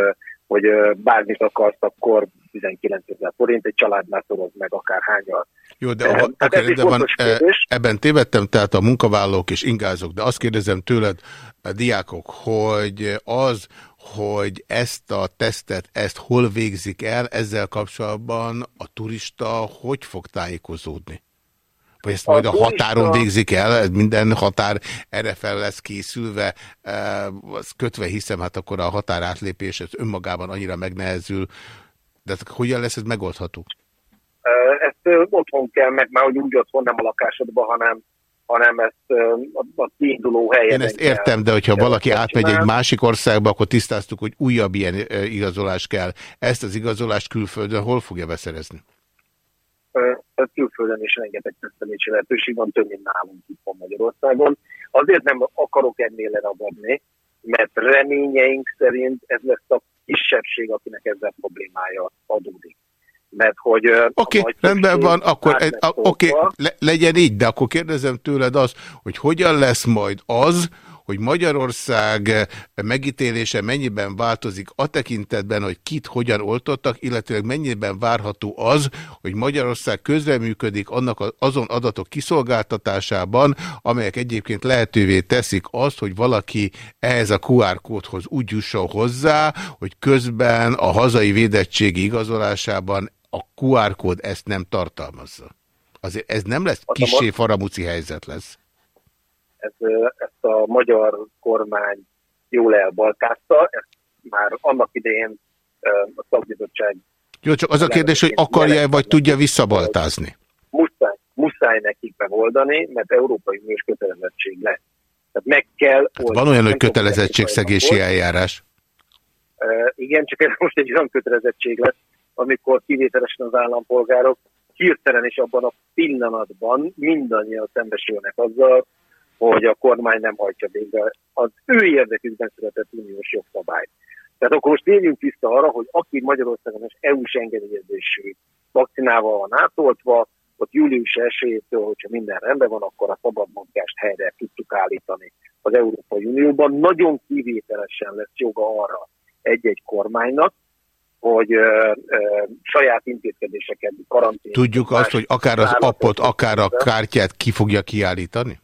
Speaker 12: hogy bármit akarsz, akkor 19 ezer forint, egy családnál szoroz meg akár hányal.
Speaker 2: Jó, de,
Speaker 12: Eh,
Speaker 2: abba,
Speaker 12: hát egy
Speaker 2: de van, eh,
Speaker 12: kérdés.
Speaker 2: ebben tévedtem, tehát a munkavállalók és ingázók, de azt kérdezem tőled, a diákok, hogy az, hogy ezt a tesztet, ezt hol végzik el, ezzel kapcsolatban a turista hogy fog tájékozódni? Vagy ezt
Speaker 12: A
Speaker 2: majd a
Speaker 12: turista-
Speaker 2: határon végzik el, minden határ erre fel lesz készülve, eh, az kötve hiszem, hát akkor a határátlépés ez önmagában annyira megnehezül, de hogyan lesz ez megoldható?
Speaker 12: Ezt otthon kell meg, már hogy úgy otthon nem a lakásodban, hanem, hanem ezt a, a kiinduló helyen.
Speaker 2: Én ezt értem, de hogyha valaki átmegy egy másik országba, akkor tisztáztuk, hogy újabb ilyen igazolás kell. Ezt az igazolást külföldön hol fogja beszerezni?
Speaker 12: Ö, külföldön is rengeteg tesztelési lehetőség van, több, mint nálunk itt van Magyarországon. Azért nem akarok ennél leragadni, mert reményeink szerint ez lesz a kisebbség, akinek ezzel problémája adódik. Mert hogy
Speaker 2: Oké,
Speaker 12: nagy
Speaker 2: rendben van, akkor e-
Speaker 12: szólva.
Speaker 2: le, legyen így, de akkor kérdezem tőled az, hogy hogyan lesz majd az, hogy Magyarország megítélése mennyiben változik a tekintetben, hogy kit hogyan oltottak, illetőleg mennyiben várható az, hogy Magyarország közreműködik annak azon adatok kiszolgáltatásában, amelyek egyébként lehetővé teszik azt, hogy valaki ehhez a QR kódhoz úgy jusson hozzá, hogy közben a hazai védettségi igazolásában a QR kód ezt nem tartalmazza. Azért ez nem lesz
Speaker 12: ma-
Speaker 2: faramúci helyzet lesz.
Speaker 12: ez, ezt a magyar kormány jól elbaltázta, ezt már annak idején a szakbizottság
Speaker 2: Jó, csak az a kérdés, hogy akarja-e vagy tudja visszabaltázni.
Speaker 12: muszáj, muszáj nekik megoldani, mert Európai Uniós kötelezettség lesz. Tehát meg kell
Speaker 2: Hát van olyan, hogy kötelezettségszegési eljárás.
Speaker 12: Uh, igen, csak ez most egy olyan kötelezettség lesz, amikor kivételesen az állampolgárok hirtelen és abban a pillanatban mindannyian szembesülnek azzal, hogy a kormány nem hajtja végre az ő érdekükben született uniós jogszabályt. Tehát akkor most térjünk vissza arra, hogy aki Magyarországon és EU-s engedélyezésű vakcinával van átoltva, ott július 1-től, hogyha minden rendben van, akkor a szabad mozgást helyre tudtuk állítani az Európai Unióban. Nagyon kivételesen lesz joga arra egy-egy kormánynak, hogy ö, ö, saját intézkedéseket, karantén.
Speaker 2: Tudjuk azt, hogy akár az appot, akár a kártyát ki fogja kiállítani?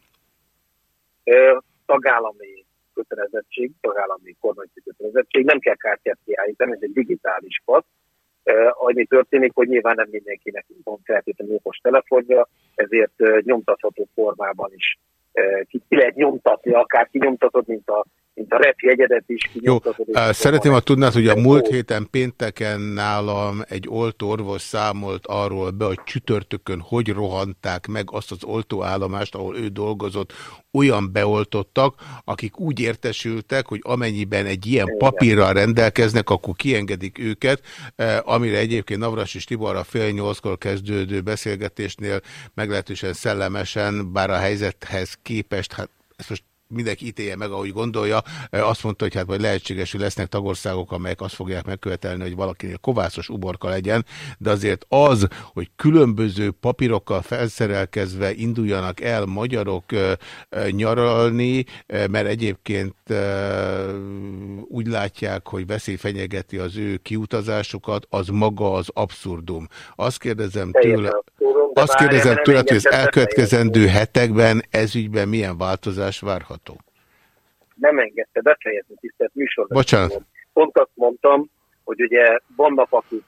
Speaker 12: Ö, tagállami kötelezettség, tagállami kormányzati kötelezettség, nem kell kártyát kiállítani, ez egy digitális. Ö, Annyi történik, hogy nyilván nem mindenkinek van feltétlenül okos telefonja, ezért nyomtatható formában is ki, ki lehet nyomtatni, akár kinyomtatod, mint a, mint a repjegyedet is
Speaker 2: Jó, szeretném, ha tudnád, hogy a múlt héten pénteken nálam egy oltóorvos számolt arról be, hogy csütörtökön hogy rohanták meg azt az oltóállomást, ahol ő dolgozott, olyan beoltottak, akik úgy értesültek, hogy amennyiben egy ilyen papírral rendelkeznek, akkor kiengedik őket, amire egyébként Navras és Tibor a fél nyolckor kezdődő beszélgetésnél meglehetősen szellemesen, bár a helyzethez képest, hát ezt most mindenki ítélje meg, ahogy gondolja. Azt mondta, hogy hát majd lehetséges, hogy lesznek tagországok, amelyek azt fogják megkövetelni, hogy valakinél kovászos uborka legyen, de azért az, hogy különböző papírokkal felszerelkezve induljanak el magyarok nyaralni, mert egyébként úgy látják, hogy veszély fenyegeti az ő kiutazásukat, az maga az abszurdum. Azt kérdezem tőle, azt kérdezem tőle, hogy az elkövetkezendő hetekben ezügyben milyen változás várható?
Speaker 12: nem engedte befejezni tisztelt műsorban.
Speaker 2: Bocsánat.
Speaker 12: Pont azt mondtam, hogy ugye vannak, akik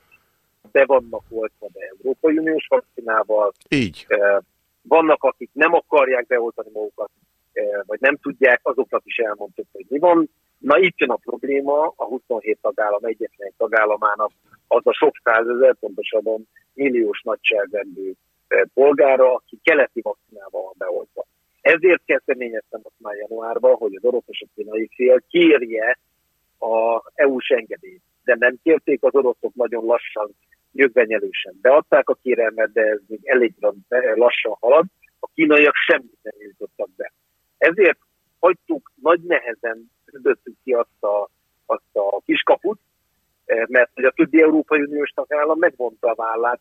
Speaker 12: be vannak oltva be Európai Uniós vakcinával,
Speaker 2: Így.
Speaker 12: eh, vannak, akik nem akarják beoltani magukat, eh, vagy nem tudják, azoknak is elmondtuk, hogy mi van. Na itt jön a probléma, a 27 tagállam egyetlen egy tagállamának az a sok százezer, pontosabban milliós nagyságrendű eh, polgára, aki keleti vakcinával van beoltva. Ezért kezdeményeztem azt már januárban, hogy az orosz és a kínai fél kérje a EU-s engedélyt. De nem kérték az oroszok nagyon lassan, nyögvenyelősen. Beadták a kérelmet, de ez még elég lassan halad. A kínaiak semmit nem jutottak be. Ezért hagytuk, nagy nehezen üdöttük ki azt a, azt a kiskaput, mert hogy a többi Európai Uniós tagállam megvonta a vállát,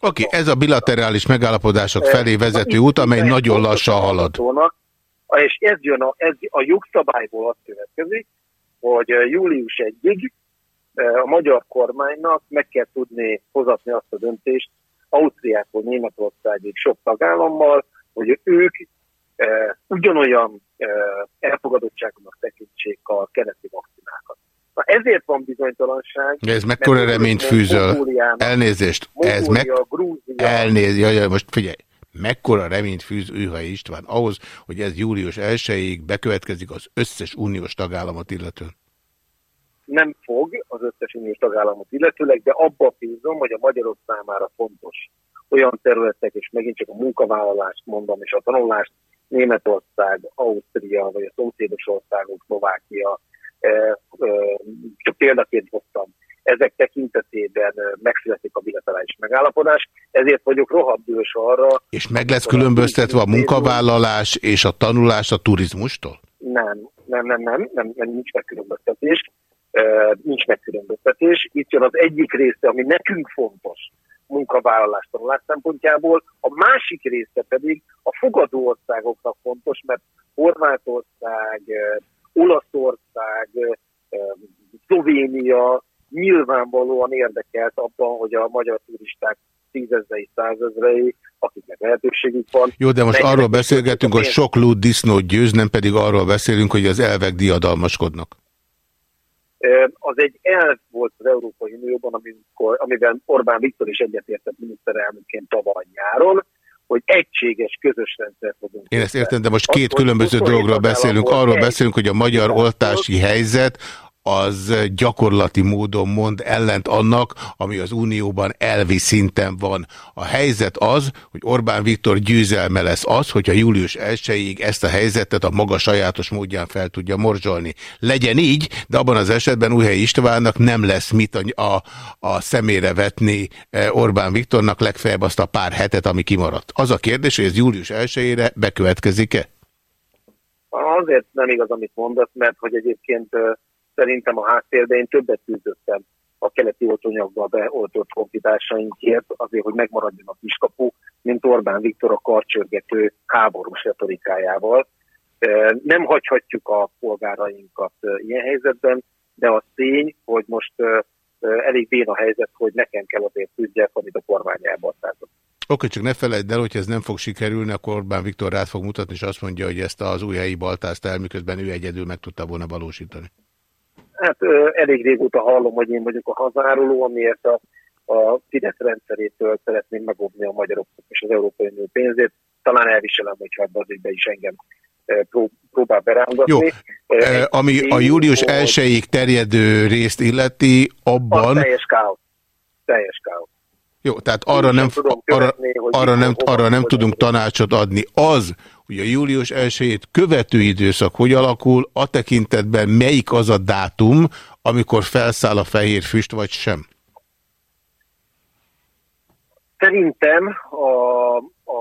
Speaker 2: Oké, okay, ez a bilaterális megállapodások
Speaker 12: Eh,
Speaker 2: felé vezető út, amely nagyon lassan halad.
Speaker 12: és ez jön a, ez a jogszabályból azt következik, hogy eh, július 1-ig eh, a magyar kormánynak meg kell tudni hozatni azt a döntést Ausztriától Németországig sok tagállammal, hogy ők eh, ugyanolyan eh, elfogadottságúnak tekintsék a keleti vakcinákat. Na ezért van bizonytalanság.
Speaker 2: Ez mekkora reményt
Speaker 12: Mongóliának-
Speaker 2: fűzöl? Elnézést, ez meg...
Speaker 12: Grúzia,
Speaker 2: Elnézést, jaj, jaj, most figyelj, mekkora reményt fűz Őhai István ahhoz, hogy ez július 1-ig bekövetkezik az összes uniós tagállamot illetően?
Speaker 12: nem fog az összes uniós tagállamot illetőleg, de abba bízom, hogy a magyarok számára fontos olyan területek, és megint csak a munkavállalást mondom, és a tanulást, Németország, Ausztria, vagy a szomszédos országok, Szlovákia, csak példaként hoztam, ezek tekintetében megszületik a bilaterális megállapodás, ezért vagyok rohadt dühös arra,
Speaker 2: És meg lesz különböztetve a munkavállalás és a tanulás a turizmustól?
Speaker 12: Nem, nem, nem, nem, nem, nem nincs megkülönböztetés. Nincs megkülönböztetés. Itt jön az egyik része, ami nekünk fontos munkavállalás tanulás szempontjából, a másik része pedig a fogadó országoknak fontos, mert Horvátország, Olaszország, eh, Szlovénia nyilvánvalóan érdekelt abban, hogy a magyar turisták tízezrei, százezrei, akiknek lehetőségük van.
Speaker 2: Jó, de most arról beszélgetünk, hogy sok lúd disznót győz, nem pedig arról beszélünk, hogy az elvek diadalmaskodnak.
Speaker 12: Az egy elv volt az Európai Unióban, amikor, amiben Orbán Viktor is egyetértett miniszterelnökként tavaly nyáron, hogy egységes, közös rendszer fogunk.
Speaker 2: Én ezt értem, de most két különböző
Speaker 12: 27
Speaker 2: dologról beszélünk. Arról beszélünk, hogy a magyar oltási helyzet az gyakorlati módon mond ellent annak, ami az Unióban elvi szinten van. A helyzet az, hogy Orbán Viktor győzelme lesz az, hogyha július 1-ig ezt a helyzetet a maga sajátos módján fel tudja morzsolni. Legyen így, de abban az esetben Újhelyi Istvánnak nem lesz mit a, a, a szemére vetni eh, Orbán Viktornak legfeljebb azt a pár hetet, ami kimaradt. Az a kérdés, hogy ez július 1-ére bekövetkezik-e?
Speaker 12: Azért nem igaz, amit mondasz, mert hogy egyébként szerintem a háttérben én többet küzdöttem a keleti oltóanyagba beoltott honfitásainkért, azért, hogy megmaradjon a kiskapu, mint Orbán Viktor a karcsörgető háborús retorikájával. Nem hagyhatjuk a polgárainkat ilyen helyzetben, de az tény, hogy most elég béna helyzet, hogy nekem kell azért küzdjek, amit a kormány elbartázott.
Speaker 2: Oké, csak ne felejtsd el, hogy ez nem fog sikerülni, akkor Orbán Viktor rád fog mutatni, és azt mondja, hogy ezt az új helyi baltázt el, miközben ő egyedül meg tudta volna valósítani.
Speaker 12: Hát elég régóta hallom, hogy én vagyok a hazáruló, amiért a, a Fidesz rendszerétől szeretném megobni a magyaroknak és az Európai Unió pénzét. Talán elviselem, hogyha ebbe az ügybe is engem próbál berángatni.
Speaker 2: Jó,
Speaker 12: egy
Speaker 2: ami a július
Speaker 12: hogy
Speaker 2: 1-ig terjedő részt illeti, abban...
Speaker 12: Teljes káosz. Teljes káosz.
Speaker 2: Jó, tehát arra nem, arra, arra nem, arra nem tudunk tanácsot adni. Az, hogy a július 1 követő időszak hogy alakul, a tekintetben melyik az a dátum, amikor felszáll a fehér füst, vagy sem?
Speaker 12: Szerintem a, a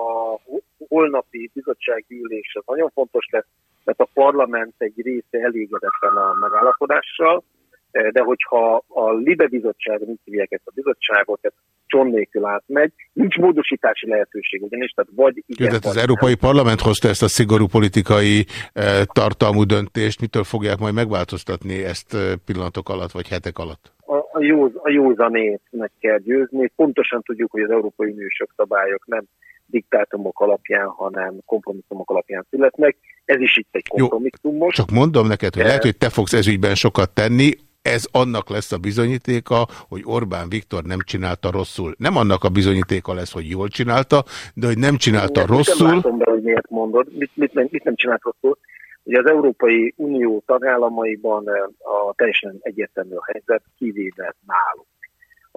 Speaker 12: holnapi bizottsági ülés az nagyon fontos lesz, mert a parlament egy része elégedetlen a megállapodással, de hogyha a Libe bizottság, mit hívják ezt a bizottságot, ez cson nélkül átmegy, nincs módosítási lehetőség, ugyanis, tehát vagy
Speaker 2: Jó,
Speaker 12: igen,
Speaker 2: tehát az Európai Parlament hozta ezt a szigorú politikai eh, tartalmú döntést, mitől fogják majd megváltoztatni ezt eh, pillanatok alatt, vagy hetek alatt?
Speaker 12: a, a, jó, a józanét meg kell győzni. Pontosan tudjuk, hogy az Európai Uniós szabályok nem diktátumok alapján, hanem kompromisszumok alapján születnek. Ez is itt egy kompromisszum most.
Speaker 2: Csak mondom neked, hogy lehet, hogy te fogsz ezügyben sokat tenni, ez annak lesz a bizonyítéka, hogy Orbán Viktor nem csinálta rosszul. Nem annak a bizonyítéka lesz, hogy jól csinálta, de hogy nem csinálta
Speaker 12: Én Nem
Speaker 2: rosszul.
Speaker 12: látom be, hogy miért mondod. Mit, mit, nem- mit nem csinált rosszul? Ugye az Európai Unió tagállamaiban eh, a teljesen egyértelmű a helyzet, kivéve nálunk.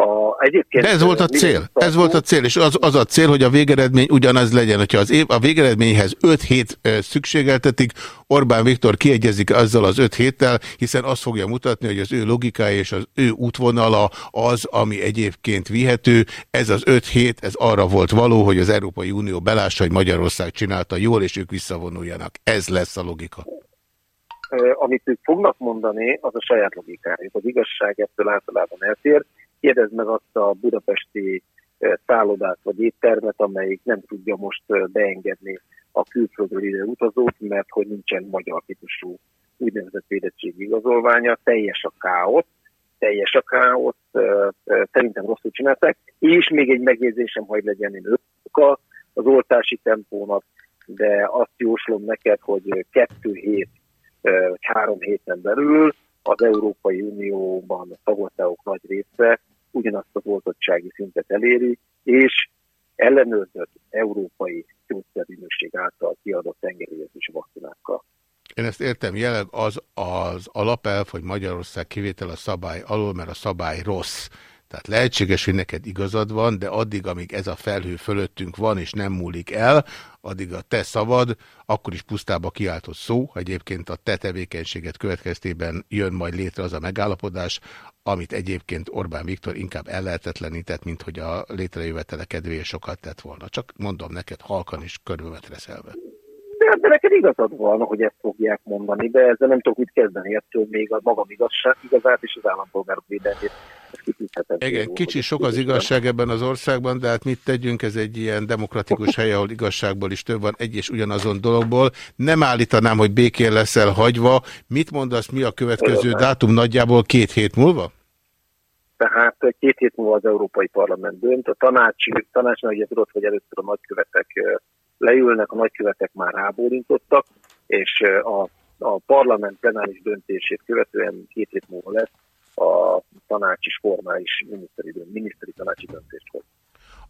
Speaker 12: A, egyébként,
Speaker 2: De ez volt a cél.
Speaker 12: mi-
Speaker 2: Ez volt a cél, és az, az a cél, hogy a végeredmény ugyanaz legyen. Hogyha az év, a végeredményhez 5 hét szükségeltetik, Orbán Viktor kiegyezik azzal az 5 héttel, hiszen azt fogja mutatni, hogy az ő logikája és az ő útvonala az, ami egyébként vihető. Ez az 5 hét, ez arra volt való, hogy az Európai Unió belássa, hogy Magyarország csinálta jól, és ők visszavonuljanak. Ez lesz a logika.
Speaker 12: amit ők fognak mondani, az a saját logikájuk. Az igazság ettől általában eltér. Kérdezd meg azt a budapesti ö, szállodát vagy éttermet, amelyik nem tudja most ö, beengedni a külföldről ide utazót, mert hogy nincsen magyar típusú úgynevezett védettségi igazolványa, teljes a káosz, teljes a káosz, ö, szerintem rosszul csinálták, és még egy megjegyzésem, hogy legyen én oka az oltási tempónak, de azt jóslom neked, hogy kettő hét, vagy három héten belül az Európai Unióban a tagországok nagy része ugyanazt az oltottsági szintet eléri, és ellenőrzött európai gyógyszerügynökség által kiadott engedélyezési vakcinákkal.
Speaker 2: Én ezt értem, jelenleg az az alapelv, hogy Magyarország kivétel a szabály alól, mert a szabály rossz. Tehát lehetséges, hogy neked igazad van, de addig, amíg ez a felhő fölöttünk van, és nem múlik el, addig a te szavad, akkor is pusztába kiáltott szó, egyébként a te tevékenységet következtében jön majd létre az a megállapodás, amit egyébként Orbán Viktor inkább ellehetetlenített, mint hogy a létrejövetele kedvéért sokat tett volna. Csak mondom neked halkan és körbemet reszelve.
Speaker 12: De, de neked igazad van, hogy ezt fogják mondani, de ezzel nem tudok mit kezdeni, ettől még a magam igazság, igazát és az állampolgárok védelmét.
Speaker 2: Igen, kicsi sok az igazság ebben az országban, de hát mit tegyünk, ez egy ilyen demokratikus hely, ahol igazságból is több van, egy és ugyanazon dologból. Nem állítanám, hogy békén leszel hagyva. Mit mondasz, mi a következő dátum nagyjából két hét múlva?
Speaker 12: Tehát két hét múlva az Európai Parlament dönt. A tanács, tanácsnak ugye tudod, hogy először a nagykövetek leülnek, a nagykövetek már rábólintottak, és a, a parlament plenáris döntését követően két hét múlva lesz a tanács is formális miniszteri, miniszteri tanácsi döntést hoz.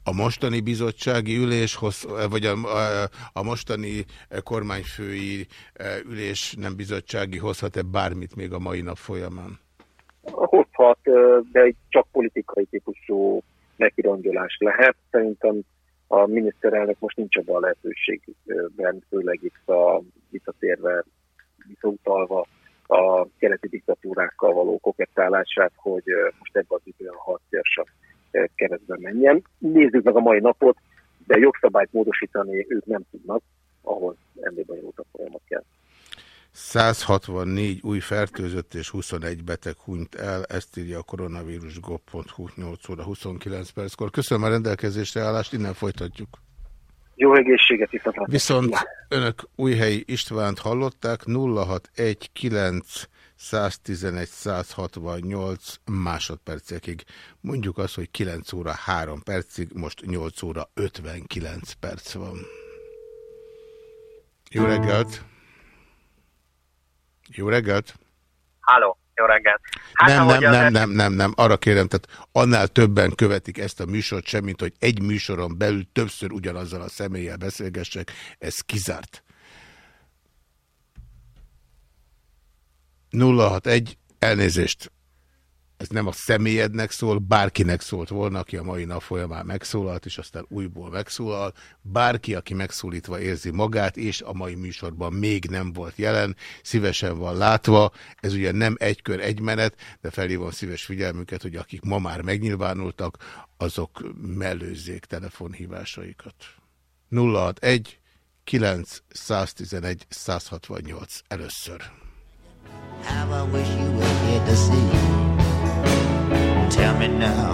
Speaker 2: A mostani bizottsági ülés, hossz, vagy a, a, a mostani kormányfői ülés, nem bizottsági, hozhat-e bármit még a mai nap folyamán?
Speaker 12: hozhat, de egy csak politikai típusú nekirongyolás lehet. Szerintem a miniszterelnök most nincs abban a lehetőségben, főleg itt a visszatérve, visszautalva a keleti diktatúrákkal való kokettálását, hogy most ebben az időben a harciasak keresztben menjen. Nézzük meg a mai napot, de jogszabályt módosítani ők nem tudnak, ahhoz ennél bonyolultabb folyamat kell.
Speaker 2: 164 új fertőzött és 21 beteg hunyt el, ezt írja a koronavírus.gov.hu 8 óra 29 perckor. Köszönöm a rendelkezésre állást, innen folytatjuk.
Speaker 12: Jó egészséget, viszont
Speaker 2: Viszont önök Újhelyi Istvánt hallották 0619 111 168 másodpercekig. Mondjuk azt, hogy 9 óra 3 percig, most 8 óra 59 perc van. Jó reggelt! Jó reggelt!
Speaker 13: Háló, jó reggelt.
Speaker 2: Hát, nem, nem, nem, nem, nem, nem, arra kérem, tehát annál többen követik ezt a műsort, semmint, hogy egy műsoron belül többször ugyanazzal a személlyel beszélgessek, ez kizárt. 061, elnézést, ez nem a személyednek szól, bárkinek szólt volna, aki a mai nap folyamán megszólalt, és aztán újból megszólal. Bárki, aki megszólítva érzi magát, és a mai műsorban még nem volt jelen, szívesen van látva. Ez ugye nem egy kör, egy menet, de felhívom szíves figyelmüket, hogy akik ma már megnyilvánultak, azok mellőzzék telefonhívásaikat. 061 911 168 először.
Speaker 6: How I wish you were here to see. Tell me now,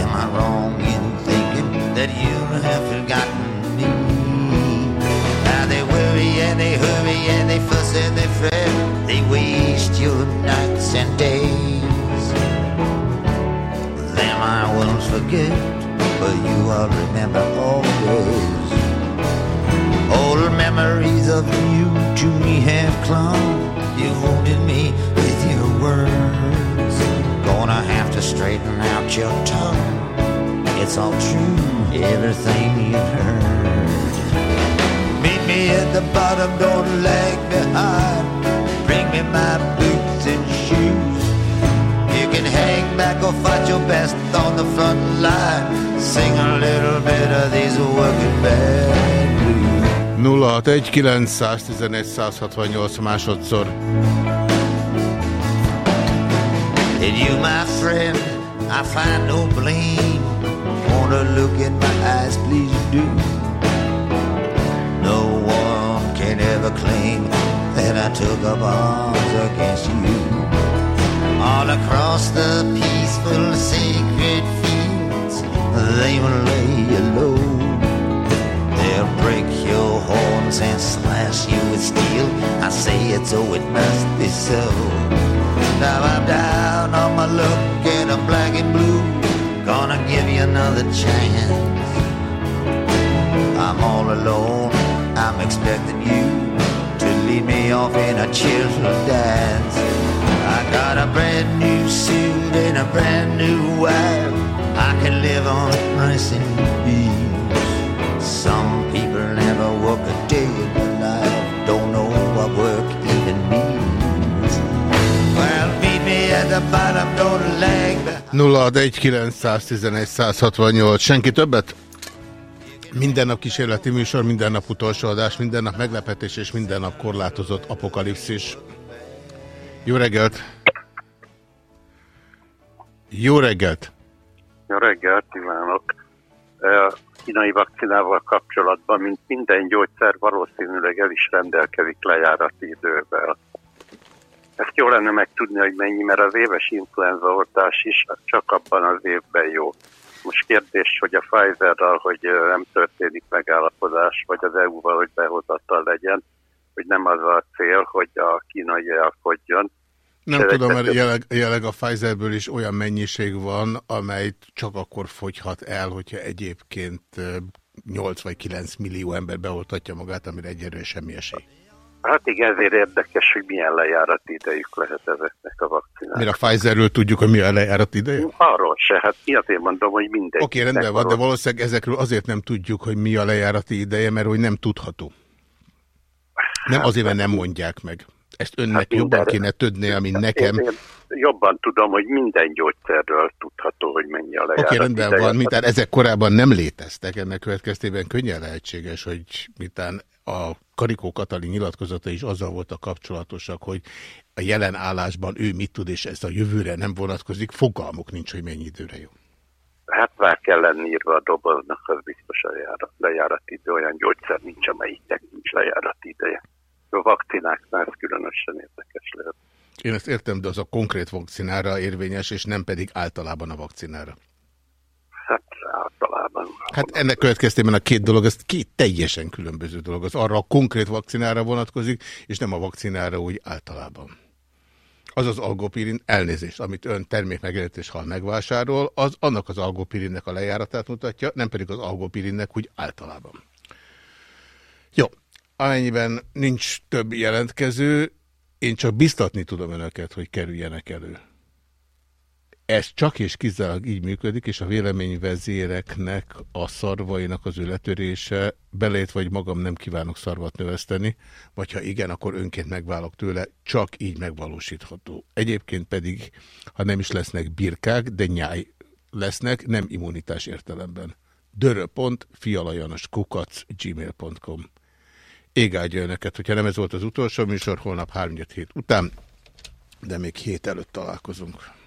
Speaker 6: am I wrong in thinking that you have forgotten me? Now they worry and they hurry and they fuss and they fret. They waste your nights and days. Them I won't forget, but you I'll remember always. Old memories of you to me have clung. Straighten out your tongue. It's all true, everything you've heard. Meet me at the bottom, don't lag behind. Bring me my boots and shoes. You can hang back or fight your best on the front line. Sing a little bit of these working band blues.
Speaker 2: 061 911 168 másodszor.
Speaker 6: In you, my friend, I find no blame. Wanna look in my eyes, please do. No one can ever claim that I took up arms against you. All across the peaceful, sacred fields, they will lay you low. They'll break your horns and slash you with steel. I say it so it must be so. Now I'm down on my luck and I'm black and blue. Gonna give you another chance. I'm all alone. I'm expecting you to lead me off in a cheerful dance. I got a brand new suit and a brand new wife. I can live on rice and beans. Some people never work a day
Speaker 2: 061 Senki többet? Minden nap kísérleti műsor, minden nap utolsó adás, minden nap meglepetés és minden nap korlátozott apokalipszis. Jó reggelt! Jó reggelt!
Speaker 11: Jó reggelt, kívánok! E, kínai vakcinával kapcsolatban, mint minden gyógyszer, valószínűleg el is rendelkezik lejárati idővel. Ezt jó lenne megtudni, hogy mennyi, mert az éves influenza oltás is csak abban az évben jó. Most kérdés, hogy a Pfizerral, hogy nem történik megállapodás, vagy az EU-val, hogy behozatal legyen, hogy nem az a cél, hogy a kínai elfogyjon.
Speaker 2: Nem
Speaker 11: És
Speaker 2: tudom, mert jelenleg, jelenleg a Pfizerből is olyan mennyiség van, amely csak akkor fogyhat el, hogyha egyébként ö, 8 vagy 9 millió ember beoltatja magát, amire egyelőre semmi esély.
Speaker 11: Hát igen, ezért érdekes, hogy milyen lejárati idejük lehet ezeknek a vakcináknak.
Speaker 2: Mire a Pfizerről tudjuk, hogy mi a lejárat ideje? Oké,
Speaker 11: Arról se, hát azért mondom, hogy mindegy.
Speaker 2: okay, rendben van, de valószínűleg ezekről azért nem tudjuk, hogy mi a lejárati ideje, mert hogy nem tudható. Nem azért, mert nem mondják meg. Ezt önnek
Speaker 11: Hát
Speaker 2: jobban
Speaker 11: mindenre-
Speaker 2: kéne tudnia, mint nekem.
Speaker 11: Én, én jobban tudom, hogy minden gyógyszerről tudható, hogy mennyi a
Speaker 2: Oké,
Speaker 11: lejárat
Speaker 2: okay, rendben van, mintán ezek korábban nem léteztek, ennek következtében könnyen lehetséges, hogy mintán a Karikó Katalin nyilatkozata is azzal voltak kapcsolatosak, hogy a jelen állásban ő mit tud, és ez a jövőre nem vonatkozik, fogalmuk nincs, hogy mennyi időre jó.
Speaker 11: Hát már kell lenni írva a doboznak, az biztos a lejárat, lejárat idő. Olyan gyógyszer nincs, amelyiknek nincs lejárat ideje. A vakcináknál ez különösen érdekes lehet.
Speaker 2: Én ezt értem, de az a konkrét vakcinára érvényes, és nem pedig általában a vakcinára.
Speaker 11: Hát általában.
Speaker 2: Hát ennek következtében a két dolog, ez két teljesen különböző dolog. Az arra a konkrét vakcinára vonatkozik, és nem a vakcinára úgy általában. Az az algopirin, elnézést, amit ön termékmegjelentés hal megvásárol, az annak az algopirinnek a lejáratát mutatja, nem pedig az algopirinnek úgy általában. Jó, amennyiben nincs több jelentkező, én csak biztatni tudom önöket, hogy kerüljenek elő. Ez csak és kizárólag így működik, és a véleményvezéreknek a szarvainak az ő letörése, belét vagy magam nem kívánok szarvat növeszteni, vagy ha igen, akkor önként megválok tőle, csak így megvalósítható. Egyébként pedig, ha nem is lesznek birkák, de nyáj lesznek, nem immunitás értelemben. dörö.fialajanoskukac gmail.com Ég áldja önöket, hogyha nem ez volt az utolsó műsor, holnap 3 hét után, de még hét előtt találkozunk.